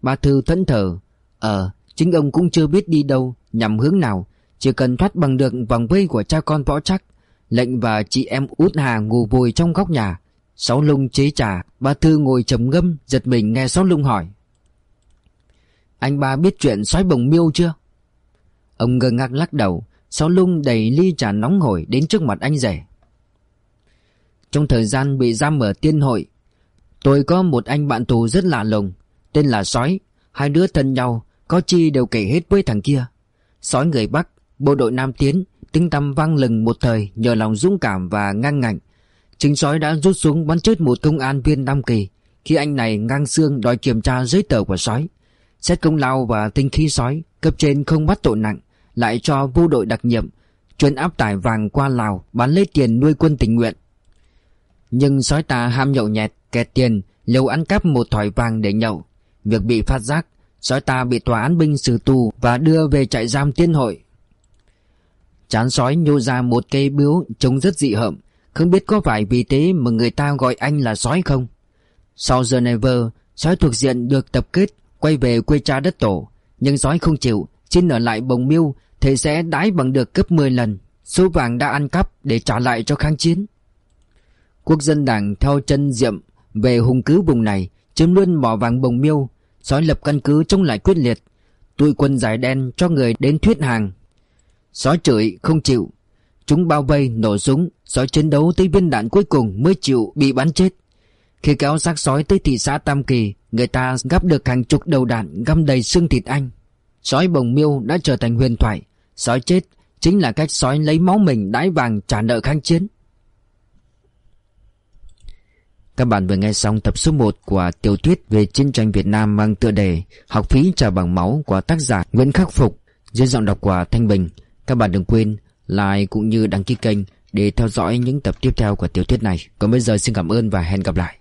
Ba Thư thẫn thờ Ờ chính ông cũng chưa biết đi đâu, Nhằm hướng nào, Chỉ cần thoát bằng được vòng vây của cha con võ chắc, Lệnh và chị em út hà ngủ vùi trong góc nhà. Sáu lung chế trà, Ba Thư ngồi trầm ngâm, Giật mình nghe Sáu lung hỏi. Anh ba biết chuyện sói bồng miêu chưa? Ông ngơ ngác lắc đầu Sáu lung đầy ly trà nóng hổi Đến trước mặt anh rể. Trong thời gian bị giam ở tiên hội, Tôi có một anh bạn tù rất lạ lùng, Tên là Sói. Hai đứa thân nhau, Có chi đều kể hết với thằng kia. Sói người Bắc, Bộ đội Nam Tiến Tinh tăm vang lừng một thời Nhờ lòng dũng cảm và ngang ngạnh. Chính sói đã rút súng bắn chết một công an viên Nam Kỳ. Khi anh này ngang xương đòi kiểm tra giấy tờ của sói, Xét công lao và tinh khí sói Cấp trên không bắt tội nặng. Lại cho vô đội đặc nhiệm Chuyên áp tải vàng qua Lào Bán lấy tiền nuôi quân tình nguyện. Nhưng sói ta ham nhậu nhẹt, Kẹt tiền, Liều ăn cắp một thỏi vàng để nhậu. Việc bị phát giác, Sói ta bị tòa án binh xử tù Và đưa về trại giam tiên hội. Chán sói nhô ra một cây biếu Trông rất dị hợm, Không biết có phải vì thế mà người ta gọi anh là sói không? Sau Geneva Sói thuộc diện được tập kết Quay về quê cha đất tổ, Nhưng sói không chịu Xin ở lại bồng miêu, Thế sẽ đái bằng được gấp 10 lần. Số vàng đã ăn cắp để trả lại cho kháng chiến. Quốc dân đảng theo chân Diệm Về hùng cứ vùng này Chiếm luôn mỏ vàng bồng miêu, Sói lập căn cứ chống lại quyết liệt, Tụi quân giải đen cho người đến thuyết hàng. Sói chửi không chịu, Chúng bao vây nổ súng, Sói chiến đấu tới viên đạn cuối cùng mới chịu bị bắn chết. Khi kéo xác sói tới thị xã Tam Kỳ, Người ta gắp được hàng chục đầu đạn găm đầy xương thịt anh. Sói bồng miêu đã trở thành huyền thoại Sói chết chính là cách sói lấy máu mình đái vàng trả nợ kháng chiến Các bạn vừa nghe xong tập số 1 của tiểu thuyết về chiến tranh Việt Nam mang tựa đề Học phí trả bằng máu của tác giả Nguyễn Khắc Phục, dưới giọng đọc của Thanh Bình. Các bạn đừng quên like cũng như đăng ký kênh để theo dõi những tập tiếp theo của tiểu thuyết này. Còn bây giờ xin cảm ơn và hẹn gặp lại.